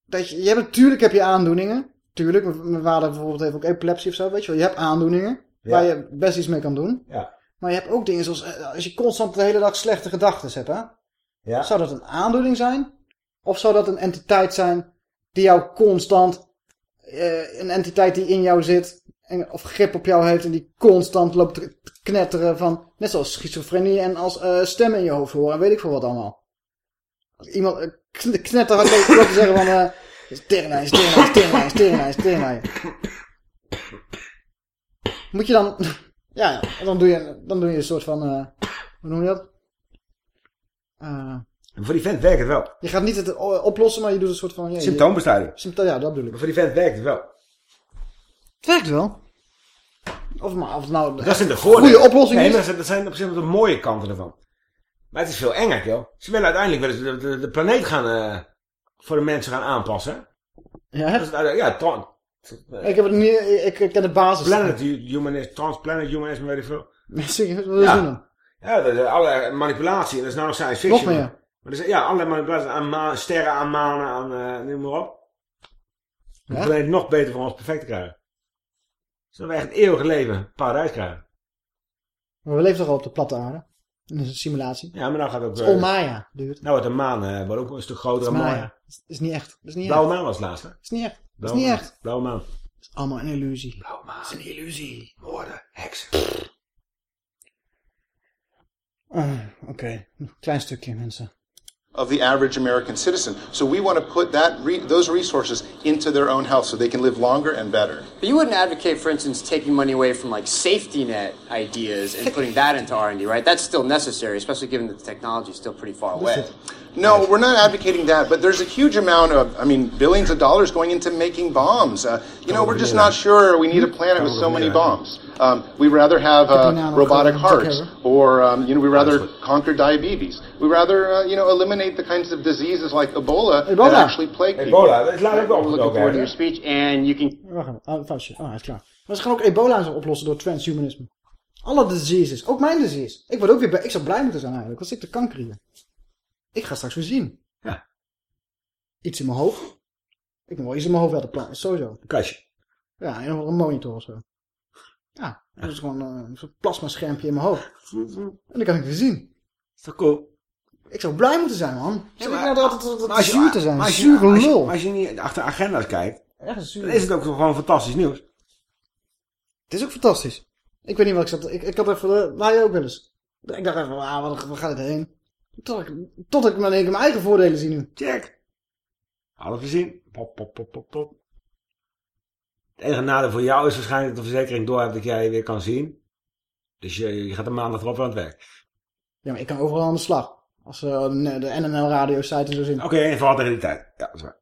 Dat je, je hebt, natuurlijk heb je aandoeningen. Tuurlijk. Mijn vader bijvoorbeeld heeft ook epilepsie of zo. Weet je wel. Je hebt aandoeningen. Ja. Waar je best iets mee kan doen. Ja. Maar je hebt ook dingen zoals... eh, Als je constant de hele dag slechte gedachten hebt. Hè? Ja. Zou dat een aandoening zijn? Of zou dat een entiteit zijn die jou constant, eh, een entiteit die in jou zit, en, of grip op jou heeft en die constant loopt te knetteren van, net zoals schizofrenie en als eh, stemmen in je hoofd horen en weet ik veel wat allemaal. Als iemand uh, knetterhard loopt loopt te zeggen van, eh teringlijn, teringlijn, teringlijn, teringlijn, teringlijn. Moet je dan, ja, dan doe je, dan doe je een soort van, eh, hoe noem je dat? Eh, Voor die vent werkt het wel. je gaat niet het oplossen, maar je doet een soort van... Ja, Symptoombestrijding. Symptoom, ja, dat bedoel ik. Maar voor die vent werkt het wel. Het werkt wel. Of, maar, of nou Dat zijn de voordelen. goede oplossing nee, is. zijn- dat zijn op zich de mooie kanten ervan. Maar het is veel enger, joh. Ze willen uiteindelijk ze de, de, de planeet gaan, eh, voor de mensen gaan aanpassen. Ja, Dat is het uiteindelijk- ja, Ik, heb het niet, ik, ik ken de basis. Planet humanisme, transplanet humanisme, weet ik veel. Serieus, wat je doen dan? Ja, dat is allerlei manipulatie. En dat is nou nog science fiction. Nog meer? Maar er ja, allerlei manipulaties aan maan, sterren aan manen, aan, eh noem maar op. Om Ja? planeet nog beter voor ons perfect te krijgen. Zodat we echt een eeuwig leven paradijs krijgen. Maar we leven toch al op de platte aarde? In een simulatie. Ja, maar dan gaat ook... Het is eh, Maya, dude. Nou wordt de maan eh, wordt ook een stuk groter is dan Maya. Het is niet echt. Is niet Blauwe maan was laatste. Is niet echt. Is Blauwe niet maan. echt. Blauwe maan. Het is allemaal een illusie. Blauwe maan. Het is een illusie. Moorden, heksen. Ah, Oké, klein stukje mensen. Of the average American citizen. So we want to put that re- those resources into their own health so they can live longer and better. But you wouldn't advocate, for instance, taking money away from like safety net ideas and putting that into R and D, right? That's still necessary, especially given that the technology is still pretty far away. No, we're not advocating that, but there's a huge amount of, I mean, billions of dollars going into making bombs. Uh, you know, we're just not sure we need a planet with so many bombs. Um, we'd rather have uh, robotic hearts, or um, you know, we'd rather conquer diabetes. We'd rather, uh, you know, eliminate the kinds of diseases like Ebola, that actually plague people. Ebola, dat is later ook We're looking forward to your speech, and you can Wacht even. Oh, foutje. Oh, hij is klaar. Maar ze gaan ook ebola oplossen door transhumanisme. Alle diseases. Ook mijn disease. Ik, word ook weer bij, ik zou blij moeten zijn eigenlijk. Wat zit de kanker hier? Ik ga straks weer zien. Ja. Iets in mijn hoofd. Ik moet wel iets in mijn hoofd laten planten. Sowieso. Een kastje. Ja, en nog een monitor of zo. Dat is gewoon uh, een soort plasmaschermpje in mijn hoofd. En dan kan ik weer zien. Is toch cool? Ik zou blij moeten zijn, man. Zit ik maar- nou altijd Maar als je- zuur te zijn? maar als je- Zure als je- lul. maar Als je niet achter agenda's kijkt, Echt zuur. dan is het ook gewoon fantastisch nieuws. Het is ook fantastisch. Ik weet niet wat ik zat. Ik, ik had even. Uh, waar je ook wel eens. Ik dacht even, ah, waar, waar gaat het heen? Tot ik, tot ik keer mijn eigen voordelen zie nu. Check. Alles gezien. Pop, pop, pop, pop, pop. Het enige nadeel voor jou is waarschijnlijk dat de verzekering doorhebt dat jij je weer kan zien. Dus je, je gaat een maandag erop aan het werk. Ja, maar ik kan overal aan de slag. Als uh, de, de NNL radio site en zo zien. Oké, en vooral tegen die tijd. Ja, dat is waar.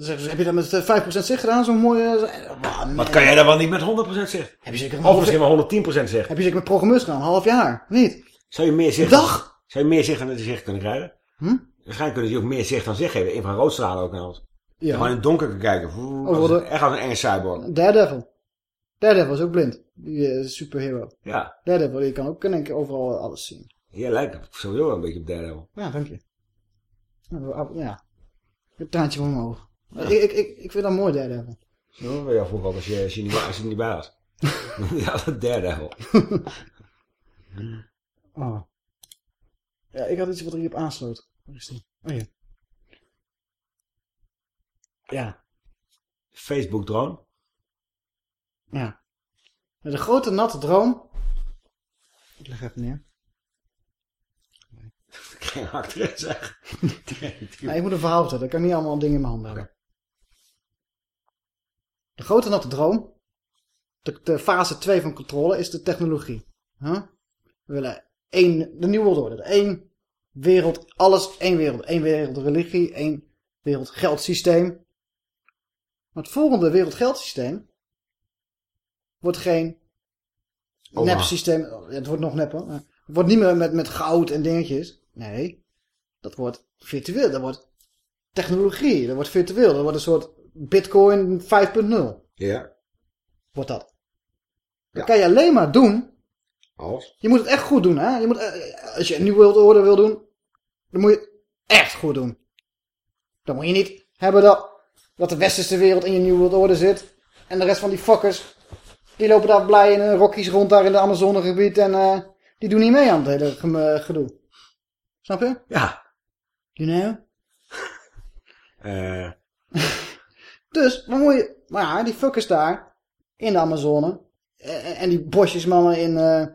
Ze, heb je dat met eh, 5% zicht gedaan? Zo'n mooie... Uh, Wat kan jij dan wel niet met 100% zicht? Heb je zeker een Of misschien wel 110% zicht. Heb je zeker met programmeurs gedaan? Een half jaar? Niet? Zou je meer zicht... Dag? Zou je meer zicht dan zicht kunnen krijgen? Hm? Waarschijnlijk kunnen ze je ook meer zicht dan zicht geven. Infraroodstralen ook naar ons. Ja. Gewoon in het donker kan kijken. Oh, een- echt als een enge cyborg. Daredevil. Daredevil is ook blind. Die uh, superhero. Ja. Daredevil, die kan ook in één keer overal alles zien. Jij lijkt sowieso wel een beetje op Daredevil. Ja, dank je. Ja. Ja. Een traantje van mijn oog. Ik, ik, ik, ik vind dat mooi, Daredevil. Zo wil je vroeger ook als je, als je, niet, als je niet bij was. ja, dat Daredevil. Oh. Ja, ik had iets wat er hierop aansloot. Waar is die? Oh ja. Ja. Facebook drone. Ja. De grote natte droom. Ik leg even neer. Geen acteur zeg. Ja, ik moet een verhaal vertellen. Ik kan niet allemaal dingen in mijn handen hebben. De grote natte droom. De, de fase 2 van controle is de technologie. Huh? We willen één, de nieuwe wereldorde. Eén wereld, alles één wereld. Één wereld religie, één wereld geldsysteem. Maar het volgende wereldgeldsysteem wordt geen Oma. nepsysteem. Ja, Het wordt nog nepper. Het wordt niet meer met, met goud en dingetjes. Nee, dat wordt virtueel. Dat wordt technologie. Dat wordt virtueel. Dat wordt een soort bitcoin 5.0. Ja. Wordt dat. Dat kan je alleen maar doen. Als? Je moet het echt goed doen. Hè? Je moet, eh, als je een nieuwe wereldorde wil doen. Dan moet je het echt goed doen. Dan moet je niet hebben dat, dat de westerse wereld in je nieuwe wereldorde zit. En de rest van die fuckers. Die lopen daar blij in een rokjes rond daar in de Amazonegebied. En eh, die doen niet mee aan het hele eh, gedoe. Snap je? Ja. You know? Eh, Dus, wat moet je... Maar ja, die fuckers daar, in de Amazone, en, en die bosjesmannen in eh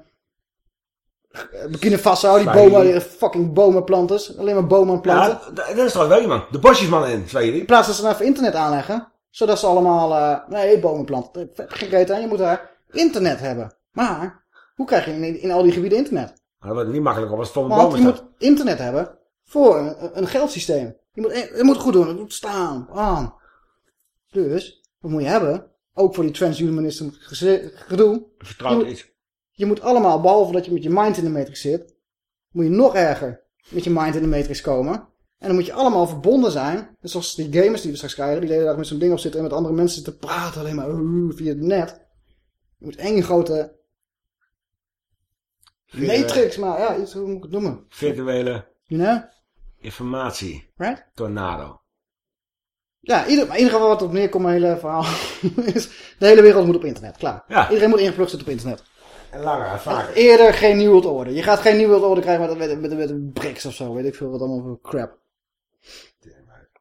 Burkina Faso, die bomen, die fucking bomenplanters, alleen maar bomen planten. ja, dat is toch wel iemand. De bosjesman in, Zweden. In plaats dat ze nou even internet aanleggen, zodat ze allemaal, eh nee, bomen planten. Eh, Geen reet aan, je moet daar internet hebben. Maar, hoe krijg je in, in al die gebieden internet? Dat wordt niet makkelijk op als het Want bomen je moet internet hebben voor een, een geldsysteem. Je moet, je moet het goed doen, het moet staan, aan. Dus, wat moet je hebben? Ook voor die transhumanisme geze- gedoe. Vertrouwd iets. Je moet allemaal, behalve dat je met je mind in de matrix zit, moet je nog erger met je mind in de matrix komen. En dan moet je allemaal verbonden zijn. Dus zoals die gamers die we straks krijgen, die de hele dag met zo'n ding op zitten en met andere mensen zitten praten alleen maar uh, via het net. Je moet één grote matrix, maar ja, iets, hoe moet ik het noemen? Virtuele You know? informatie. Right? Tornado. Ja, ieder, maar in ieder geval wat op neerkomt, mijn hele verhaal, is de hele wereld moet op internet, klaar. Ja. Iedereen moet ingeplucht zitten op internet. En langer en vaker. Eerder geen New World Order. Je gaat geen New World Order krijgen met, met, een BRICS of zo, weet ik veel wat allemaal voor crap.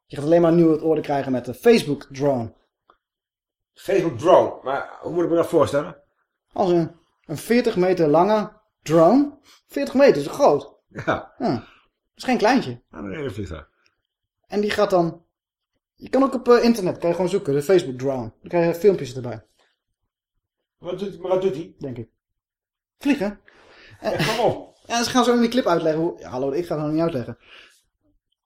Je gaat alleen maar een New World Order krijgen met de Facebook drone. Facebook drone. Maar hoe moet ik me dat voorstellen? Als een, een 40 meter lange drone. 40 meter is groot? Ja. Ja. Dat is geen kleintje. Aan een hele vliegtuig. En die gaat dan... Je kan ook op eh, internet, kan je gewoon zoeken, de Facebook drone. Dan krijg je filmpjes erbij, Wat doet, maar wat doet hij? denk ik. Vliegen. En, waarom? Ja, ze gaan zo in die clip uitleggen hoe... Ja, hallo, ik ga het nog niet uitleggen.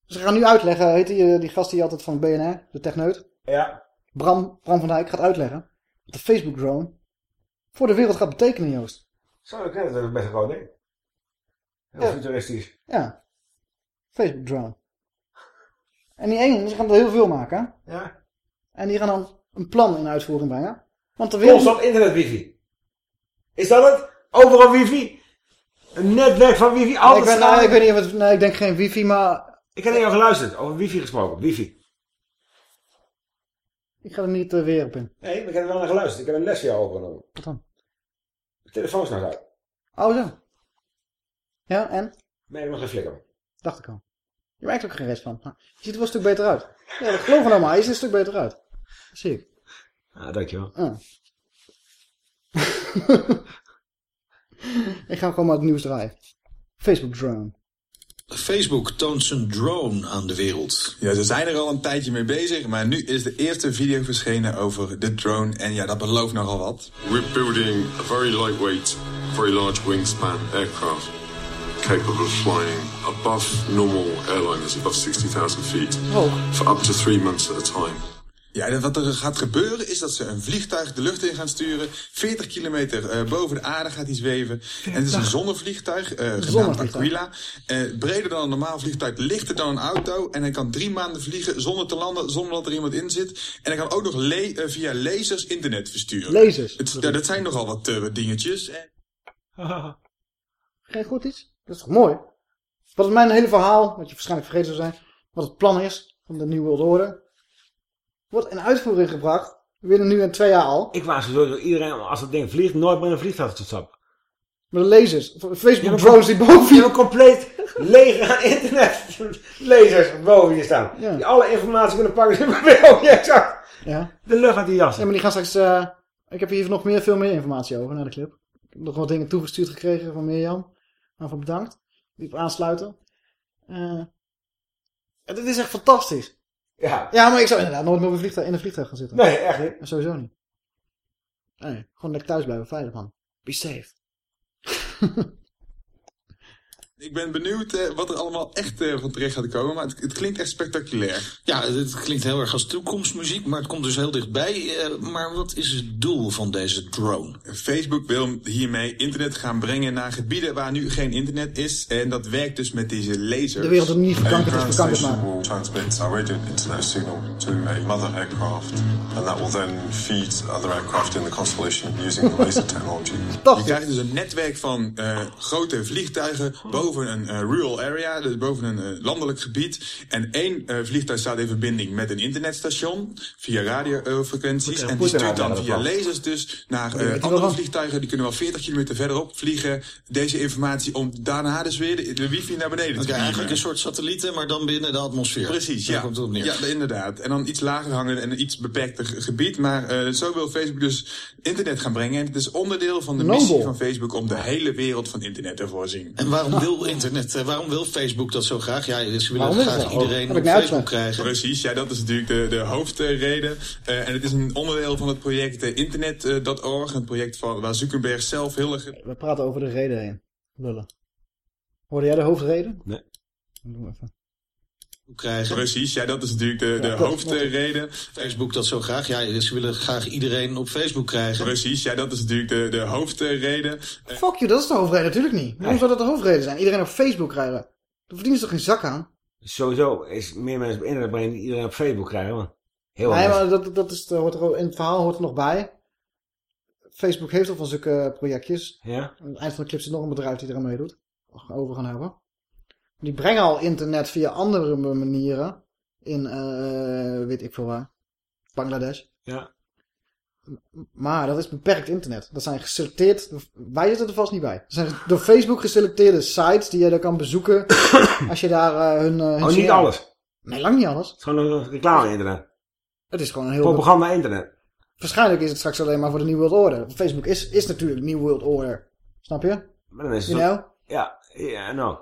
Ze gaan nu uitleggen, heet die, eh, die gast die altijd van BNR, de techneut. Ja. Bram, Bram van Dijk gaat uitleggen wat de Facebook drone voor de wereld gaat betekenen, Joost. Zo, dat is best een groot ding. Heel Ja. futuristisch. Ja. Facebook drone. En die ene, ze gaan er heel veel maken. Ja. En die gaan dan een plan in uitvoering brengen. Want de wereld... Constant internet wifi. Is dat het? Overal wifi? Een netwerk van wifi? Altijd ik, weet, nou, ik weet niet of het... Nee, ik denk geen wifi, maar... Ik heb niet al geluisterd. Over wifi gesproken. Wifi. Ik ga er niet uh, weer op in. Nee, maar ik heb er wel naar geluisterd. Ik heb een lesje overgenomen. Wat dan? De telefoon is nou uit. Oh, zo. Ja, en? Nee, ik mag geen flikker. Dacht ik al. Je merkt ook geen rest van. Nou, je ziet er wel een stuk beter uit. Ja, dat geloof me nou maar. Je ziet er een stuk beter uit. Dat zie ik. Ah, dankjewel. Ah. ik ga gewoon maar het nieuws draaien. Facebook drone. Facebook toont zijn drone aan de wereld. Ja, ze zijn er al een tijdje mee bezig, maar nu is de eerste video verschenen over de drone. En ja, dat belooft nogal wat. We're building a very lightweight, very large wingspan aircraft capable of flying above normal airliners, above 60,000 feet, for up to three months at a time. Ja, wat er gaat gebeuren is dat ze een vliegtuig de lucht in gaan sturen. 40 kilometer eh, boven de aarde gaat hij zweven. En het is een zonnevliegtuig, eh genaamd. Aquila. Eh, breder dan een normaal vliegtuig, lichter dan een auto. En hij kan drie maanden vliegen zonder te landen, zonder dat er iemand in zit. En hij kan ook nog le- via lasers internet versturen. Lasers? Het, ja, dat zijn nogal wat, dingetjes. En- Geen goed iets? Dat is toch mooi? Wat is mijn hele verhaal, wat je waarschijnlijk vergeten zou zijn, wat het plan is van de New World Order, wordt in uitvoering gebracht We winnen nu in twee jaar al. Ik was sowieso iedereen, als dat ding vliegt, nooit meer een vliegtuig te stappen. Met de lasers. Facebook maar drones die boven Je een compleet leger aan internet lasers boven je staan. Ja. Die alle informatie kunnen pakken. Exact. Ja. De lucht uit die jas. Ja, maar die gaan straks... eh, ik heb hier nog meer, veel meer informatie over naar de clip. Ik heb nog wat dingen toegestuurd gekregen van Mirjam. Waarvoor bedankt. Die op aansluiten. Eh, en dit is echt fantastisch. Ja. Ja, maar ik zou inderdaad nooit meer vliegtuig, in een vliegtuig gaan zitten. Nee, echt niet. Sowieso niet. Nee, gewoon lekker thuis blijven, veilig man. Be safe. Ik ben benieuwd eh, wat er allemaal echt eh, van terecht gaat komen, maar het, het klinkt echt spectaculair. Ja, het klinkt heel erg als toekomstmuziek, maar het komt dus heel dichtbij. Eh, maar wat is het doel van deze drone? Facebook wil hiermee internet gaan brengen naar gebieden waar nu geen internet is. En dat werkt dus met deze lasers. De wereld er niet verkankerd is, ground verkankerd station maken. will transmit our radio internet signal to a mother aircraft, and that will then feed other aircraft in the constellation using the laser technology. Je krijgt dus een netwerk van eh, grote vliegtuigen boven een eh, rural area, dus boven een eh, landelijk gebied. En één eh, vliegtuig staat in verbinding met een internetstation via radiofrequenties. En die stuurt dan via lasers dus naar andere vliegtuigen. Die kunnen wel 40 kilometer verderop vliegen. Deze informatie om daarna dus weer de, de wifi naar beneden te beamen. eigenlijk een soort satellieten, maar dan binnen de atmosfeer. Precies, Daar ja. komt het op neer. Ja, inderdaad. En dan iets lager hangen en een iets beperkter ge- gebied. Maar eh, zo wil Facebook dus internet gaan brengen. En het is onderdeel van de missie van Facebook om de hele wereld van internet te voorzien. En waarom wil internet, eh, waarom wil Facebook dat zo graag? Ja, ze willen Waarom graag iedereen op nou Facebook krijgen. Precies, ja, dat is natuurlijk de, de hoofdreden. Eh, en het is een onderdeel van het project eh, Internet.org. Een project van, waar Zuckerberg zelf heel erg... We praten over de reden heen. Lullen. Hoorde jij de hoofdreden? Nee. Doe even. Krijgen. Precies, ja, dat is natuurlijk de, de Ja, hoofdreden. Facebook dat zo graag. Ja, ze willen graag iedereen op Facebook krijgen. Precies, ja, dat is natuurlijk de, de hoofdreden. Fuck you, dat is de hoofdreden natuurlijk niet. Waarom zou dat de hoofdreden zijn? Iedereen op Facebook krijgen. Daar verdienen ze toch geen zak aan? Sowieso is meer mensen op internet brengen die iedereen op Facebook krijgen. Man. Heel nee, maar dat, dat is, hoort er, ook- in het verhaal hoort er nog bij. Facebook heeft al van zulke projectjes. Ja? Aan het eind van de clip zit nog een bedrijf die eraan meedoet. Over gaan hebben. Die brengen al internet via andere manieren. In, eh, weet ik veel waar. Bangladesh. Ja. Maar dat is beperkt internet. Dat zijn geselecteerd... Wij zitten er vast niet bij. Dat zijn door Facebook geselecteerde sites die je dan kan bezoeken. als je daar eh, hun... eh, hun Oh, niet alles. Nee, lang niet alles. Het is gewoon een reclame-internet. Het is gewoon een heel... Propaganda-internet. Waarschijnlijk is het straks alleen maar voor de New World Order. Facebook is, is natuurlijk New World Order. Snap je? Maar dan is het You zo- know? Ja, ja, nou.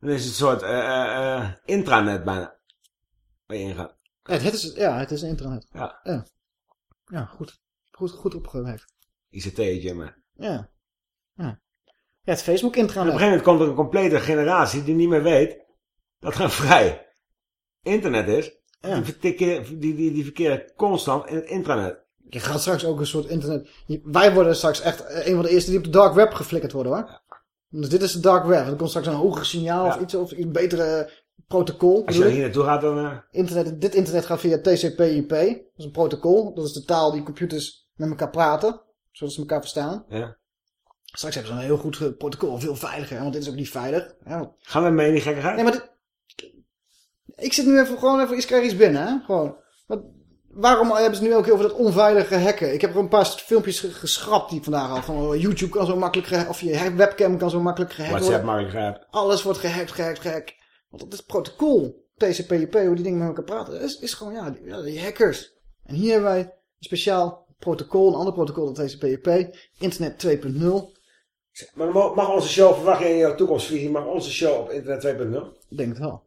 Dan is het een soort eh, eh, eh, intranet bijna. Waar je ingaat. Ja, het is, ja, het is een internet. Ja. Ja, ja goed. Goed, goed opgewerkt. ICT'tje, maar. Ja. Ja, ja het Facebook En op intranet. een gegeven moment komt er een complete generatie die niet meer weet dat er een vrij internet is. Die, vertikken, die, die, die verkeren constant in het intranet. Je gaat straks ook een soort internet... Wij worden straks echt een van de eerste die op de dark web geflikkerd worden hoor. Dus dit is de dark web. Er komt straks een hoger signaal of iets of een betere protocol. Als je er hier naartoe gaat, dan... eh, internet, dit internet gaat via TCP/IP. Dat is een protocol. Dat is de taal die computers met elkaar praten. Zodat ze elkaar verstaan. ja. Straks hebben ze een heel goed eh, protocol. Veel veiliger. Want dit is ook niet veilig. want- Gaan we mee in die gekkigheid? Nee, maar dit- ik zit nu even gewoon even, ik krijg iets binnen. Hè? Gewoon. Waarom hebben ze nu ook over dat onveilige hacken? Ik heb er een paar filmpjes ge- geschrapt die ik vandaag had. Van oh, YouTube kan zo makkelijk geha- Of je webcam kan zo makkelijk gehackt WhatsApp worden. makkelijk gehackt. Alles wordt gehackt, gehackt, gehackt. Want dat is protocol. TCP/IP, hoe die dingen met elkaar praten. Is, is gewoon, ja die, ja, die hackers. En hier hebben wij een speciaal protocol, een ander protocol dan TCP/IP. Internet 2.0. Maar mag onze show, verwacht je in jouw toekomstvisie, mag onze show op internet 2.0? Ik denk het wel.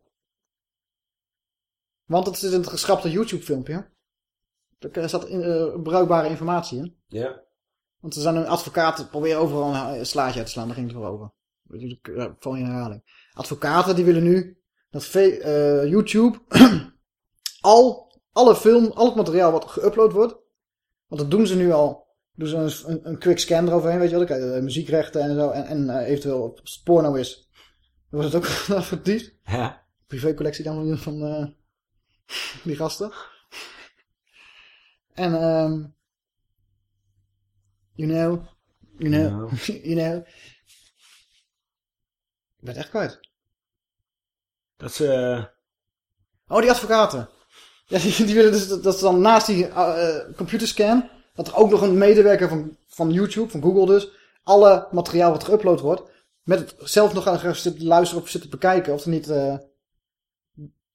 Want het is in het geschrapte YouTube filmpje. Er zat in, bruikbare informatie in. Ja. Want er zijn een advocaten, proberen overal een eh, slaatje uit te slaan, daar ging het wel over. Je, eh, val in herhaling. Advocaten die willen nu dat eh, YouTube al, alle film, al het materiaal wat geüpload wordt, want dat doen ze nu al, doen ze een, een, quick scan eroverheen, weet je wel, dan krijg je, muziekrechten en zo, en, en eventueel het porno is, dan wordt het ook verdiend. Ja. Privécollectie dan van, van die gasten. En, ehm you know, you know, you know. Ik ben het echt kwijt. Dat ze... Oh, die advocaten. Ja, die, die willen dus dat, dat ze dan naast die uh, computerscan, dat er ook nog een medewerker van, van YouTube, van Google dus, alle materiaal wat geüpload wordt, met het zelf nog aan zitten luisteren of zitten bekijken of er niet uh,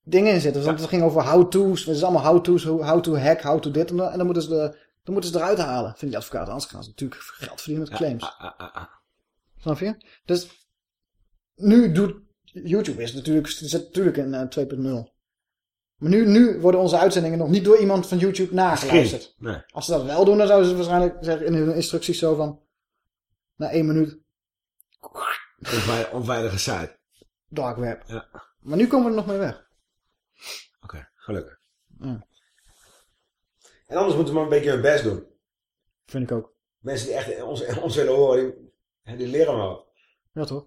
dingen in zitten. Want het ging over how-to's, het is allemaal how-to's, how to hack, how to dit en dan, en dan moeten ze, de, dan moeten ze eruit halen, vind die advocaten. Anders gaan ze natuurlijk geld verdienen met claims. Ah, ah, ah. Snap je? Dus nu doet YouTube is natuurlijk, zit natuurlijk in uh, 2.0. Maar nu, nu worden onze uitzendingen nog niet door iemand van YouTube nageluisterd. Nee. Als ze dat wel doen, dan zouden ze waarschijnlijk zeggen in hun instructies zo van... Na één minuut... Onveilige site. Dark web. Ja. Maar nu komen we er nog mee weg. Gelukkig. Ja. En anders moeten we maar een beetje hun best doen. Vind ik ook. Mensen die echt ons, ons willen horen, die, die leren maar wat. Ja toch?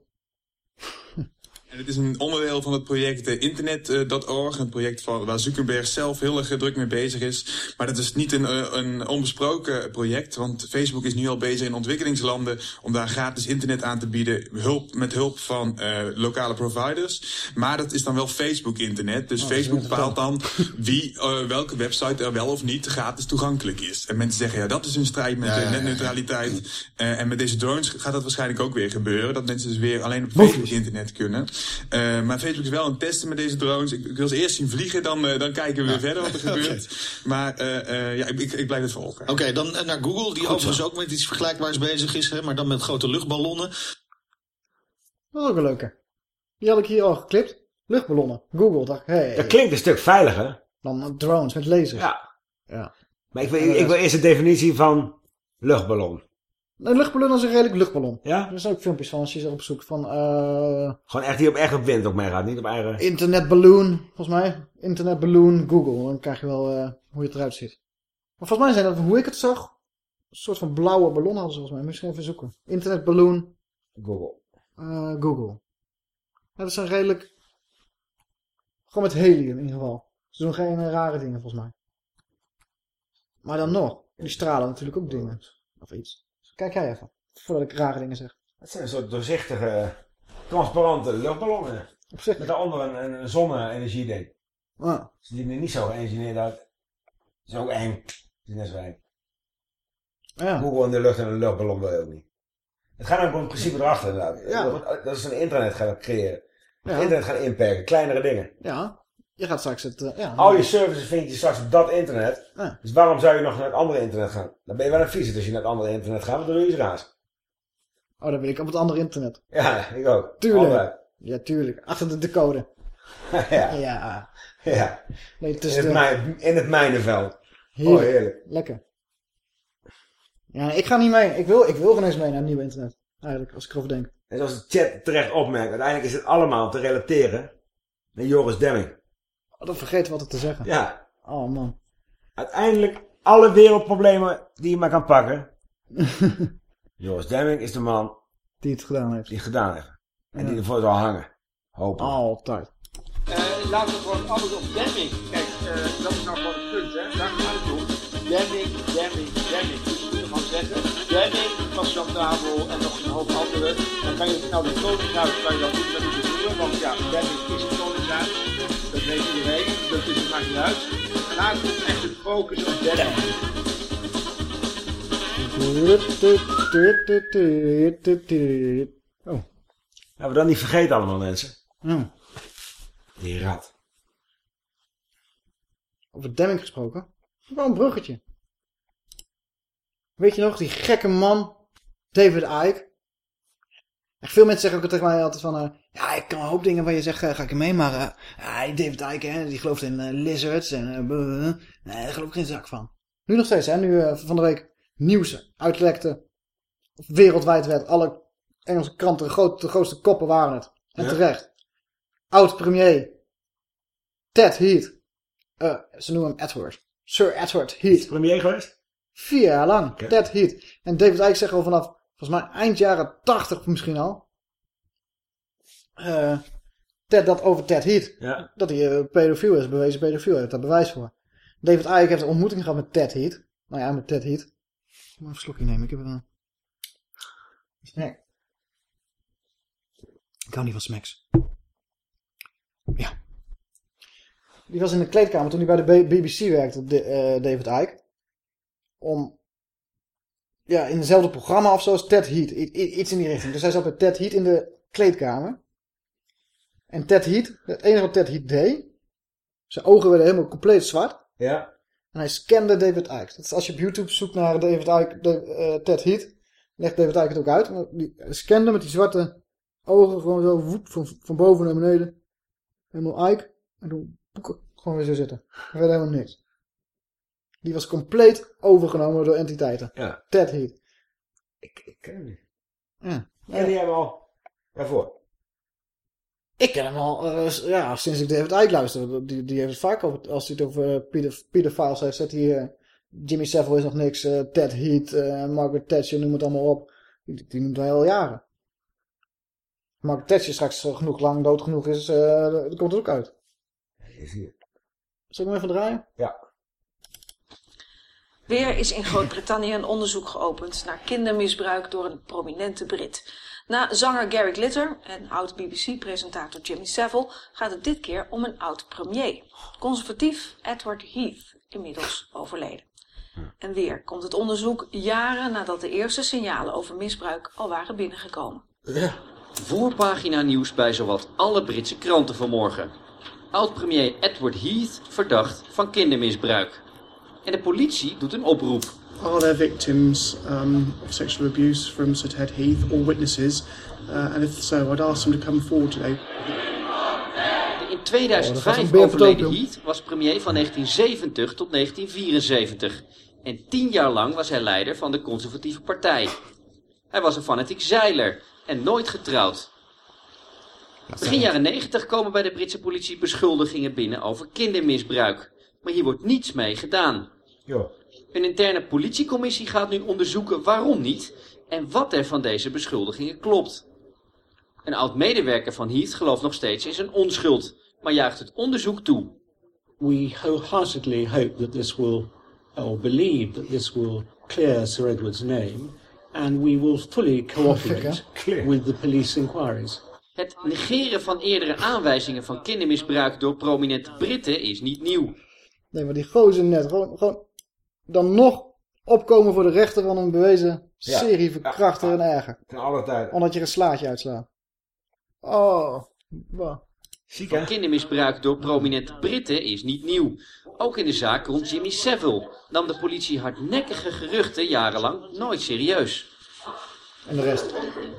En het is een onderdeel van het project uh, Internet.org. Een project van, waar Zuckerberg zelf heel erg druk mee bezig is. Maar dat is niet een, een onbesproken project. Want Facebook is nu al bezig in ontwikkelingslanden om daar gratis internet aan te bieden. Hulp, met hulp van uh, lokale providers. Maar dat is dan wel Facebook internet. Dus Oh, Facebook bepaalt dan wie, uh, welke website er wel of niet gratis toegankelijk is. En mensen zeggen ja dat is een strijd met Ja, ja, ja, ja. netneutraliteit. Uh, en met deze drones gaat dat waarschijnlijk ook weer gebeuren. Dat mensen dus weer alleen op Facebook internet kunnen. Uh, maar Facebook is wel aan het testen met deze drones. Ik, ik wil ze eerst zien vliegen, dan, uh, dan kijken we weer verder wat er gebeurt. Maar uh, uh, ja, ik, ik, ik blijf het volgen. Oké, dan eh, naar Google, die overigens ook met iets vergelijkbaars bezig is, hè, maar dan met grote luchtballonnen. Dat is ook een leuke. Die had ik hier al geklipt. Luchtballonnen. Google dacht, hey. Dat klinkt een stuk veiliger. Dan drones met lasers. Ja. Ja. Maar ik wil, ik wil eerst de definitie van luchtballon. Een luchtballon is een redelijk luchtballon. Ja? Er zijn ook filmpjes van als je ze opzoekt van... Uh, Gewoon echt die op op wind ook meegaat, niet op eigen... Internetballoon, volgens mij. Internetballoon Google. Dan krijg je wel uh, hoe het eruit ziet. Maar volgens mij zijn dat, hoe ik het zag, een soort van blauwe ballon hadden ze volgens mij. Misschien even zoeken. Internetballoon Google. Uh, Google. Ja, dat zijn redelijk... Gewoon met helium in ieder geval. Ze doen geen rare dingen volgens mij. Maar dan nog. Die stralen natuurlijk ook dingen. Of iets. Kijk jij even. Voordat ik rare dingen zeg. Het zijn een soort doorzichtige, transparante luchtballonnen. Op zich. Met daaronder een, een zonne-energie ding. Ah. Ze zien er niet zo geëngineerd uit. Het is ook eng. Het is net zo eng. Ja. Google in de lucht en een luchtballon wil je ook niet. Het gaat ook om het principe erachter inderdaad. Ja. Dat, dat is een internet gaan creëren. Ja. Het internet gaan inperken. Kleinere dingen. Ja. Je gaat straks het... Uh, ja, Al je services vind je straks op dat internet. Ja. Dus waarom zou je nog naar het andere internet gaan? Dan ben je wel een vies als je naar het andere internet gaat. Want dan doe je iets raars. Oh, dan wil ik op het andere internet. Ja, ik ook. Tuurlijk. Ja, tuurlijk. Achter de decode. ja. Ja. ja. Nee, het is in, het de... mijn, in het mijnenveld. Heerlijk. Oh, heerlijk. Lekker. Ja, ik ga niet mee. Ik wil, ik wil geen eens mee naar het nieuwe internet. Eigenlijk, als ik erover denk. En zoals de chat terecht opmerkt. Uiteindelijk is het allemaal te relateren naar Joris Demming. Oh, dan vergeet wat het te zeggen. Ja. Oh, man. Uiteindelijk alle wereldproblemen die je maar kan pakken. Joris Demming is de man die het gedaan heeft. Die het gedaan heeft. En Ja. die ervoor zal hangen. Hopelijk. Altijd. Uh, laten we gewoon alles op Demming. Kijk, uh, dat is nou gewoon het punt, hè. Daar gaat het om. Demming, Demming, Demming. Dus je moet gewoon zeggen, Demming, Passantabel en nog een hoop andere. Dan kan je nou de koningshuis kan je dan goed met de. Want ja, Demming is het koningshuis. Dat weet iedereen. Dat is het maakt niet uit. En laten we echt het focus op Demming. Oh. Laten we dat niet vergeten allemaal mensen. Oh. Die rat. Over Demming gesproken. Wel een bruggetje. Weet je nog, die gekke man, David Icke. Echt veel mensen zeggen ook tegen mij altijd van... Uh, ja, ik kan een hoop dingen waar je zegt, uh, ga ik er mee. Maar uh, David Icke, hè, die gelooft in lizards en... nee, daar geloof ik geen zak van. Nu nog steeds, hè. Nu van de week nieuws uitlekte. Wereldwijd werd alle Engelse kranten, de, groot, de grootste koppen waren het. En Ja. terecht. Oud-premier Ted Heath. Uh, ze noemen hem Edward. Sir Edward Heath. premier geweest? Vier jaar lang. Ted Heath. En David Icke zegt al vanaf, volgens mij eind jaren 80 misschien al. Uh, Ted, dat over Ted Heath. Ja. Dat hij uh, pedofiel is, bewezen pedofiel. Heeft daar bewijs voor. David Icke heeft een ontmoeting gehad met Ted Heath. Nou ja, met Ted Heath. Ik moet even een slokje nemen. Ik heb een... Nee. Ik hou niet van smacks. Ja. die was in de kleedkamer toen hij bij de BBC werkte, de- eh, David Icke. Om, ja, in hetzelfde programma of zo als Ted Heat. I- iets in die richting. Dus hij zat bij Ted Heat in de kleedkamer. En Ted Heat, het enige wat Ted Heat deed, zijn ogen werden helemaal compleet zwart. Ja. En hij scande David Icke. Dat is als je op YouTube zoekt naar David Icke, de, eh, Ted Heat, legt David Icke het ook uit. Maar Die hij scande met die zwarte ogen gewoon zo woep, van, van boven naar beneden. Helemaal Icke. En toen gewoon weer zo zitten. Er werd helemaal niks. Die was compleet overgenomen door entiteiten. Ja. Ted Heat. Ik, ik ken hem niet. Ja. En die hebben al daarvoor. Ik ken hem al, eh, ja, sinds ik David Icke luister. Die, die heeft het vaak over, als hij het over uh, Peter, Pedophiles heeft, zet hij eh, Jimmy Savile is nog niks, eh, Ted Heat, eh, Margaret Thatcher, noem het allemaal op. Die, die noemt hij al jaren. Margaret Thatcher straks eh, genoeg lang dood genoeg is, eh dan komt het ook uit. Zal ik hem even draaien? Ja. Weer is in Groot-Brittannië een onderzoek geopend naar kindermisbruik door een prominente Brit. Na zanger Gary Glitter en oud-BBC-presentator Jimmy Savile gaat het dit keer om een oud-premier. Conservatief Edward Heath, inmiddels overleden. En weer komt het onderzoek jaren nadat de eerste signalen over misbruik al waren binnengekomen. Voorpagina nieuws bij zowat alle Britse kranten vanmorgen. Oud-premier Edward Heath verdacht van kindermisbruik. En de politie doet een oproep. Are there victims um, of sexual abuse from Sir Ted Heath or witnesses? Uh, and if so, I'd ask them to come forward today. De in Oh, 2005 dat gaat een beer overleden. Heath was premier van 1970 tot 1974. En tien jaar lang was hij leider van de conservatieve partij. Hij was een fanatiek zeiler en nooit getrouwd. Begin jaren 90 komen bij de Britse politie beschuldigingen binnen over kindermisbruik. Maar hier wordt niets mee gedaan. Jo. Een interne politiecommissie gaat nu onderzoeken waarom niet en wat er van deze beschuldigingen klopt. Een oud-medewerker van Heath gelooft nog steeds in zijn onschuld, maar juicht het onderzoek toe. We wholeheartedly hope that this will, or believe that this will clear Sir Edward's name, and we will fully cooperate with the police inquiries. Het negeren van eerdere aanwijzingen van kindermisbruik door prominente Britten is niet nieuw. Nee, maar die gozer net, gewoon, gewoon dan nog opkomen voor de rechten van een bewezen Ja. serie verkrachter en erger. Ten alle tijden. Omdat je er een slaatje uitslaat. Oh, wow. Van kindermisbruik door prominente Britten is niet nieuw. Ook in de zaak rond Jimmy Savile nam de politie hardnekkige geruchten jarenlang nooit serieus. En de rest?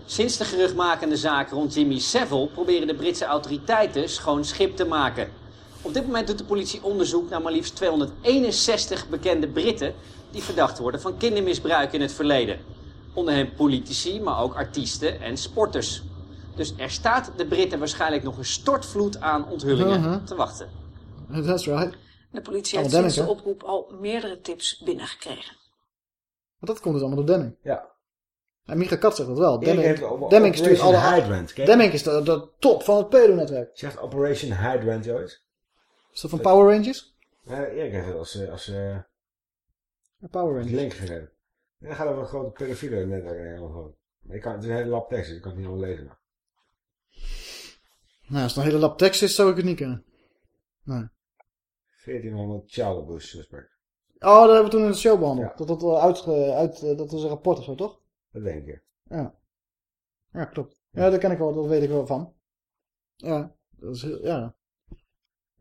Sinds de geruchtmakende zaak rond Jimmy Savile proberen de Britse autoriteiten schoon schip te maken. Op dit moment doet de politie onderzoek naar maar liefst 261 bekende Britten die verdacht worden van kindermisbruik in het verleden. Onder hen politici, maar ook artiesten en sporters. Dus er staat de Britten waarschijnlijk nog een stortvloed aan onthullingen Mhm. te wachten. That's right. De politie heeft sinds de oproep al meerdere tips binnengekregen. Maar dat komt dus allemaal door Demming. Ja. En Micha Kat zegt dat wel. Demming, stuurt alle... Hydrant? Demming is de, de top van het pedo-netwerk. Zegt Operation Hydrant zoiets? Is dat van Power Rangers? Ja, heeft het als, eh, als, eh, Power Rangers. link gegeven. En dan gaat over een grote pedofiele netwerk in Engeland gewoon. Maar je kan, het is een hele lap tekst, dus je kan het niet allemaal lezen. Nou, als het een hele lap tekst is, zou ik het niet kunnen. Nee. 1400 child abuse suspect. Oh, dat hebben we toen in de show behandeld. Dat, dat, uh, uit, uit, uh, dat is een rapport of zo, toch? Dat denk ik. Ja. Ja, klopt. Ja, dat ken ik wel, dat weet ik wel van. Ja, dat is heel, ja.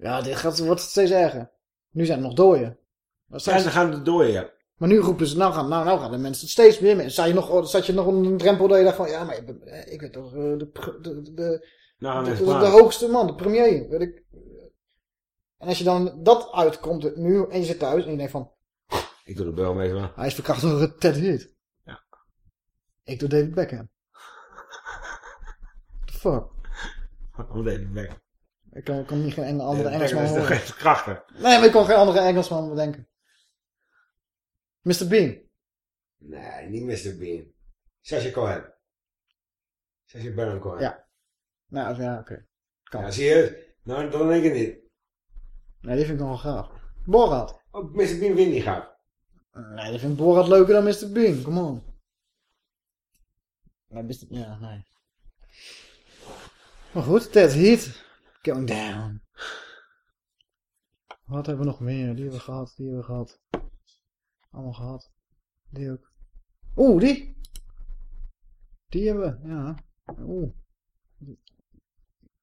Ja, dit gaat, wordt steeds erger. Nu zijn er nog dooien. Ja, ze gaan er dooien, ja. Maar nu roepen ze, nou gaan, nou, nou gaan de mensen steeds meer mee. Zat je nog, oh, zat je nog onder een drempel dat je dacht van, ja, maar ik, ben, ik ben toch uh, de, de, de, de, nou, de, de, de, hoogste man, de premier. Weet ik. En als je dan dat uitkomt nu en je zit thuis en je denkt van... Ik doe de bel mee van. Hij is verkracht door Ted Heath. Ja. Ik doe David Beckham. The fuck? Waarom David Beckham? Ik kan, kan niet geen andere ja, Engelsman is toch geen verkrachter? Nee, maar ik kon geen andere Engelsman bedenken. Mr. Bean. Nee, niet Mr. Bean. Sacha Cohen. Sacha Baron Cohen. Ja. Nou, ja, oké. Okay. Ja, zie je? Nou, dan denk ik niet. Nee, die vind ik nog wel gaaf. Borat. Oh, Mr. Bean vind ik niet gaaf. Nee, die vind Borat leuker dan Mr. Bean. Come on. Nee, Mr. Ja, nee. Maar goed, Ted Heat. Going down. Wat hebben we nog meer? Die hebben we gehad, die hebben we gehad. Allemaal gehad. Die ook. Oeh, die! Die hebben we, ja. Oeh.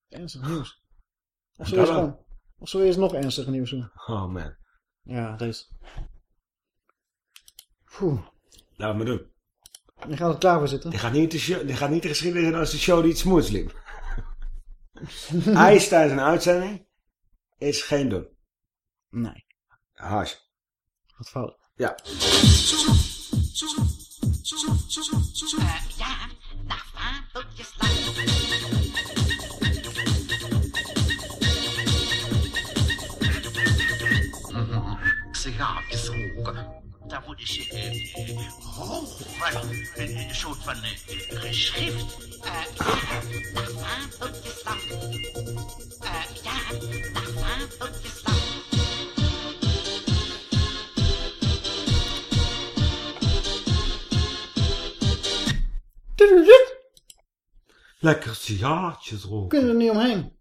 Ernstig nieuws. Of zullen we gewoon... Of zullen we eerst nog ernstiger nieuws doen? Oh man. Ja, deze. Poeh. Laten we maar doen. Je gaat er klaar voor zitten. Die gaat niet de, show, die gaat niet de geschiedenis als de show die smooth liep. IJs tijdens een uitzending is geen doen. Nee. Hash. Wat fout. Ja. lang. Sigaretjes roken. Daar worden ze eh, eh, horen. Een, een soort van eh, geschrift. Eh, ja, dag vadertjes lang. Eh, ja, dag vadertjes lang. Lekker sigaretjes roken. Kunnen we er niet omheen.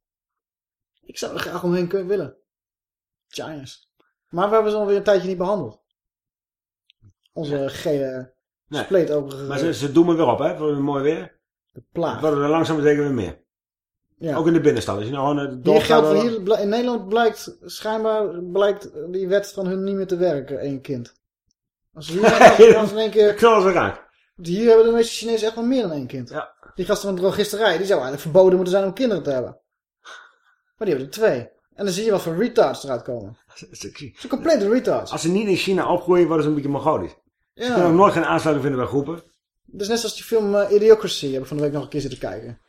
Ik zou er graag omheen kunnen willen. Giants. Maar we hebben ze alweer een tijdje niet behandeld. Onze gele Nee. spleetoogige... Maar ze, ze doen me weer op, hè? Voor mooi weer. De plaag. Het worden er langzaam zeker weer meer. Ja. Ook in de binnenstad. Als je nou gewoon eh, Hier geldt, dan- hier, in Nederland blijkt schijnbaar blijkt die wet van hun niet meer te werken, één kind. Als hier als in één keer... Knal ze raak. Hier hebben de meeste Chinezen echt wel meer dan één kind. Ja. Die gasten van de drogisterij, die zou eigenlijk verboden moeten zijn om kinderen te hebben. Maar die hebben er twee. En dan zie je wat voor retards eruit komen. Ze zijn complete retards. Als ze niet in China opgroeien, worden ze een beetje Mongolisch. Ja. kunnen ook nooit geen aansluiting vinden bij groepen. Dus net zoals die film eh, Idiocracy heb ik van de week nog een keer zitten kijken.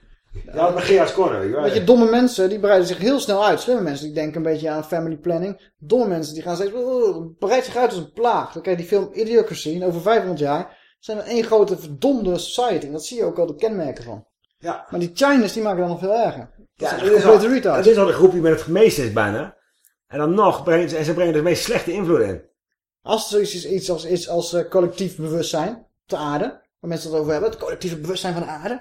Ja, met Gerard Corner, weet je wel. Weet je, domme mensen die breiden zich heel snel uit. Slimme mensen die denken een beetje aan family planning. Domme mensen die gaan steeds, breidt zich uit als een plaag. Dan krijg je die film Idiocracy. En over 500 jaar zijn we één grote verdomde society. En dat zie je ook al de kenmerken van. Ja. Maar die Chinese die maken dat nog veel erger. Dat Ja, het is, al, het is groep die met het meeste is bijna. En dan nog, brengen ze, en ze brengen de meest slechte invloed in. Als er zoiets is, iets als, is als eh, collectief bewustzijn op de aarde. Waar mensen het over hebben. Het collectieve bewustzijn van de aarde.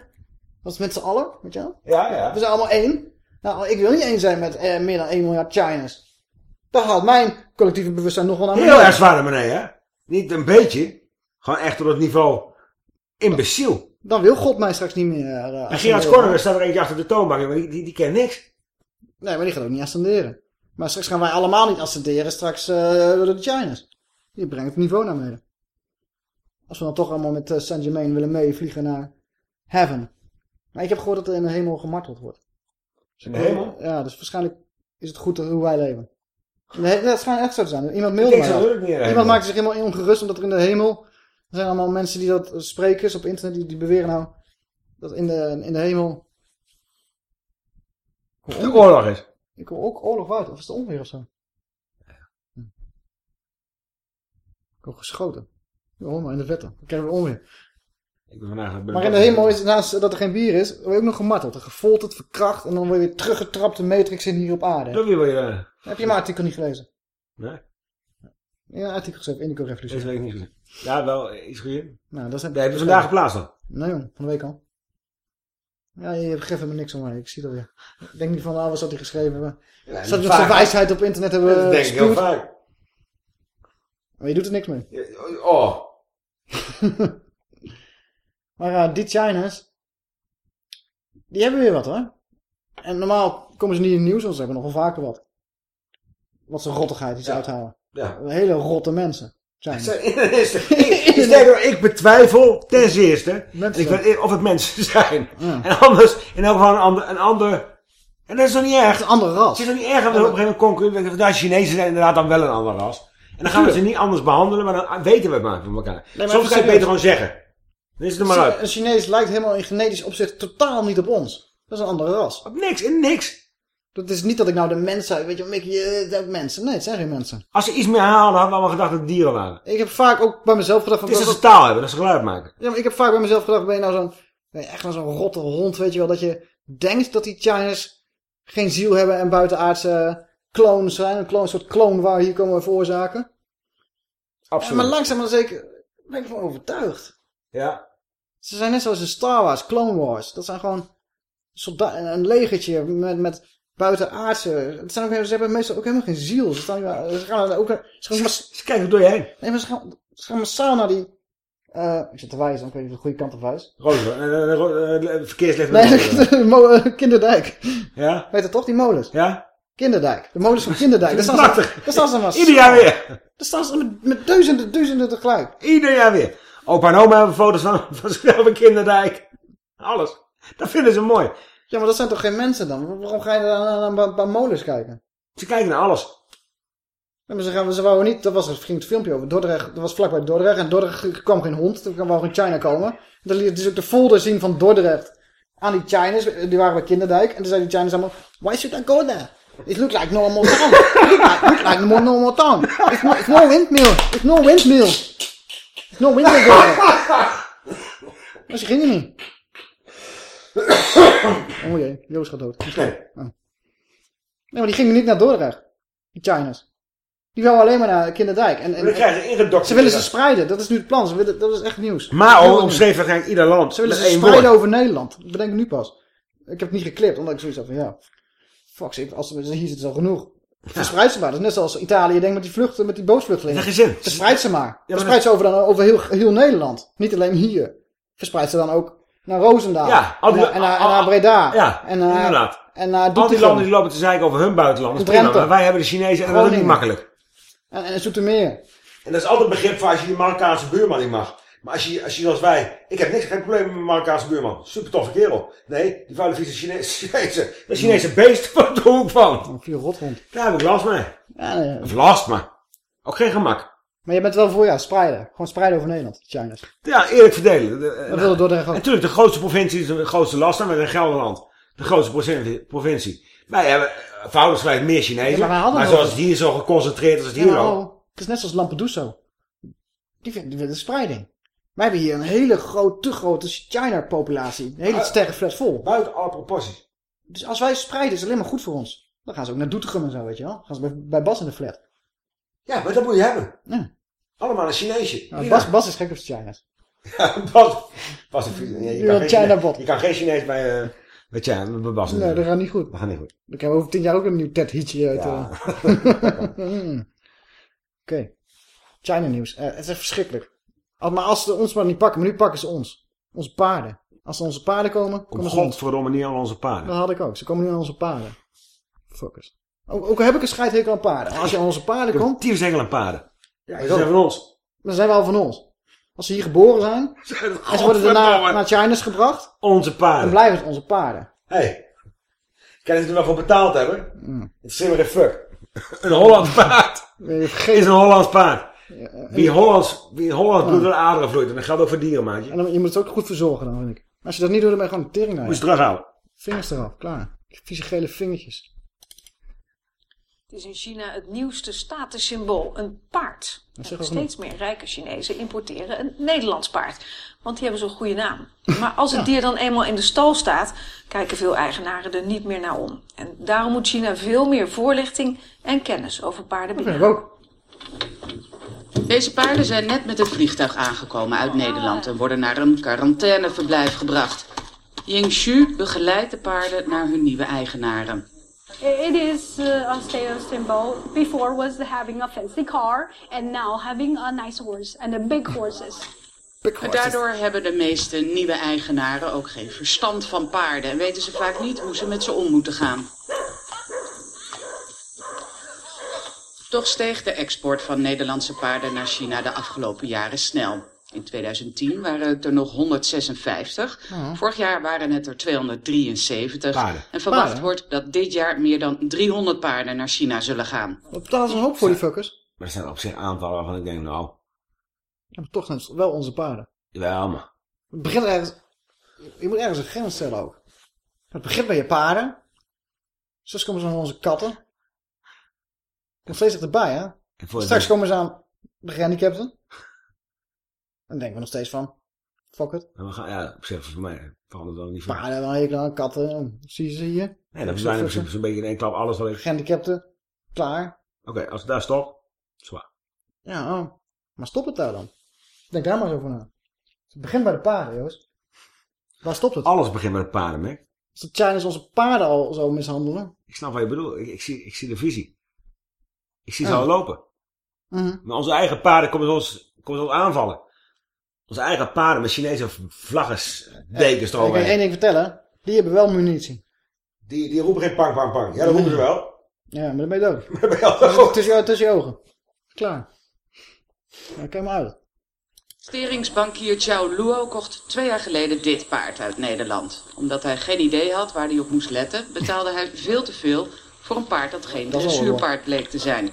Dat is met z'n allen, weet je wel? Ja, ja. We zijn allemaal één. Nou, ik wil niet één zijn met eh, meer dan 1 miljard Chine's. Dan gaat mijn collectieve bewustzijn nog wel naar beneden. Heel erg zwaar naar beneden, hè? Niet een beetje. Gewoon echt op het niveau imbeciel. Dan wil God mij straks niet meer... eh, En Gerard Corner staat er eentje achter de toonbank, maar die, die, die kent niks. Nee, maar die gaat ook niet ascenderen. Maar straks gaan wij allemaal niet ascenderen. Straks eh, door de Chine's. Die brengt het niveau naar beneden. Als we dan toch allemaal met eh, Saint Germain willen meevliegen naar heaven. Maar ik heb gehoord dat er in de hemel gemarteld wordt. In de hemel? Ja, dus waarschijnlijk is het goed hoe wij leven. He- dat schijnt echt zo te zijn. Iemand mailde Ik mij ook. Iemand maakte zich helemaal ongerust omdat er in de hemel... Er zijn allemaal mensen die dat, eh, sprekers op internet, die, die beweren nou... Dat in de, in de hemel... De oorlog is. Ik hoor ook oorlog uit. Of is het onweer of zo? Ik geschoten. Ja, hoor maar in de vette. Dan krijgen we onweer. Ik ben vandaag... ben Maar in de hemel is naast dat er geen bier is, word je ook nog gemarteld. En gefolterd, verkracht en dan word je weer teruggetrapt de matrix in hier op aarde. Je... eh, Heb je mijn artikel niet gelezen? Nee? Ja, een artikel geschreven, Indico Revolutie. Deze week niet gezien. Ja, wel eh, iets goed. Nou, dat is Dat heb je vandaag geplaatst dan. Nee jong, van de week al. Ja, je geeft me niks om mij. Ik zie dat weer. Ik denk niet van, ah, wat zat hij geschreven hebben. Ja, Zat vaak- zijn wijsheid op internet hebben Dat denk ik heel vaak. Maar je doet er niks mee. Oh. Maar ja, die China's, die hebben weer wat hoor. En normaal komen ze niet in het nieuws, want ze hebben nog wel vaker wat. Wat ze rottigheid die ze uithalen. Ja. Hele rotte mensen. China's. Sterker, ik betwijfel ten zeerste Mensen ik weet, of het mensen zijn. Ja. En anders, in elk geval een ander, een ander... En dat is toch niet erg? Een andere ras. Het is toch niet erg dat op een gegeven moment concurreren. De Chinezen zijn inderdaad dan wel een ander ras. En dan gaan we ze niet anders behandelen, maar dan weten we het maar van elkaar. Soms kan je het beter gewoon zeggen. Dan is het er maar uit. Een Chinees lijkt helemaal in genetisch opzicht totaal niet op ons. Dat is een andere ras. Op niks, in niks. Dat is niet dat ik nou de mensen, weet je, Mickey, je hebt mensen. Nee, het zijn geen mensen. Als ze iets meer haalden, hadden we allemaal gedacht dat het dieren waren. Ik heb vaak ook bij mezelf gedacht... Van, Het is dat ze taal hebben, dat ze geluid maken. Ja, maar ik heb vaak bij mezelf gedacht, ben je nou zo'n, ben je echt nou zo'n rotte hond, weet je wel, dat je denkt dat die Chinese geen ziel hebben en buitenaardse clones zijn. Een, clone, een soort clone waar we hier komen veroorzaken. Absoluut. Ja, maar langzaam maar zeker ben ik ervan overtuigd. Ja. Ze zijn net zoals de Star Wars, Clone Wars. Dat zijn gewoon een legertje met, met buitenaardse. Het zijn ook, ze hebben meestal ook helemaal geen ziel. Ze, staan, ze gaan ook... Ze, gaan, Ze kijken door je heen. Nee, maar ze gaan, ze gaan massaal naar die... eh, ik zit te wijzen, dan kun je de goede kant op wijzen. Ro- eh, verkeerslicht. Nee, eh, Kinderdijk. Ja? Weet je toch, die molens? Ja? Kinderdijk. De molens van Kinderdijk. Dat is prachtig. Daar staan ze. Ieder jaar weer. Staan ze met, met duizenden, duizenden tegelijk. Ieder jaar weer. Opa en oma hebben foto's van, van zichzelf in Kinderdijk. Alles. Dat vinden ze mooi. Ja, maar dat zijn toch geen mensen dan? Waarom ga je dan naar een paar- molens kijken? Ze kijken naar alles. Ja, maar ze, gaan, ze wouden niet, dat was, ging het filmpje over Dordrecht, dat was vlakbij Dordrecht en Dordrecht kwam geen hond, er kwam geen China komen. Dan liet dus ook de folder zien van Dordrecht aan die Chinese, die waren bij Kinderdijk en toen zei die Chinese allemaal, why should I go there? It looks like normal town. It look like, look like no normal town. It's no, it's no windmill. It's no windmill. It's no windmill there. Maar ze gingen niet. Oh jee, Joost gaat dood. Nee. Oh. Nee, maar die gingen niet naar Dordrecht. Die Chinese. Die wou alleen maar naar Kinderdijk. En, en, krijgen ze ingedokterd. ze willen ze spreiden. Dat is nu het plan. Ze willen, dat is echt nieuws. Nieuws. omschreef waarschijnlijk ieder land. Ze willen ze spreiden woord. over Nederland. Dat bedenk ik nu pas. Ik heb het niet geklipt, omdat ik zoiets had van ja. Fuck, ze- als, ze- hier zit het al genoeg. Verspreid ze maar. Dat is net zoals Italië denkt met die vluchten, met die bootvluchtelingen. Verspreid ze maar. maar Verspreid ze over, dan, over heel, heel Nederland. Niet alleen hier. Verspreid ze dan ook naar Roosendaal. Ja, al die- en, naar, en, naar, en naar Breda. Ja, en naar, inderdaad. En naar Al die landen die lopen te zeiken over hun buitenland. Dat is Drenthe. prima, maar wij hebben de Chinezen en dat is niet makkelijk. En, en Zoetermeer. En dat is altijd begrip voor als je die Marokkaanse buurman niet mag. Maar als je, als je zoals wij... Ik heb niks, geen probleem met mijn Marokkaanse buurman. Super toffe kerel. Nee, die vuile vieze Chinese... Chinese dat Chinese beest van de hoek van. Een vier rothond. Daar heb ik last mee. Ja, nee. Of last, maar ook geen gemak. Maar je bent wel voor, ja, spreiden. Gewoon spreiden over Nederland, China's. Ja, eerlijk verdelen. De- Dat wilde Dordrecht ook. En natuurlijk, de grootste provincie is de grootste last. Met een Gelderland. De grootste provincie-. Wij hebben eh, verhoudingsgelijk meer Chinezen. Ja, maar wij hadden maar zoals het hier zo geconcentreerd als het Ja, hier oh, het is net zoals Lampedusa. Die, vinden- die willen spreiding. Wij hebben hier een hele groot, te grote China-populatie. Een hele Ah. sterke fles vol. Buiten alle proporties. Dus als wij spreiden, is het alleen maar goed voor ons. Dan gaan ze ook naar Doetinchem en zo, weet je wel. Dan gaan ze bij, bij Bas in de flat. Ja, maar dat moet je hebben. Ja. Allemaal een Chineesje. Nou. Bas, Bas is gek op China's. Ja, Bas. Bas is, ja, je, Je kan China Chinees- bot. je kan geen Chinees bij, eh bij China, bij Bas. Nee, dat gaat niet goed. Dat gaat niet goed. Dan krijgen we over tien jaar ook een nieuw Ted Hitje uit. Ja. eh. Oké. China nieuws. Eh, het is echt verschrikkelijk. Al- Maar als ze ons maar niet pakken, maar nu pakken ze ons. Onze paarden. Als er onze paarden komen, Kom komen ze godverdomme niet aan onze paarden. Dat had ik ook. Ze komen nu aan onze paarden. Fuckers. Ook, ook heb ik een scheidhekel aan paarden. Maar als je aan onze paarden Ik heb komt, tien zegel aan paarden. Ja, Ze ik zijn van ons. dan zijn we al van ons. Als ze hier geboren zijn, en ze worden daarna naar China's gebracht, Onze dan paarden. blijven het onze paarden. Hé. Hey. Kan je er nog voor betaald hebben? Mm. Het is helemaal geen fuck. Een Hollands paard. Is een Hollands paard. Wie Hollands, wie Hollands door de aderen vloeit. En dat geldt ook voor dieren, maatje. En dan, je moet het ook goed verzorgen dan, vind ik. Als je dat niet doet, dan ben je gewoon een tering naar Moet je je. terughouden. Vingers eraf, klaar. Vieze gele vingertjes. Het is in China het nieuwste statussymbool, een paard. En steeds meer rijke Chinezen importeren een Nederlands paard. Want die hebben zo'n goede naam. Maar als het dier dan eenmaal in de stal staat, kijken veel eigenaren er niet meer naar om. En daarom moet China veel meer voorlichting en kennis over paarden Dat bieden. ik ook. Deze paarden zijn net met het vliegtuig aangekomen uit Nederland en worden naar een quarantaineverblijf gebracht. Ying Xu begeleidt de paarden naar hun nieuwe eigenaren. It is uh, a status symbol. Before was having a fancy car, and now having a nice horse and a big horses. Maar daardoor hebben de meeste nieuwe eigenaren ook geen verstand van paarden en weten ze vaak niet hoe ze met ze om moeten gaan. Toch steeg de export van Nederlandse paarden naar China de afgelopen jaren snel. In 2010 waren het er nog 156. Ja. Vorig jaar waren het er 273. Paarden. En verwacht Paarden. wordt dat dit jaar meer dan 300 paarden naar China zullen gaan. Betalen ze een hoop voor die fuckers? Maar er zijn op zich aantallen waarvan ik denk, nou, Ja, maar toch zijn het wel onze paarden. wel maar. Het begint ergens... Je moet ergens een grens stellen ook. Het begint bij je paarden. Straks komen ze aan onze katten. Komt steeds dichterbij, hè? Straks de- komen ze aan de gehandicapten. Dan denken we nog steeds van... Fuck it. En we gaan, ja, op zich voor mij verandert dat niet veel. Paarden een hekel aan katten. Zie je ze hier? Nee, dat zijn in principe zo'n beetje in één klap alles wat ik... Gehandicapten. Klaar. Oké, als ik daar stop, zwaar. Ja, oh. maar stop het daar dan. Denk daar maar eens over na. Het begint bij de paarden, Joost. Waar stopt het? Alles begint met paarden, hè? Als de Chinese onze paarden al zo mishandelen. Ik snap wat je bedoelt. Ik, ik, zie, ik zie de visie. Ik zie ze Ja. al lopen. Mhm. Maar onze eigen paarden komen ons, komen ons aanvallen. Onze eigen paarden met Chinese vlaggen, dekens Ik kan je één ding vertellen. Die hebben wel munitie. Die, die roepen geen pak, pak, pak. Ja, dat roepen ze wel. Ja, maar dan ben je dood. Dan ben je al dood. Tussen, je, tussen je ogen. Klaar. Kijk maar uit. Steringsbankier Chow Luo kocht twee jaar geleden dit paard uit Nederland. Omdat hij geen idee had waar hij op moest letten, betaalde hij veel te veel voor een paard dat geen dressuurpaard bleek te zijn.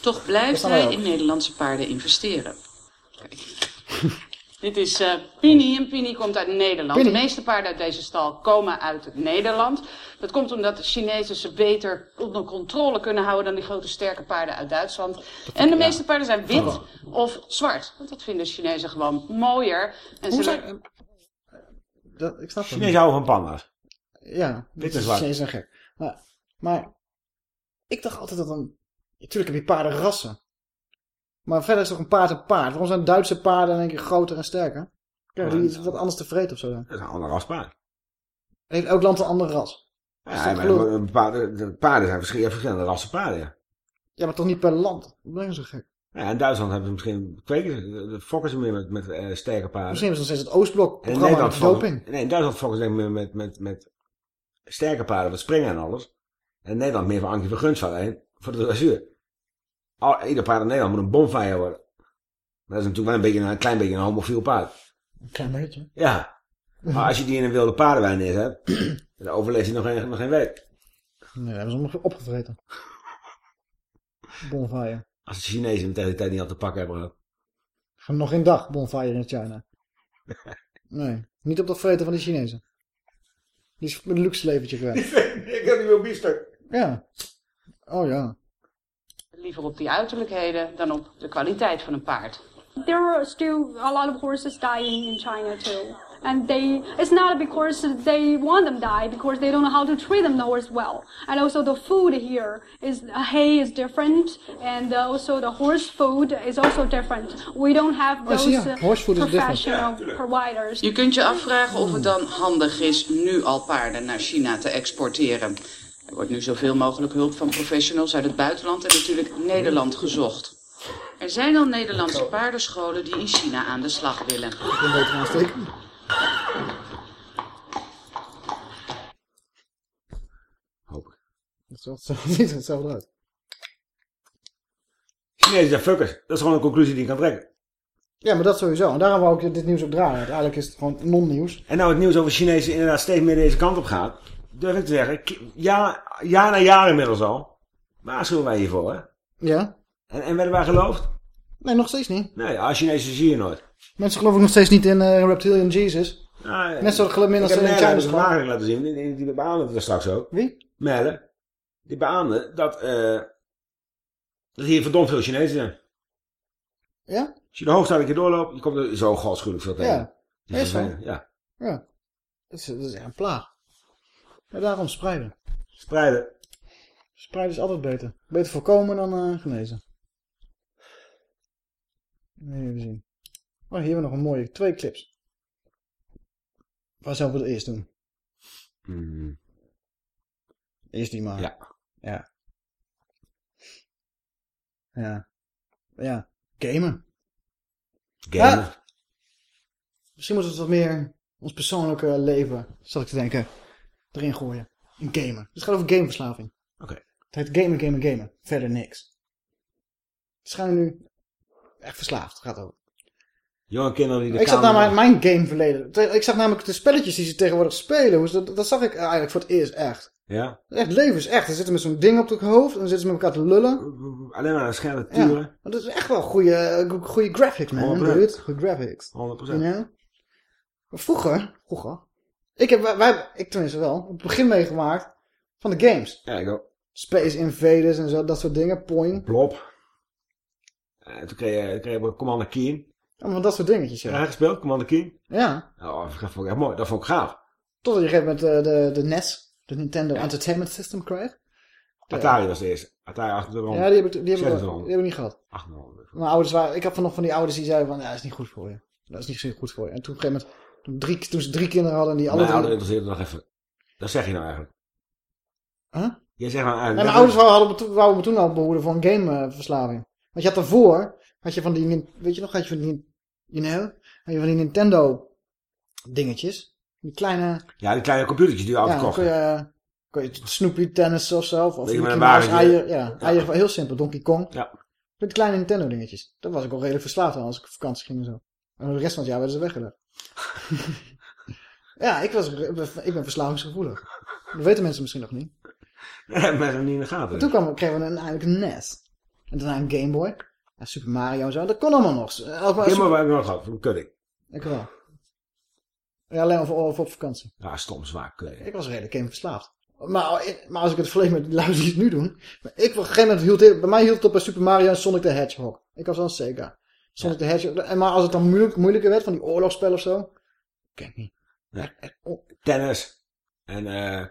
Toch blijft hij in Nederlandse paarden investeren. Kijk. Dit is eh Pini en Pini komt uit Nederland. Pini. De meeste paarden uit deze stal komen uit Nederland. Dat komt omdat de Chinezen ze beter onder controle kunnen houden dan die grote sterke paarden uit Duitsland. En de meeste paarden zijn wit of zwart. Want dat vinden Chinezen gewoon mooier. En Hoe ze zijn- Dat, ik snap het Chinezen houden van panda's. Ja, Wit en zwart. Chinezen zijn gek. Maar, maar ik dacht altijd dat een... Natuurlijk heb je paarden rassen. Maar verder is toch een paard een paard. Waarom zijn Duitse paarden in één keer groter en sterker? Kijk, die is wat anders te vreten of zo. dan. Dat is een ander ras paard. Heeft elk land een ander ras. Is Ja, maar paarden, de paarden zijn verschillende, verschillende rassen paarden, ja. Ja, maar toch niet per land. Dat ben je zo gek. Ja, in Duitsland hebben ze misschien, kweken fokken ze meer met, met eh, sterke paarden. Misschien ze nog steeds het Oostblok En in Nederland, met fokken, doping. nee, in Duitsland fokken ze denk meer met, met, met sterke paarden, wat springen en alles. En in Nederland meer van Ankie van heen, voor de dressuur. Ieder paard in Nederland moet een bonfire worden. Maar dat is natuurlijk wel een, beetje, een klein beetje een homofiel paard. Een klein beetje. Ja. Maar als je die in een wilde paardenwijn neerzet, dan overleeft hij nog geen, nog geen week. Nee, dat hebben ze nog opgevreten. Bonfire. Als de Chinezen hem tegen die tijd niet al te pakken hebben gehad. Nog geen dag bonfire in China. Nee, niet op dat vreten van die Chinezen. Die is een luxe leventje kwijt. Ik heb niet meer biefstuk. Ja. Oh ja. liever op die uiterlijkheden dan op de kwaliteit van een paard. There are still a lot of horses dying in China too. And they, it's not because they want them die, because they don't know how to treat them, the horse well. And also the food here is, hay is different, and uh, also the horse food is also different. We don't have Oh, those uh, horse food is different. professional providers. Je kunt je afvragen of het dan handig is nu al paarden naar China te exporteren. Er wordt nu zoveel mogelijk hulp van professionals uit het buitenland en natuurlijk Nederland gezocht. Er zijn al Nederlandse paardenscholen die in China aan de slag willen. Ik ben beter aansteken. Het ziet er hetzelfde uit. Chinezen zijn fuckers. Dat is gewoon een conclusie die je kan trekken. Ja, maar dat sowieso. En daarom wou ik dit nieuws ook draaien. Want eigenlijk is het gewoon non-nieuws. En nou het nieuws over Chinezen inderdaad steeds meer deze kant op gaat. Durf ik te zeggen. Ja, jaar na jaar inmiddels al. Waarschuwen wij hiervoor, hè? Ja? En, en werden wij geloofd? Nee, nog steeds niet. Nee, als Chinezen zie je nooit. Mensen geloven nog steeds niet in eh, Reptilian Jesus. Nou, Net zo geloof min ik als heb ze in China een geloven. verklaring laten zien. Die, die, beaamde het er straks ook. Wie? Merle. Die beaamde dat, eh dat hier verdomd veel Chinezen zijn. Ja? Als je de hoogte een keer doorloopt, je komt er zo godschuwelijk veel tegen. Ja. Is zo. Ja. Ja. Dat is, dat is echt een plaag. Ja, daarom spreiden. Spreiden. Spreiden is altijd beter. Beter voorkomen dan eh, genezen. Even zien. Oh, hier hebben we nog een mooie. Twee clips. Waar zullen we het eerst doen? Mm. Eerst die maar. Ja. Ja. Ja. Ja. Gamen. Gamen. Ja. Misschien moeten we wat meer ons persoonlijke leven, zal ik te denken, erin gooien. In gamen. Het gaat over gameverslaving. Oké. Het heet gamen, gamen, gamen. Verder niks. Het schijnen nu echt verslaafd. Gaat over. Jonge kinderen die de Ik zag kamer- naar mijn, mijn gameverleden. Te- Ik zag namelijk de spelletjes die ze tegenwoordig spelen. Hoe ze dat, dat zag ik eigenlijk voor het eerst echt. Ja. Echt leven is echt. Ze zitten met zo'n ding op het hoofd en dan zitten ze met elkaar te lullen. Alleen maar een scherpe Ja, turen. maar dat is echt wel goede, goede graphics, man. 100%. Dude. Goede graphics. 100%. You know? Maar vroeger, vroeger, ik heb, wij, wij- ik tenminste wel, het begin meegemaakt van de games. Ja, ik ook. Space Invaders en zo, dat soort dingen, Point. Blob. En toen kreeg je, kreeg je Commander Keen. Allemaal dat soort dingetjes, ja. jij gespeeld, Commander Keen? Ja, Oh, dat vond ik echt mooi. Dat vond ik gaaf. tot je op een gegeven moment eh, de, de NES, de Nintendo Entertainment System kreeg. De- Atari was de eerste. Atari 2800. Ja, die heb ik, die heb ik, wel- 2600. die heb ik niet gehad. 800. Mijn ouders waren, ik heb van nog van die ouders die zeiden van, ja, dat is niet goed voor je. Dat is niet zo goed voor je. En toen op een gegeven moment, drie, toen ze drie kinderen hadden en die alle Mijn drie... interesseerde nog even. Dat zeg je nou eigenlijk. Huh? Jij zegt nou... En mijn ouders wouden, hadden me toen- wouden me toen al behoeden voor een gameverslaving. Want je had daarvoor, had je van die, weet je nog, had je van die, you know, had je van die Nintendo dingetjes. Die kleine, Ja, die kleine computertjes die je ja, altijd dan kocht. kon je, kon je Snoopy tennis of zo. Of Mickey Mouse eier, ja, Ja. eier, heel simpel, Donkey Kong. Ja. Met die kleine Nintendo dingetjes. Daar was ik al redelijk verslaafd aan als ik op vakantie ging en zo. En de rest van het jaar werden ze weggelegd. ja, ik, was, ik ben verslavingsgevoelig. Dat weten mensen misschien nog niet. Dat hebben mensen niet in de gaten. En toen kwam, kregen we een, eigenlijk een NES. En daarna een Game Boy. Ja, Super Mario en zo. Dat kon allemaal nog. Maar- Helemaal waar ik nog gehad. Een kudding. Ik wel. Ja, alleen of, of op vakantie. Ja, stom zwaar kudding. Ik was redelijk game verslaafd. Maar, maar als ik het vergelijk met de lui die het nu doen. Maar ik, op een gegeven moment hield bij mij hield het op bij Super Mario en Sonic the Hedgehog. Ik was een Sega. Sonic the Hedgehog. En maar als het dan moeilijk, moeilijker werd, van die oorlogsspellen of zo. Ken ik niet. Tennis. En eh,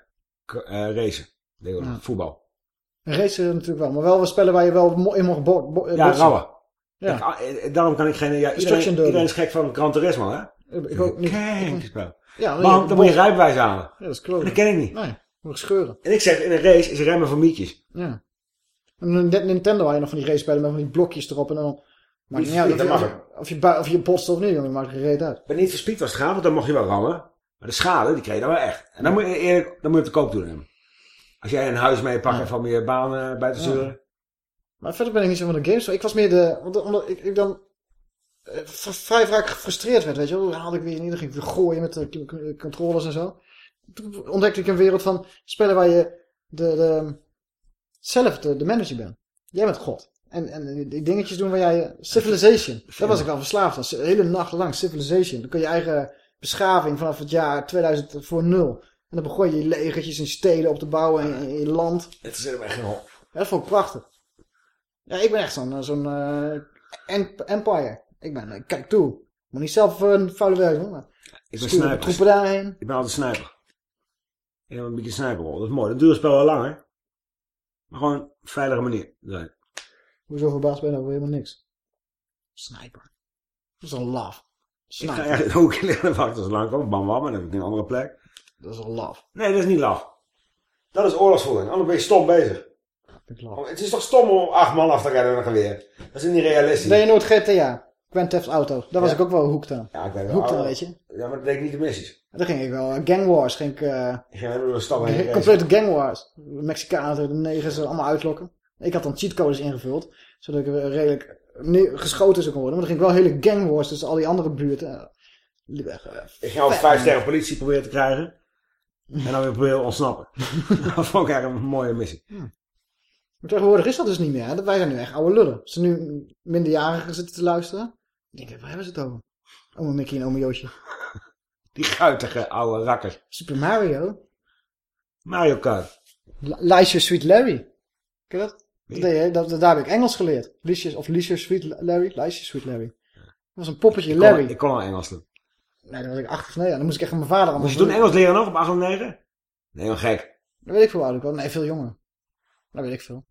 racen. Ja. Voetbal. En racen natuurlijk wel. Maar wel wat spellen waar je wel in mocht bo bo- Ja, rauwen. Ja. Ik- eh, daarom kan ik geen... Ja, iedereen, iedereen is gek van Gran Turismo, hè? Ik, ik ook niet. Kijk, spel. Ja, Maar dan moet je rijbewijs halen. Ja, dat is klopt. Dat ken ik niet. Nee, moet scheuren. En ik zeg, in een race is remmen voor mietjes. Ja. En Nintendo had je nog van die race spellen met van die blokjes erop en dan... Maakt niet uit of je, dat of, je, of, je, of je botst of niet, jongen, maakt geen reet uit. Bij niet verspied was het gaan, want dan mocht je wel rammen. Maar de schade, die kreeg je dan wel echt. En dan moet je eerlijk, dan moet je op de koop doen. Als jij een huis meepakt en van je baan bij te Ja. sturen. Maar verder ben ik niet zo van de games. Ik was meer de... Omdat ik, ik dan eh, vrij vaak gefrustreerd werd, weet je wel. Dan haalde ik weer in ieder weer gooien met de controllers en zo. Toen ontdekte ik een wereld van spellen waar je de, de, zelf de, de manager bent. Jij bent God. En, en die dingetjes doen waar jij... Civilization. Daar was ik wel verslaafd aan. De hele nacht lang Civilization. Dan kun je eigen beschaving vanaf het jaar 2000 voor nul. En dan begon je je legertjes in steden op te bouwen in, je land. Het is helemaal geen. Ja, dat vond ik prachtig. Ja, ik ben echt zo'n zo'n eh, em- empire. Ik ben, ik kijk toe. Moet niet zelf eh, een vuile werk doen. Maar Ik ben sniper. troepen daarheen. Ik ben altijd sniper. Ik heb een beetje sniperrol. Dat is mooi. Dat duurt het spel wel langer. Maar gewoon een veilige manier. Hoezo verbaasd ben je over helemaal niks? Sniper. Dat is een love. Ik Sniper. ga echt in de hoek liggen en wachten lang komt. Bam bam. En dan heb ik een andere plek. Dat is een love. Nee, dat is niet laf. Dat is oorlogsvoering. Anders ben je stom bezig. Ik. Oh, Het is toch stom om acht man af te rennen met een geweer. Dat is niet realistisch. Ben je nooit GTA? Grand Theft Auto. Daar was ik ook wel hoekt aan. Ja, ik ben wel Hoekt aan, weet je. Ja, maar dat deed ik niet de missies. Dan ging ik wel. eh, Gang Wars ging ik... eh, Ik ging helemaal door de stad heen. complete Gang Wars. De Mexicanen, de negers, allemaal uitlokken. Ik had dan cheatcodes ingevuld. Zodat ik redelijk geschoten zou kunnen worden. Maar dan ging ik wel hele Gang Wars tussen al die andere buurten. Eh, Ik al vet, vijf sterren politie proberen te krijgen. En dan weer proberen ontsnappen. dat vond ik eigenlijk een mooie missie. Maar tegenwoordig is dat dus niet meer. hè. Wij zijn nu echt oude lullen. Als ze nu minderjarigen zitten te luisteren. Dan denk ik, waar hebben ze het over? Oma Mickey en oma Joosje. Die guitige oude rakkers. Super Mario. Mario Kart. L- Leisure Sweet Larry. Ken je dat? Dat, deed je, dat, dat- daar heb ik Engels geleerd. Leisure, of Leisure Sweet Larry. Leisure Sweet Larry. Dat was een poppetje Ik kon, Larry. ik kon al Engels doen. Nee, dan was ik acht of negen. Dan moest ik echt van mijn vader allemaal Moest je toen. Engels leren nog op 8 of 9? Nee, maar gek. Dat weet ik veel oud. Nee, veel jonger. Dat weet ik veel.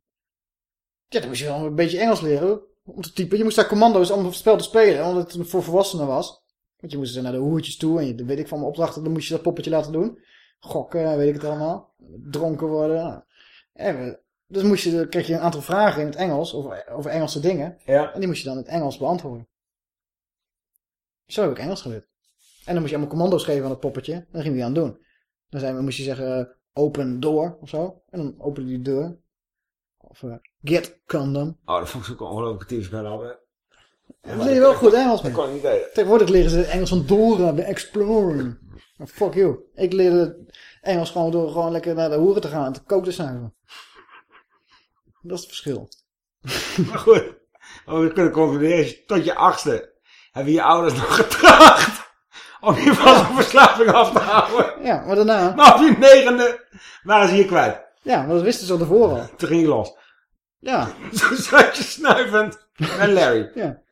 Ja, dan moest je wel een beetje Engels leren. Om te typen. Je moest daar commando's om het spel te spelen. Omdat het voor volwassenen was. Want je moest dus naar de hoertjes toe. En je, weet ik van mijn opdrachten. Dan moest je dat poppetje laten doen. Gokken, weet ik het allemaal. Dronken worden. En, we- dus moest je, dan kreeg je een aantal vragen in het Engels. Over, over Engelse dingen. Ja. En die moest je dan in het Engels beantwoorden. Zo heb ik Engels geleerd. En dan moest je allemaal commando's geven aan het poppetje. En dan ging hij aan het doen. Dan zei, moest je zeggen, eh, open door of zo. En dan opende die deur. Of eh, get condom. Oh, dat vond ik ook ongelooflijk spel altijd. Ja, dat leer je wel goed Engels Dat mee. kon ik niet weten. Tegenwoordig leren ze Engels van Dora, de Explorer. Maar fuck you. Ik leerde Engels gewoon door gewoon lekker naar de hoeren te gaan en te koken te snuiven. Dat is het verschil. Maar goed. We kunnen concluderen tot je achtste hebben je ouders nog getracht om je van zo'n verslaving af te houden. Ja, maar daarna... Maar op je negende waren ze je kwijt. Ja, maar dat wisten ze al tevoren al. Toen ging je los. Ja. Zo zat je snuivend met Larry. Ja.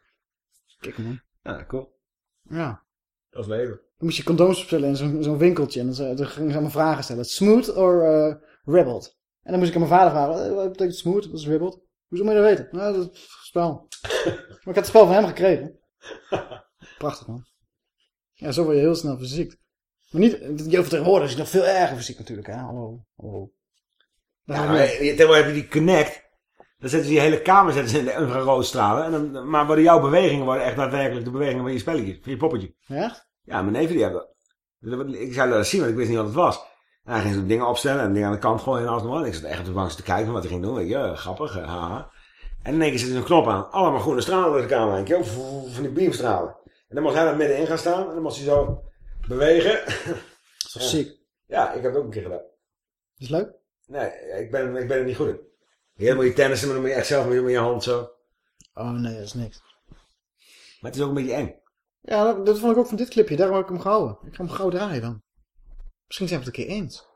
Kijk man. Ja, cool. Ja. Dat is leven. Dan moest je condooms bestellen in zo'n winkeltje. En dan, gingen ze allemaal vragen stellen. Smooth or eh rebelled? En dan moest ik aan mijn vader vragen. Wat betekent smooth? Wat is rebelled? Hoezo moet je dat weten? Nou, dat is het spel. maar ik had het spel van hem gekregen. Prachtig man. Ja, zo word je heel snel verziekt. Maar niet, van tegenwoordig is nog veel erger verziekt natuurlijk. Hè? Hallo. Hallo. Ja, maar je- tegenwoordig heb je die Connect. Dan zetten ze je hele kamer zetten ze in de infraroodstralen. En dan, maar worden jouw bewegingen worden echt daadwerkelijk de bewegingen van je spelletje, van je poppetje. Ja? Ja, mijn neven die hebben. Dat- Ik zou dat zien, want ik wist niet wat het was. En hij ging zo dingen opstellen en dingen aan de kant gooien en alles nog wat. En ik zat echt op de bank te kijken van wat hij ging doen. Je, ja, grappig, eh, haha. En in één keer zit er een knop aan. Allemaal groene stralen door de kamer heen. Kijk, Van die beamstralen. En dan mocht hij er middenin gaan staan. En dan moest hij zo bewegen. Dat is toch ziek? Ja, ik heb het ook een keer gedaan. Is leuk? Nee, ik ben, ik ben er niet goed in. Heel moet je tennissen, maar dan moet je echt zelf met je, met je hand zo. Oh nee, dat is niks. Maar het is ook een beetje eng. Ja, dat, dat vond ik ook van dit clipje. Daarom heb ik hem gehouden. Ik ga hem gauw draaien dan. Misschien zijn we het een keer eens.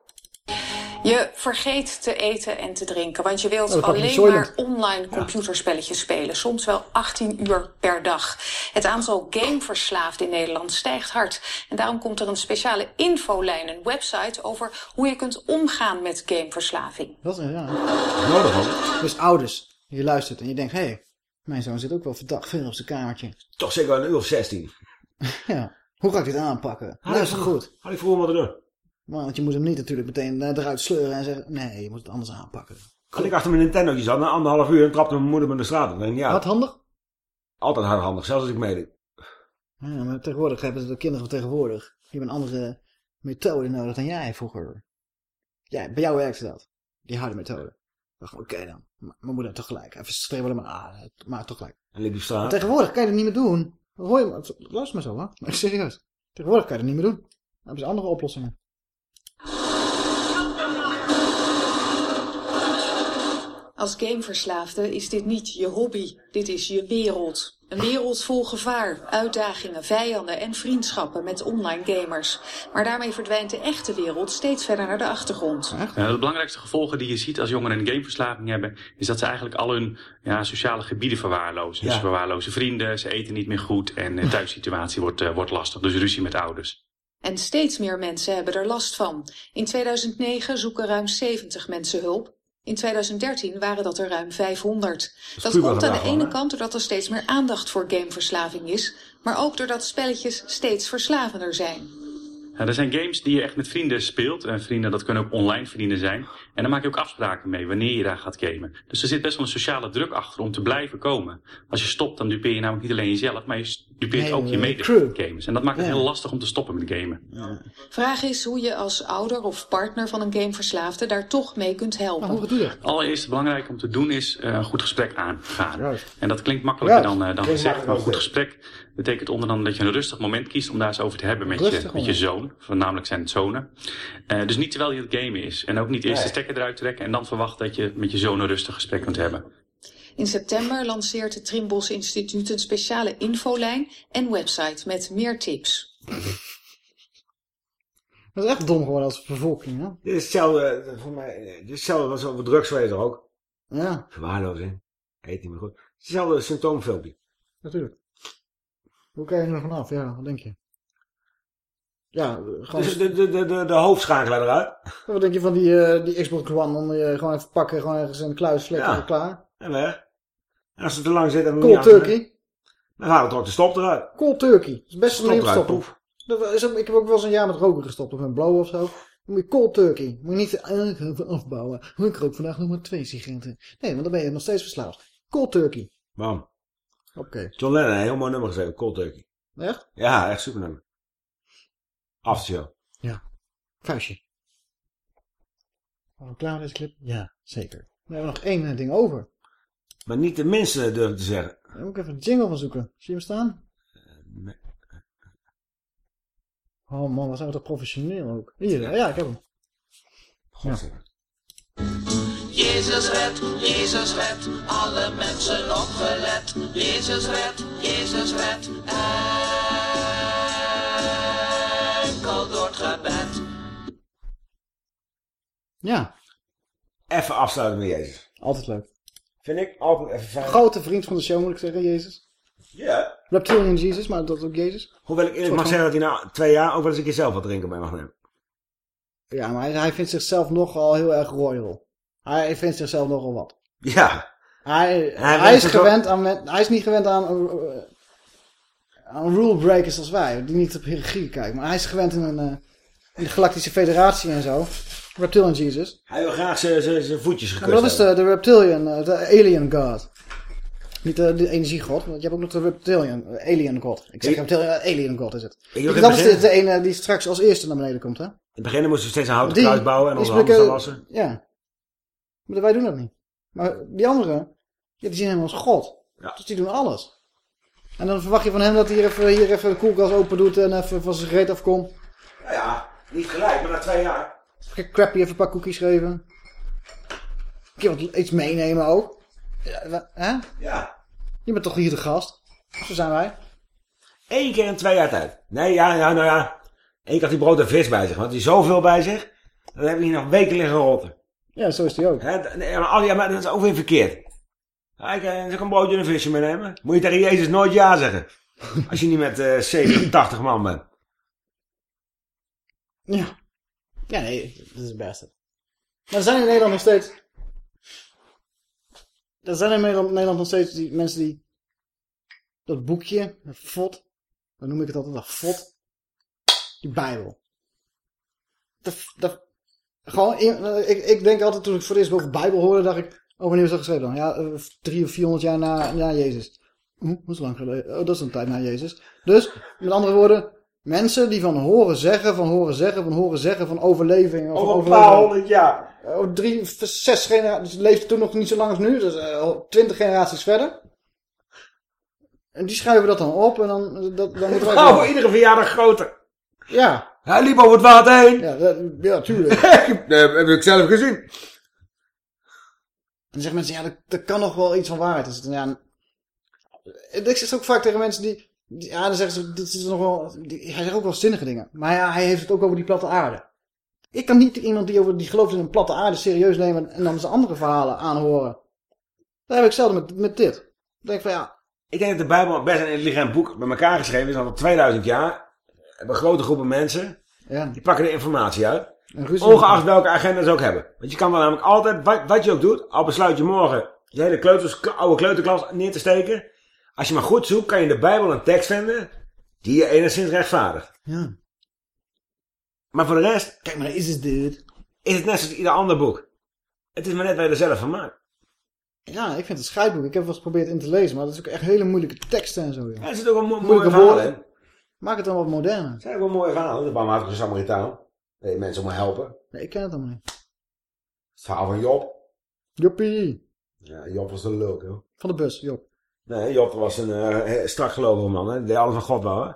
Je vergeet te eten en te drinken, want je wilt Oh, alleen maar online computerspelletjes spelen. Soms wel 18 uur per dag. Het aantal gameverslaafden in Nederland stijgt hard. En daarom komt er een speciale infolijn, een website over hoe je kunt omgaan met gameverslaving. Dat is, ja. Nodig ook. Dus ouders, je luistert en je denkt, hé, hey, mijn zoon zit ook wel verdacht veel op zijn kamertje. Toch zeker wel een uur of 16. Ja, hoe ga ik dit aanpakken? Luister goed. Had ik wat te doen. Maar want je moet hem niet natuurlijk meteen eh, eruit sleuren en zeggen, nee, je moet het anders aanpakken. Als ik achter mijn Nintendo'tje zat, na anderhalf uur, en trapte mijn moeder me de straat op. Denk ik, ja, Hardhandig? altijd hardhandig, zelfs als ik meedeed. Ja, maar tegenwoordig hebben de kinderen van tegenwoordig, die hebben een andere methode nodig dan jij vroeger. Ja, bij jou werkte dat. Die harde methode. Oké dan. Maar mijn moeder toch gelijk. Even streven maar, ah, maar toch gelijk. En liep Maar straat. tegenwoordig kan je dat niet meer doen. Hoor je luister maar zo, hè. Maar serieus. Tegenwoordig kan je dat niet meer doen. Dan hebben ze andere oplossingen. Als gameverslaafde is dit niet je hobby, dit is je wereld. Een wereld vol gevaar, uitdagingen, vijanden en vriendschappen met online gamers. Maar daarmee verdwijnt de echte wereld steeds verder naar de achtergrond. Ja, de belangrijkste gevolgen die je ziet als jongeren een gameverslaving hebben, is dat ze eigenlijk al hun ja, sociale gebieden verwaarlozen. Dus Ja. ze verwaarlozen vrienden, ze eten niet meer goed en de thuissituatie wordt, eh, wordt lastig. Dus ruzie met ouders. En steeds meer mensen hebben er last van. In 2009 zoeken ruim 70 mensen hulp. In 2013 waren dat er ruim 500. Dat komt aan de ene kant doordat er steeds meer aandacht voor gameverslaving is, maar ook doordat spelletjes steeds verslavender zijn. Ja, er zijn games die je echt met vrienden speelt. En vrienden, dat kunnen ook online vrienden zijn. En dan maak je ook afspraken mee wanneer je daar gaat gamen. Dus er zit best wel een sociale druk achter om te blijven komen. Als je stopt, dan dupeer je namelijk niet alleen jezelf, maar je dupeert ook je mede-gamers. En dat maakt het Ja. heel lastig om te stoppen met gamen. Vraag is hoe je als ouder of partner van een gameverslaafde daar toch mee kunt helpen. doe je dat? Allereerst belangrijk om te doen is eh, een goed gesprek aangaan. En dat klinkt makkelijker Juist. dan, eh, dan gezegd, maar een goed gesprek betekent onder andere dat je een rustig moment kiest om daar eens over te hebben met, je, met je zoon. Voornamelijk zijn het zonen. Eh, dus niet terwijl je het gamen is. En ook niet eerst de stekker eruit trekken en dan verwachten dat je met je zoon een rustig gesprek kunt hebben. In september lanceert het Trimbos Instituut een speciale infolijn en website met meer tips. Dat is echt dom geworden als bevolking, hè? Dit is hetzelfde, eh, voor mij, eh, dit is hetzelfde als over drugs weet je toch ook? Ja. Verwaarlozing. Eet niet meer goed. Hetzelfde symptoomfilmpje. Natuurlijk. Hoe kan je er vanaf? Ja, wat denk je? Ja, gewoon... Dus de, de, de, de, de hoofdschakelaar eruit. Wat denk je van die, eh, die Xbox One? Dan je gewoon even pakken, gewoon ergens in de kluis flikkeren, Ja. klaar. En weg. En als het te lang zit en Cold turkey. Dan gaat het toch de stop eruit. Cold turkey. Dat is best een Stop manier om te eruit, stoppen. Dat is ook, ik heb ook wel eens een jaar met roken gestopt. Of met blow of zo. Moet je cold turkey. Moet je niet eh, even afbouwen. Ik rook vandaag nog maar twee sigaretten. Nee, want dan ben je nog steeds verslaafd. Cold turkey. Bam. Oké. John Lennon, een heel mooi nummer geschreven. Cold Turkey. Echt? Ja, echt super nummer. Aftershow. Ja. Vuistje. We klaar met deze clip? Ja, zeker. We hebben nog één eh, ding over. Maar niet de minste durven te zeggen. Daar moet ik even een jingle van zoeken. Zie je hem staan? nee. Oh man, wat zijn we toch professioneel ook. Hier, ja, ik heb hem. Ja. Jezus red, Jezus red, alle mensen opgelet. Jezus red, Jezus red, enkel door het gebed. Ja. Even afsluiten met Jezus. Altijd leuk. Vind ik altijd even fijn. Grote vriend van de show moet ik zeggen, Jezus. Ja. Reptilian Jesus, maar dat is ook Jezus. Hoewel ik eerlijk mag zeggen dat hij na twee jaar ook wel eens een keer zelf wat drinken bij mag nemen. Ja, maar hij, hij vindt zichzelf nogal heel erg royal. Hij vindt zichzelf nogal wat. Ja. Hij, Hij hij, is, gewend aan, hij is niet gewend aan, eh, aan rule breakers als wij, die niet op hiërarchie kijken. Maar hij is gewend in, een, eh, in de Galactische Federatie en zo. Reptilian Jesus. Hij wil graag zijn- voetjes Ja, gekust maar dat is de, de Reptilian, eh, de Alien God. Niet de, de energiegod, want je hebt ook nog de Reptilian, eh, Alien God. Ik zeg Reptilian, eh, Alien God is het. Ik wil dat is de, de ene die straks als eerste naar beneden komt, hè? In het begin moesten we steeds een houten Die kruis bouwen en onze handen bekend- wassen. Ja. Maar wij doen dat niet. Maar die anderen, ja, die zien hem als God. Dus die doen alles. En dan verwacht je van hem dat hij hier even, hier even de koelkast open doet en even van zijn gereed afkomt. Nou ja, niet gelijk, maar na twee jaar. Crappy even een paar koekjes geven. Een keer wat iets meenemen ook. Ja, hè? Ja. Je bent toch hier de gast? Zo zijn wij. Eén keer in twee jaar tijd. Nee, ja, ja, nou ja. Eén keer had hij brood en vis bij zich. Want hij zoveel bij zich. Dan heb je hier nog weken liggen rotten. Ja, zo is hij ook. Nee, maar, al- ja, maar dat is ook weer verkeerd. Ik eh, ik een broodje en een visje meenemen. Moet je tegen Jezus nooit ja zeggen. Als je niet met 70, 80 man bent. Ja. Ja, nee, dat is het beste. Maar er zijn in Nederland nog steeds... Er zijn in Nederland, nog steeds die mensen die... Dat boekje, dat fot. Dan noem ik het altijd, dat fot. Die Bijbel. Dat, dat, gewoon, ik, ik denk altijd toen ik voor het eerst over Bijbel hoorde, dacht ik... Oh, wanneer is dat geschreven dan? Ja, eh, drie of vierhonderd jaar na, na Jezus. Hm, dat is lang geleden. Oh, dat is een tijd na Jezus. Dus, met andere woorden, mensen die van horen zeggen, van horen zeggen, van horen zeggen, van overleving. Of Over een paar honderd jaar. Oh, drie, zes generaties. Dus leefde toen nog niet zo lang als nu. Dus eh, al twintig generaties verder. En die schrijven dat dan op en dan, dat, dan moeten wij... Oh, voor iedere verjaardag groter. Ja. Hij liep over het water heen. Ja, dat, ja tuurlijk. dat heb ik zelf gezien. En dan zeggen mensen, ja, er, er kan nog wel iets van waarheid zitten. Ja, ik zeg ook vaak tegen mensen die- ja, dan zeggen ze, dit is nog wel, hij zegt ook wel zinnige dingen. Maar ja, hij heeft het ook over die platte aarde. Ik kan niet iemand die, over, die gelooft in een platte aarde serieus nemen en dan zijn andere verhalen aanhoren. Dat heb ik zelden met, met dit. Dan denk ik van, ja, Ik denk dat de Bijbel best een intelligent boek bij elkaar geschreven is. Al 2000 jaar. Hebben grote groepen mensen. Ja. Die pakken de informatie uit. Ongeacht welke agenda ze ook hebben. Want je kan dan namelijk altijd, wat, wat je ook doet. Al besluit je morgen je hele kleuters, oude kleuterklas neer te steken. Als je maar goed zoekt, kan je in de Bijbel een tekst vinden. Die je enigszins rechtvaardigt. Ja. Maar voor de rest. Kijk maar, is het dit? Is het net zoals ieder ander boek. Het is maar net waar je er zelf van maakt. Ja, ik vind het een scheidboek. Ik heb wel eens geprobeerd in te lezen, maar dat is ook echt hele moeilijke teksten en zo. joh. Ja, er zitten ook wel mo- mooie Moeilijke verhalen woorden. Maak het dan wat moderner. Het zijn ook wel mooie verhalen. De barmhartige Samaritaan. Je mensen om helpen. Nee, ik ken het allemaal niet. Het verhaal van Job. Joppie. Ja, Job was een leuk, hoor. Van de bus, Job. Nee, Job was een eh, strak gelovige man. Hè. Die deed alles van God wel, hè.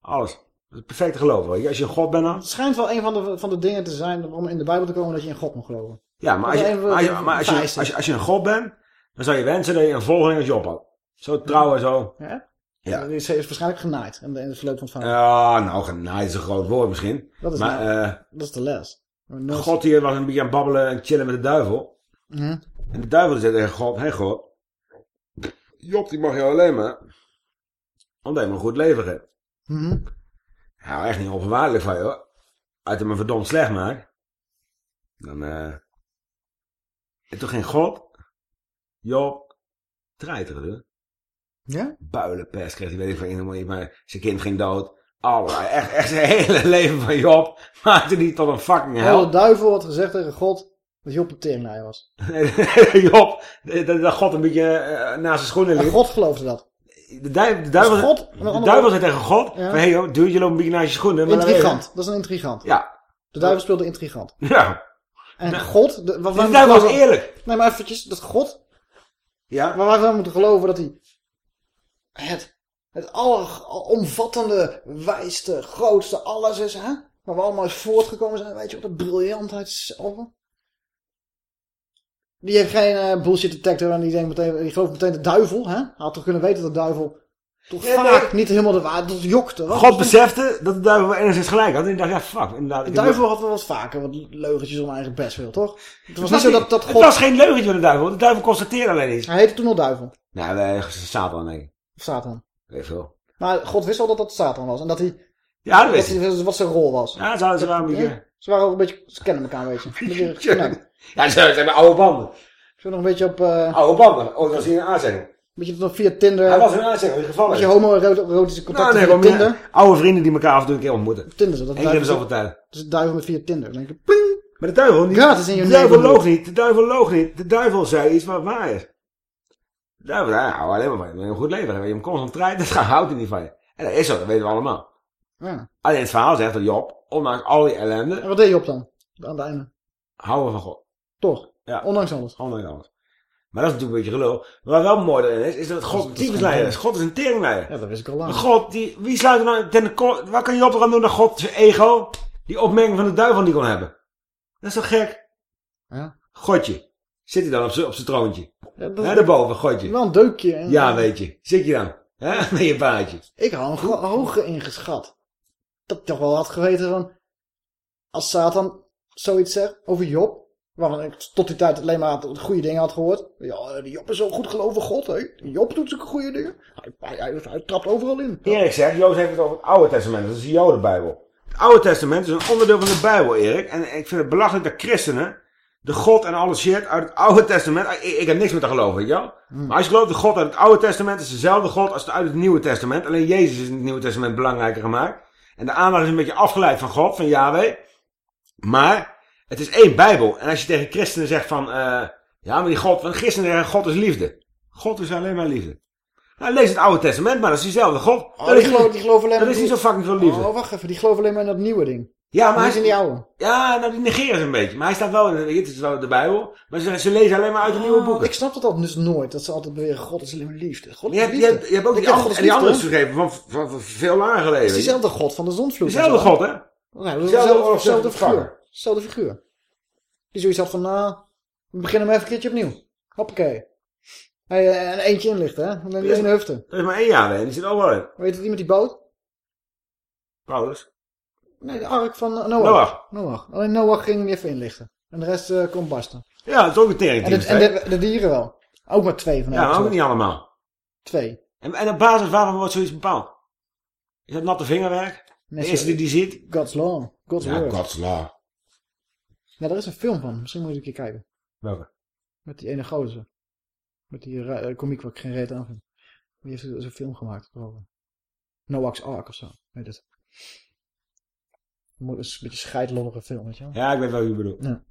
Alles. Perfecte je. Als je een God bent dan... Het schijnt wel een van de, van de dingen te zijn om in de Bijbel te komen dat je in God moet geloven. Ja, maar als je, maar als je, als je, vereisten. als je, als je een God bent, dan zou je wensen dat je een volgeling als Job had. Zo trouw en zo. Ja? Ja. Die is, is waarschijnlijk genaaid in, de, in het verloop van het verhaal. Ja, nou, genaaid is een groot woord misschien. Dat is, maar nou- eh, dat is de les. God hier was een beetje aan babbelen en chillen met de duivel. Mhm. En de duivel zei tegen God, hé hey God, Job die mag jou alleen maar, omdat je maar een goed leven hebt. Mhm. Ja, echt niet onvoorwaardelijk van je hoor. Als je me verdomd slecht maakt, dan eh. En toen ging God, Job, treiteren doen. Ja? Builenpest kreeg hij, weet ik van iemand, maar zijn kind ging dood. Allerlei, echt, echt zijn hele leven van Job maakte die tot een fucking Oh, de hel. duivel had gezegd tegen God dat Job een teringlaai was. Job, dat, dat God een beetje eh, naast zijn schoenen En liep. God geloofde dat. De, duivel, de, duivel, God, de duivel zei tegen God, Ja. van, hey joh, dude, je loopt een beetje naast je schoenen. maar Intrigant. Dat is een intrigant. Ja. De duivel speelde intrigant. Ja. En Nou, God... De, waar de duivel was geloven- eerlijk. Nee, maar eventjes. Dat God... Ja. Waar wij moeten geloven dat hij... Het, het alleromvattende, wijste, grootste alles is, hè? Waar we allemaal uit voortgekomen zijn. Weet je wat de briljantheid zelf. Die heeft geen eh, bullshit detector en die, denkt meteen, die gelooft meteen de duivel, hè? Hij had toch kunnen weten dat de duivel toch Ja, vaak niet helemaal de waarheid, dat jokte. Wat? God besefte dat de duivel wel enigszins gelijk had. En ik dacht, ja, fuck. Inderdaad, De duivel had wel wat vaker wat leugentjes om eigen best wil, toch? Het was Het niet zo dat, dat Het God... was geen leugentje van de duivel. De duivel constateerde alleen iets. Hij heette toen al duivel. Nou, nee, Satan, nee. Of Satan. Weet veel. Maar God wist al dat dat Satan was. En dat hij... Ja, dat wist hij. Wat zijn rol was. Ja, ze, ze waren een beetje... Ze waren ook een beetje... Ze kennen elkaar een beetje. Een beetje geknakt. Ja, ze, ze hebben oude banden. Zo nog een beetje op... eh, Oude banden. Oh, dat was hier een aanzegging. Beetje nog via Tinder. Hij was een aanzegging, in geval. Beetje homo-erotische Nou, contacten nee, via gewoon Tinder. meer oude vrienden die elkaar af en toe een keer ontmoeten. Tinder zo. Dat duivel- zoveel tijd. Dus duivel met via Tinder. Dan denk je, pling. Maar de duivel, niet, Gratis in je de duivel loog niet. De duivel loog niet. De duivel zei iets wat waar is. De duivel nou, alleen maar je. Je een goed leven hebben. Je hem constant draait, dat houdt hij niet van je. En dat is zo, dat weten we allemaal. Ja. Alleen het verhaal zegt dat Job, ondanks al die ellende, En wat deed je op dan? Aan het einde. houden van God. Toch? Ja. Ondanks alles. Ondanks alles. Maar dat is natuurlijk een beetje gelul. Wat wel mooi erin is, is dat God een tyfusleider is. God is een teringleider. Ja, dat wist ik al lang. God, die, wie sluit er nou ten Wat kan Job er aan doen dat God zijn ego, die opmerking van de duivel niet kon hebben? Dat is toch gek? Ja. Godje. Zit hij dan op zijn op troontje? Ja, dat- daarboven, Godje. Wel een deukje. en- Ja, weet je. Zit je dan? Hè? Met je baardje. Ik had hem hoger ingeschat. Dat ik toch wel had geweten van... Als Satan zoiets zegt over Job... Waarvan ik tot die tijd alleen maar het goede dingen had gehoord. Ja, die Job is zo'n goed gelovig God, hè. Job doet zulke goede dingen. Hij, hij, hij, hij trapt overal in. Erik zegt, Joost heeft het over het Oude Testament. Dat is de Jodenbijbel. Het Oude Testament is een onderdeel van de Bijbel, Erik. En ik vind het belachelijk dat christenen de God en alle shit uit het Oude Testament... Ik, ik heb niks met te geloven, weet je wel? Maar als je gelooft de God uit het Oude Testament is dezelfde God als de uit het Nieuwe Testament. Alleen Jezus is in het Nieuwe Testament belangrijker gemaakt. En de aandacht is een beetje afgeleid van God, van Yahweh. Maar het is één Bijbel. En als je tegen christenen zegt van... eh, ja, maar die God... Want christenen zeggen God is liefde. God is alleen maar liefde. Nou, lees het Oude Testament, maar dat is diezelfde God. Oh, dat die, is, geloof, die geloven alleen dat maar... is niet zo fucking veel liefde. Oh, wacht even. Die geloven alleen maar in dat nieuwe ding. Ja, maar hij is in die oude. Ja, nou die negeren ze een beetje. Maar hij staat wel in de, het is wel de Bijbel. Maar ze, ze lezen alleen maar uit de nieuwe Oh, boeken. Ik snap dat al dus nooit. Dat ze altijd beweren, God is alleen maar liefde. God is Je hebt, je, liefde. hebt, je hebt ook die, andere, en die andere liefde. gegeven van, van, van veel langer geleden. Het is diezelfde God van de zondvloed. Dezelfde God, hè? Dat is Dezelfde dezelfde, dezelfde de figuur. Dezelfde figuur. Die zoiets had van, nou, we beginnen maar even een keertje opnieuw. Hoppakee. Hey, eh, en eentje inlichten, hè? Dan die ene hufte. Er is maar één jaar, hè? Die zit overal in. Weet je die met die boot? Paulus. Nee, de ark van eh, Noach. Noach. Noach. Alleen Noach ging hem even inlichten. En de rest eh kon barsten. Ja, dat is ook een tering. En, de, en de, de dieren wel. Ook maar twee van Ja, ook soort. niet allemaal. Twee. En, en op basis waarvan wordt zoiets bepaald? Is dat natte vingerwerk? De Mensen- eerste die die ziet? God's Law. God's Ja, Word. God's Law. Ja, daar is een film van. Misschien moet je een keer kijken. Welke? Met die ene gozer. Met die uh, komiek wat ik geen reet aan vind. Die heeft zo'n film gemaakt. Over. Noah's Ark of zo. Weet het. Een beetje scheidlollige film, weet je wel. Ja, ik weet wel wie je bedoelt. Ja.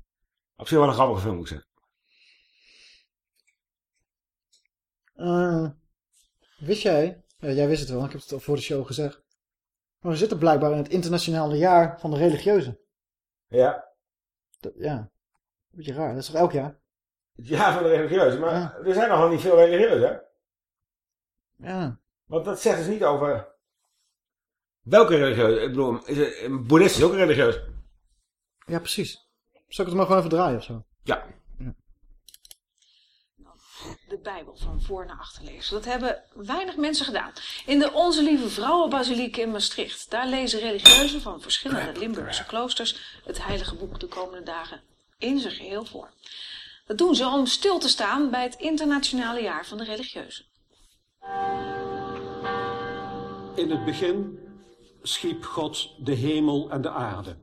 Op zich wel een grappige film, moet ik zeggen. Eh, wist jij, ja, jij wist het wel, ik heb het al voor de show gezegd. Maar we zitten blijkbaar in het internationale jaar van de religieuzen. Ja. Dat, ja, beetje raar. Dat is toch elk jaar? Het jaar van de religieuze. Maar er zijn nogal niet veel religieuzen, hè? Ja. Want dat zegt dus niet over... Welke religieuze? Ik bedoel, is het, een boeddhist is ook religieus. Ja, precies. Zal ik het maar gewoon even draaien of zo? Ja. de Bijbel van voor naar achter lezen. Dat hebben weinig mensen gedaan. In de Onze Lieve Vrouwenbasiliek in Maastricht. Daar lezen religieuzen van verschillende Limburgse kloosters het heilige boek de komende dagen in zijn geheel voor. Dat doen ze om stil te staan bij het internationale jaar van de religieuzen. In het begin schiep God de hemel en de aarde.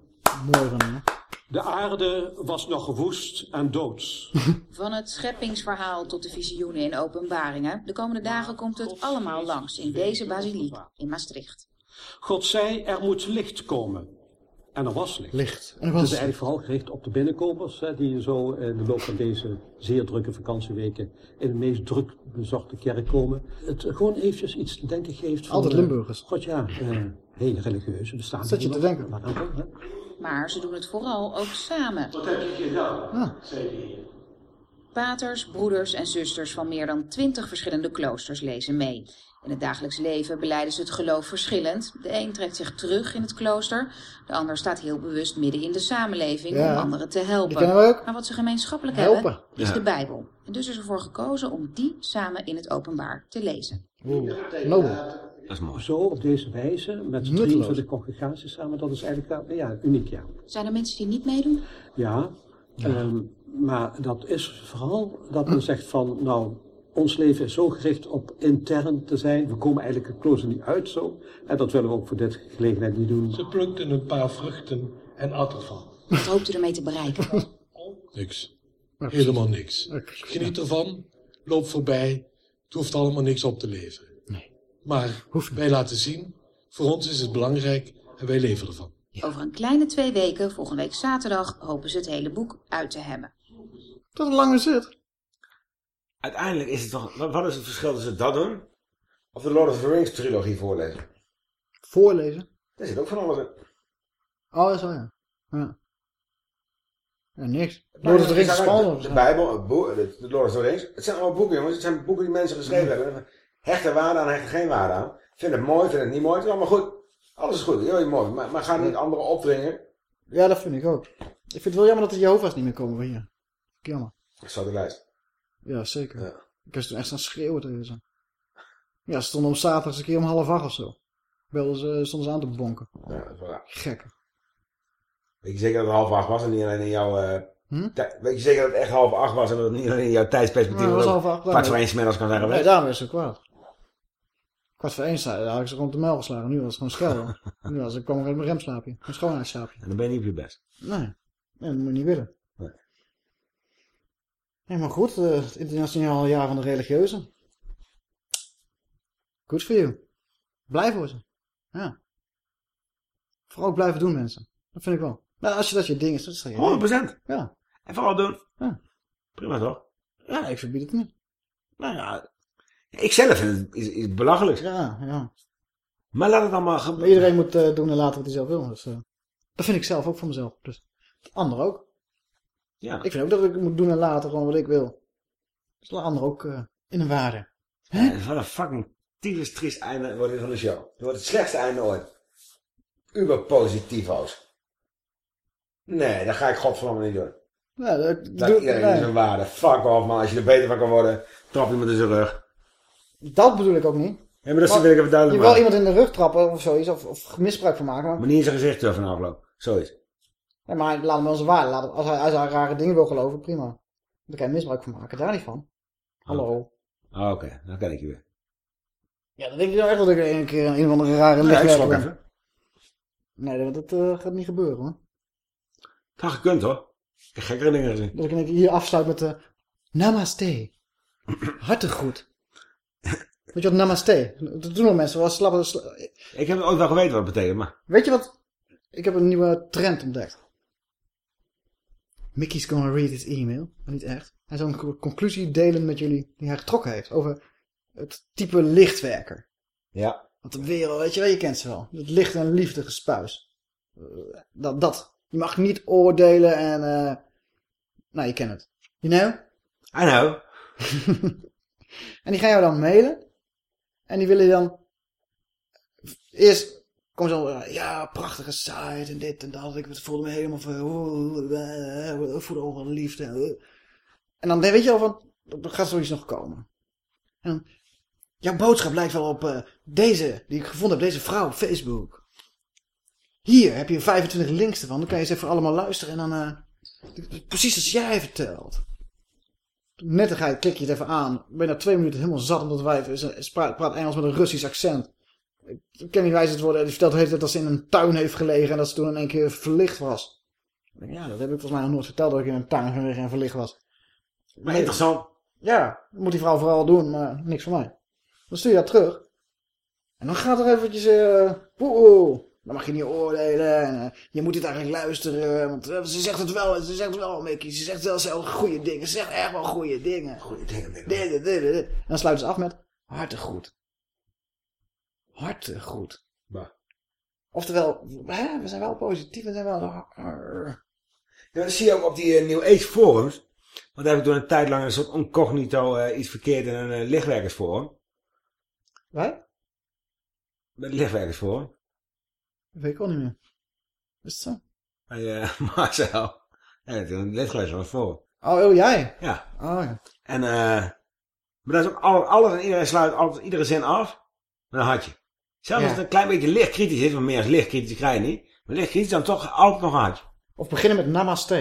Mooi van hem. De aarde was nog woest en doods. Van het scheppingsverhaal tot de visioenen in openbaringen. De komende dagen komt het allemaal langs in deze basiliek in Maastricht. God zei, er moet licht komen. En er was licht. Licht. En er Het was is eigenlijk vooral gericht op de binnenkomers, hè, die zo in de loop van deze zeer drukke vakantieweken in de meest druk bezochte kerk komen. Het gewoon eventjes iets te denken geeft van... Altijd eh, Limburgers. God ja, eh hele religieuze bestaan. Zet je te denken. Maar hè. Ze doen het vooral ook samen. Wat heb je gedaan? Ah. zei de Heer. Paters, broeders en zusters van meer dan twintig verschillende kloosters lezen mee. In het dagelijks leven beleiden ze het geloof verschillend. De een trekt zich terug in het klooster, de ander staat heel bewust midden in de samenleving Ja. om anderen te helpen. Maar wat ze gemeenschappelijk Helpen. hebben, is Ja. de Bijbel. En dus is ervoor gekozen om die samen in het openbaar te lezen. Oeh, nobel. Dat is mooi. Zo op deze wijze, met Nutteloos. 23 congregaties samen, dat is eigenlijk ja, uniek, ja. Zijn er mensen die niet meedoen? Ja, ehm, maar dat is vooral dat men zegt van, nou, ons leven is zo gericht op intern te zijn. We komen eigenlijk het klooster niet uit zo. En dat willen we ook voor dit gelegenheid niet doen. Ze plukten een paar vruchten en at ervan. Wat hoopt u ermee te bereiken? Niks. Helemaal niks. Geniet ervan, loop voorbij. Het hoeft allemaal niks op te leveren. Maar wij laten zien, voor ons is het belangrijk en wij leven ervan. Over een kleine twee weken, volgende week zaterdag, hopen ze het hele boek uit te hebben. Dat is een lange zit. Uiteindelijk is het toch... Wat wat is het verschil tussen dat doen... of de Lord of the Rings trilogie voorlezen? Voorlezen? Daar zit ook van alles in. Oh, dat is wel, ja. Ja, ja niks. Lord of the Rings is de. Bijbel, de Lord of the Rings. Het zijn allemaal boeken, jongens. Het zijn boeken die mensen geschreven hebben. Hechten waarde aan, hechten geen waarde aan. Vind het mooi, vind het niet mooi. Het is allemaal goed. Alles is goed, heel mooi. Maar, maar ga niet anderen opdringen. Ja, dat vind ik ook. Ik vind het wel jammer dat de Jehovah's niet meer komen van hier. Jammer. Ik zou de lijst. Ja, zeker. Ik was toen echt aan schreeuwen tegen ze. Ja, ze stonden om zaterdag een keer om half acht of zo. Belden ze, stonden ze aan te bonken. Ja, dat is wel raar. Gekke. Weet je zeker dat het half acht was en niet alleen in jouw... Hm? tij- Weet je zeker dat het echt half acht was en dat het niet alleen in jouw tijdsperspectief Ja, het was half acht. kwart voor één kan zeggen. Nee, weet. daarom is het kwaad. Kwart voor één sta- daar had ik ze op de muil geslagen. Nu was het gewoon schelden. nu was ik kwam uit mijn remslaapje. Een schoonheidsslaapje. En dan ben je niet op je best. Nee. nee, dat moet je niet willen. Nee. Nee, maar goed, eh, het internationaal jaar van de religieuzen. Goed voor you. Blij voor ze. Ja. Vooral ook blijven doen, mensen. Dat vind ik wel. Nou, als je dat je ding is, dat is je 100%. Ja. En vooral doen. Ja. Prima toch? Ja, ik verbied het niet. Nou ja, ik zelf vind het iets belachelijks. Ja, ja. Maar laat het allemaal Maar gebeuren. iedereen moet eh, doen en laten wat hij zelf wil. Dus, eh, dat vind ik zelf ook voor mezelf. Dus anderen ook. Ja. Ik vind ook dat ik moet doen en laten gewoon wat ik wil. Dus laat anderen ook eh, in een waarde. Ja, wat een fucking tyfus triest einde wordt dit van de show. Het wordt het slechtste einde ooit. Uber positivo's. Nee, dat ga ik godverdomme niet doen. Ja, dat, doe- iedereen nee. zijn waarde. Fuck off man, als je er beter van kan worden, trap iemand in zijn rug. Dat bedoel ik ook niet. Ja, maar dat Maar wil ik even duidelijk Je wil iemand in de rug trappen of zoiets, of, of misbruik van maken. Maar, Maar niet in zijn gezicht durven aflopen. Zoiets. ja, maar laat hem wel zijn waarde. Laat hem- als, hij, als hij rare dingen wil geloven, prima. Daar kan je misbruik van maken, daar niet van. Hallo. Ah, Oké, dan ken ik je weer. Ja, dan denk je nou echt dat ik een keer een, een of andere rare ik lichtwerker slok ben. even. Nee, dat, eh, gaat niet gebeuren hoor. Het had gekund hoor. Ik heb gekkere dingen gezien. Dat ik hier afsluit met de Namaste. Hartig goed. Weet je wat Namaste? Dat doen nog mensen. wel slappe, sla- Ik heb ooit wel geweten wat het betekent, maar... Weet je wat? Ik heb een nieuwe trend ontdekt. Mickey's gonna read his email. Maar niet echt. Hij zal een co- conclusie delen met jullie die hij getrokken heeft. Over het type lichtwerker. Ja. Want de wereld, weet je wel, je kent ze wel. Het licht en liefde gespuis. Dat, dat. Je mag niet oordelen en... eh nou, je kent het. You know? I know. En die gaan jou dan mailen. En die willen dan... Eerst ze al... Ja, prachtige site en dit en dat. Ik voelde me helemaal van... oh, ook wel liefde. En dan weet je al van... Er gaat zoiets nog komen. En. Jouw boodschap lijkt wel op eh, deze, die ik gevonden heb. Deze vrouw op Facebook. Hier heb je 25 links ervan. Dan kan je ze even allemaal luisteren. En dan... eh, precies als jij vertelt. Net dan ga je, klik je het even aan. Ben na twee minuten helemaal zat omdat wij ze praat, Engels met een Russisch accent. Ik ken niet wijze het worden. Die vertelt tijd dat ze in een tuin heeft gelegen en dat ze toen in één keer verlicht was. Ja, dat heb ik volgens mij nog nooit verteld dat ik in een tuin gelegen en verlicht was. Maar interessant. Ja, dat moet die vrouw vooral doen, maar niks voor mij. Dan stuur je dat terug. En dan gaat er eventjes... eh oeh. Dan mag je niet oordelen. En, eh, je moet dit eigenlijk luisteren. Want eh, ze zegt het wel. Ze zegt het wel, Mickey. Ze zegt wel zelf goede dingen. Ze zegt echt wel goede dingen. Goede dingen. Dit, dit, dit, dit. En dan sluiten ze af met hartig goed. Hartig goed. Bah. Oftewel, hè, we zijn wel positief. We zijn wel... Ja, dat zie je ook op die eh, New Age forums. Want daar heb ik toen een tijd lang een soort incognito iets verkeerd in een lichtwerkersforum. Bij het lichtwerkersforum. Dat weet ik ook niet meer. Is het zo? Bij eh, Marcel. Is een lidgeweest van het forum. Oh, oh, jij? Ja. Oh, ja. En eh maar dat is ook al- alles en iedereen sluit altijd iedere zin af met een hartje. Zelfs Ja. als het een klein beetje lichtkritisch is, want meer als lichtkritisch krijg je niet. Maar lichtkritisch dan toch altijd nog een hartje. Of beginnen met namaste.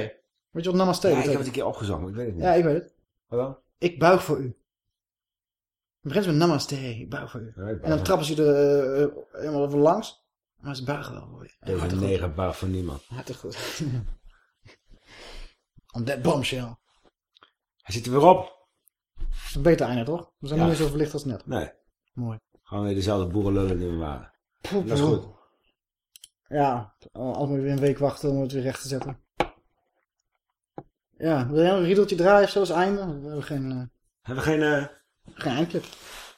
Weet je wat namaste Ja, ik heb betekent? het een keer maar ik weet het niet. Ja, ik weet het. Wat dan? Ik buig voor u. Het begint met namaste, ik buig voor u. Ja, ik buig en dan voor- trappen ze er eh, eh, helemaal over langs. Maar ze buigen wel je. Deze negen bar voor niemand. Hartig goed. On that bombshell. Hij zit er weer op. Een beter einde, toch? We zijn Ja. niet meer zo verlicht als net. Nee. Mooi. Gewoon weer dezelfde boerenlullen die we waren. Poep, Dat is goed. Ja, allemaal weer een week wachten om het weer recht te zetten. Ja, wil jij een riedeltje draaien of zo als einde? We hebben geen... Uh... Hebben we geen... Uh... Geen eindclip.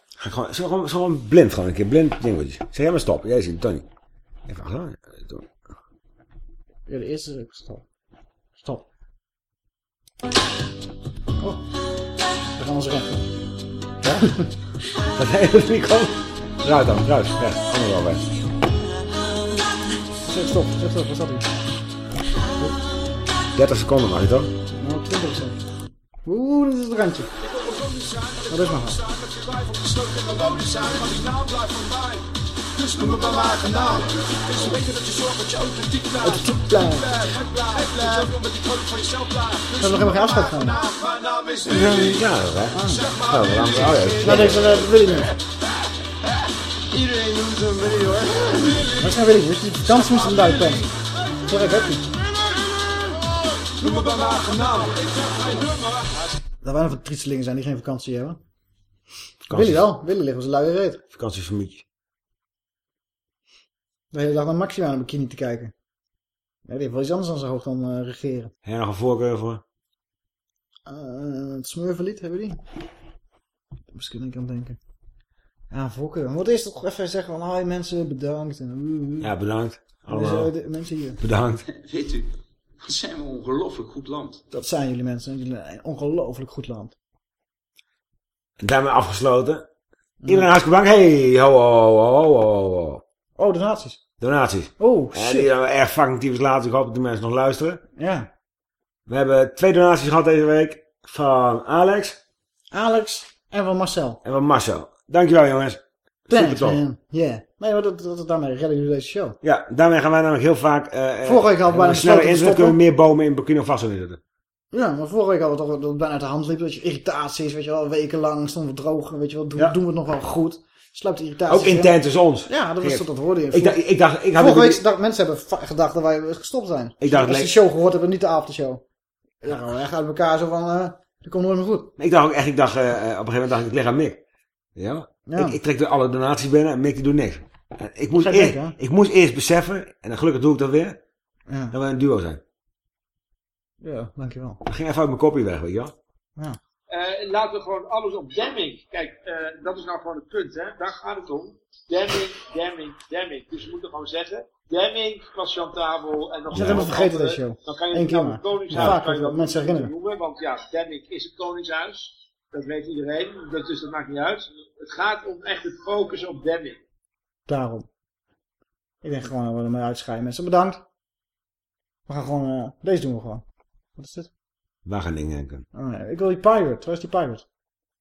Ga gewoon, zo gewoon, gewoon blind gewoon een keer, blind dingetjes. Zeg jij maar stop, jij ziet Tony. Even achteraan. Ja, de eerste stop. Stop. Oh, we gaan ons rechten. Ja? Dat niet kan? Ruit dan, ruit. Ja, kom er wel bij. Zeg stop, zeg stop, wat staat hier? 30 seconden je toch? Nou, 20 seconden. Oeh, dit is het randje. Dat is wel. Dus noem me bij mijn eigen naam. Dus weten dat je zorgt dat je authentiek blijft. Authentiek blijft. Het blijft, blijft. met die code van jezelf blijft. We hebben nog helemaal geen afscheid genomen. Ja, dat gaan. Nou, deze dat wil ik niet. Iedereen noemt hem Willy hoor. Wat is nou Willy? Dus die kans moest hem duiken. Zo heb ik niet. Noem me bij mijn eigen naam. Dat waren van triestelingen zijn die geen vakantie hebben. Vakantie. Willy wel. Willy ligt als een luie reet. Vakantie voor Mietje. De hele dag naar Maxima aan een bikini te kijken. Ja, die heeft wel iets anders dan zijn hoofd dan uh, regeren. Heb je nog een voorkeur voor? Uh, het smurvenlied, hebben we die? Misschien denk ik aan het denken. Ja, voorkeur. Wat is toch even zeggen van, hi mensen, bedankt. En, uh, ja, bedankt. Allemaal. Mensen, mensen hier. Bedankt. Weet u, wat zijn we een ongelooflijk goed land. Dat zijn jullie mensen. Jullie zijn een ongelooflijk goed land. En daarmee afgesloten. Iedereen hartstikke bedankt. Hey, ho, ho, ho, ho, ho. Oh, donaties. Donaties. Oh, En shit. die hebben we erg fucking laten. Ik hoop dat de mensen nog luisteren. Ja. We hebben twee donaties gehad deze week. Van Alex. Alex en van Marcel. En van Marcel. Dankjewel jongens. Super Thanks, tof. Yeah. Nee, dat, dat, daarmee redden jullie deze show. Ja, daarmee gaan wij namelijk heel vaak... eh Vorige week hadden we bijna met snelle besloten te internet kunnen we meer bomen in Burkina Faso neerzetten. Ja, maar vorige week hadden we toch dat het bijna uit de hand liep. Dat je irritaties, weet je wel, wekenlang stonden we droog. Weet je wel, doen, Ja. doen we het nog wel goed. Sluipt de irritaties. Ook intern tussen ons. Ja, dat was tot dat hoorde je. Ik dacht, ik dacht, ik had Vorige natuurlijk- week dacht, mensen hebben gedacht dat wij gestopt zijn. Ik dacht, Als le- de show gehoord hebben, niet de aftershow. Ja, gewoon echt uit elkaar zo van, eh dat komt nooit meer goed. Ik dacht ook echt, ik dacht, eh, eh, op een gegeven moment dacht ik, ik leg aan Mick. Ja? Ja. Ik, ik trek er alle donaties binnen en Mick die doet niks. En ik, moest eerst, ik moest eerst beseffen, en dan gelukkig doe ik dat weer, Ja. dat we een duo zijn. Ja, dankjewel. Dat ging even uit mijn kopje weg, weet je wel. Ja. Eh, laten we gewoon alles op Demming. Kijk, eh, dat is nou gewoon het punt, hè. Daar gaat het om. Demming, Demming, Demming. Dus we moeten gewoon zeggen, Demming was chantabel en nog bent helemaal vergeten deze show. Dan kan je Eén keer maar. Koningshuis Ja, kan je dat mensen herinneren. noemen, want ja, Demming is het Koningshuis. Dat weet iedereen, dat, dus dat maakt niet uit. Het gaat om echt het focussen op Demming. Daarom. Ik denk gewoon dat we ermee uitscheiden. Mensen, bedankt. We gaan gewoon, eh, deze doen we gewoon. Wat is dit? Waar gaan dingen denken? Oh, nee. Ik wil die pirate. Waar is die pirate?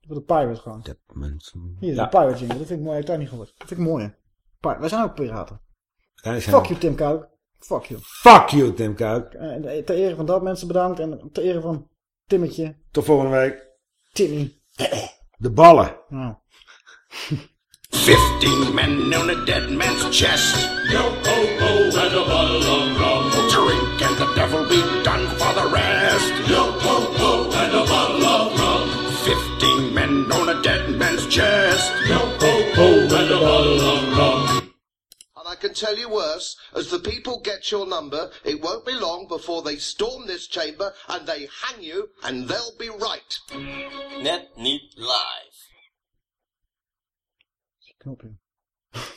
Ik wil de pirate gewoon. Mensen. Hier, Ja. de pirate jingle. Dat vind ik mooi. Ik heb daar niet gehoord. Dat vind ik mooi. hè. Pi- Wij zijn ook piraten. Zijn Fuck we- you, Tim Kuik. Fuck you. Fuck you, Tim Kuik. Eh, ter ere van dat mensen bedankt. En ter ere van Timmetje. Tot volgende week. Timmy. De ballen. Nou. Fifteen men on a dead man's chest. Yo ho ho and a bottle of rum. Drink and the devil be done for the rest. Chest. Yo ho ho and a bottle of rum. And I can tell you worse, as the people get your number, it won't be long before they storm this chamber and they hang you and they'll be right. Net niet live. Knopje.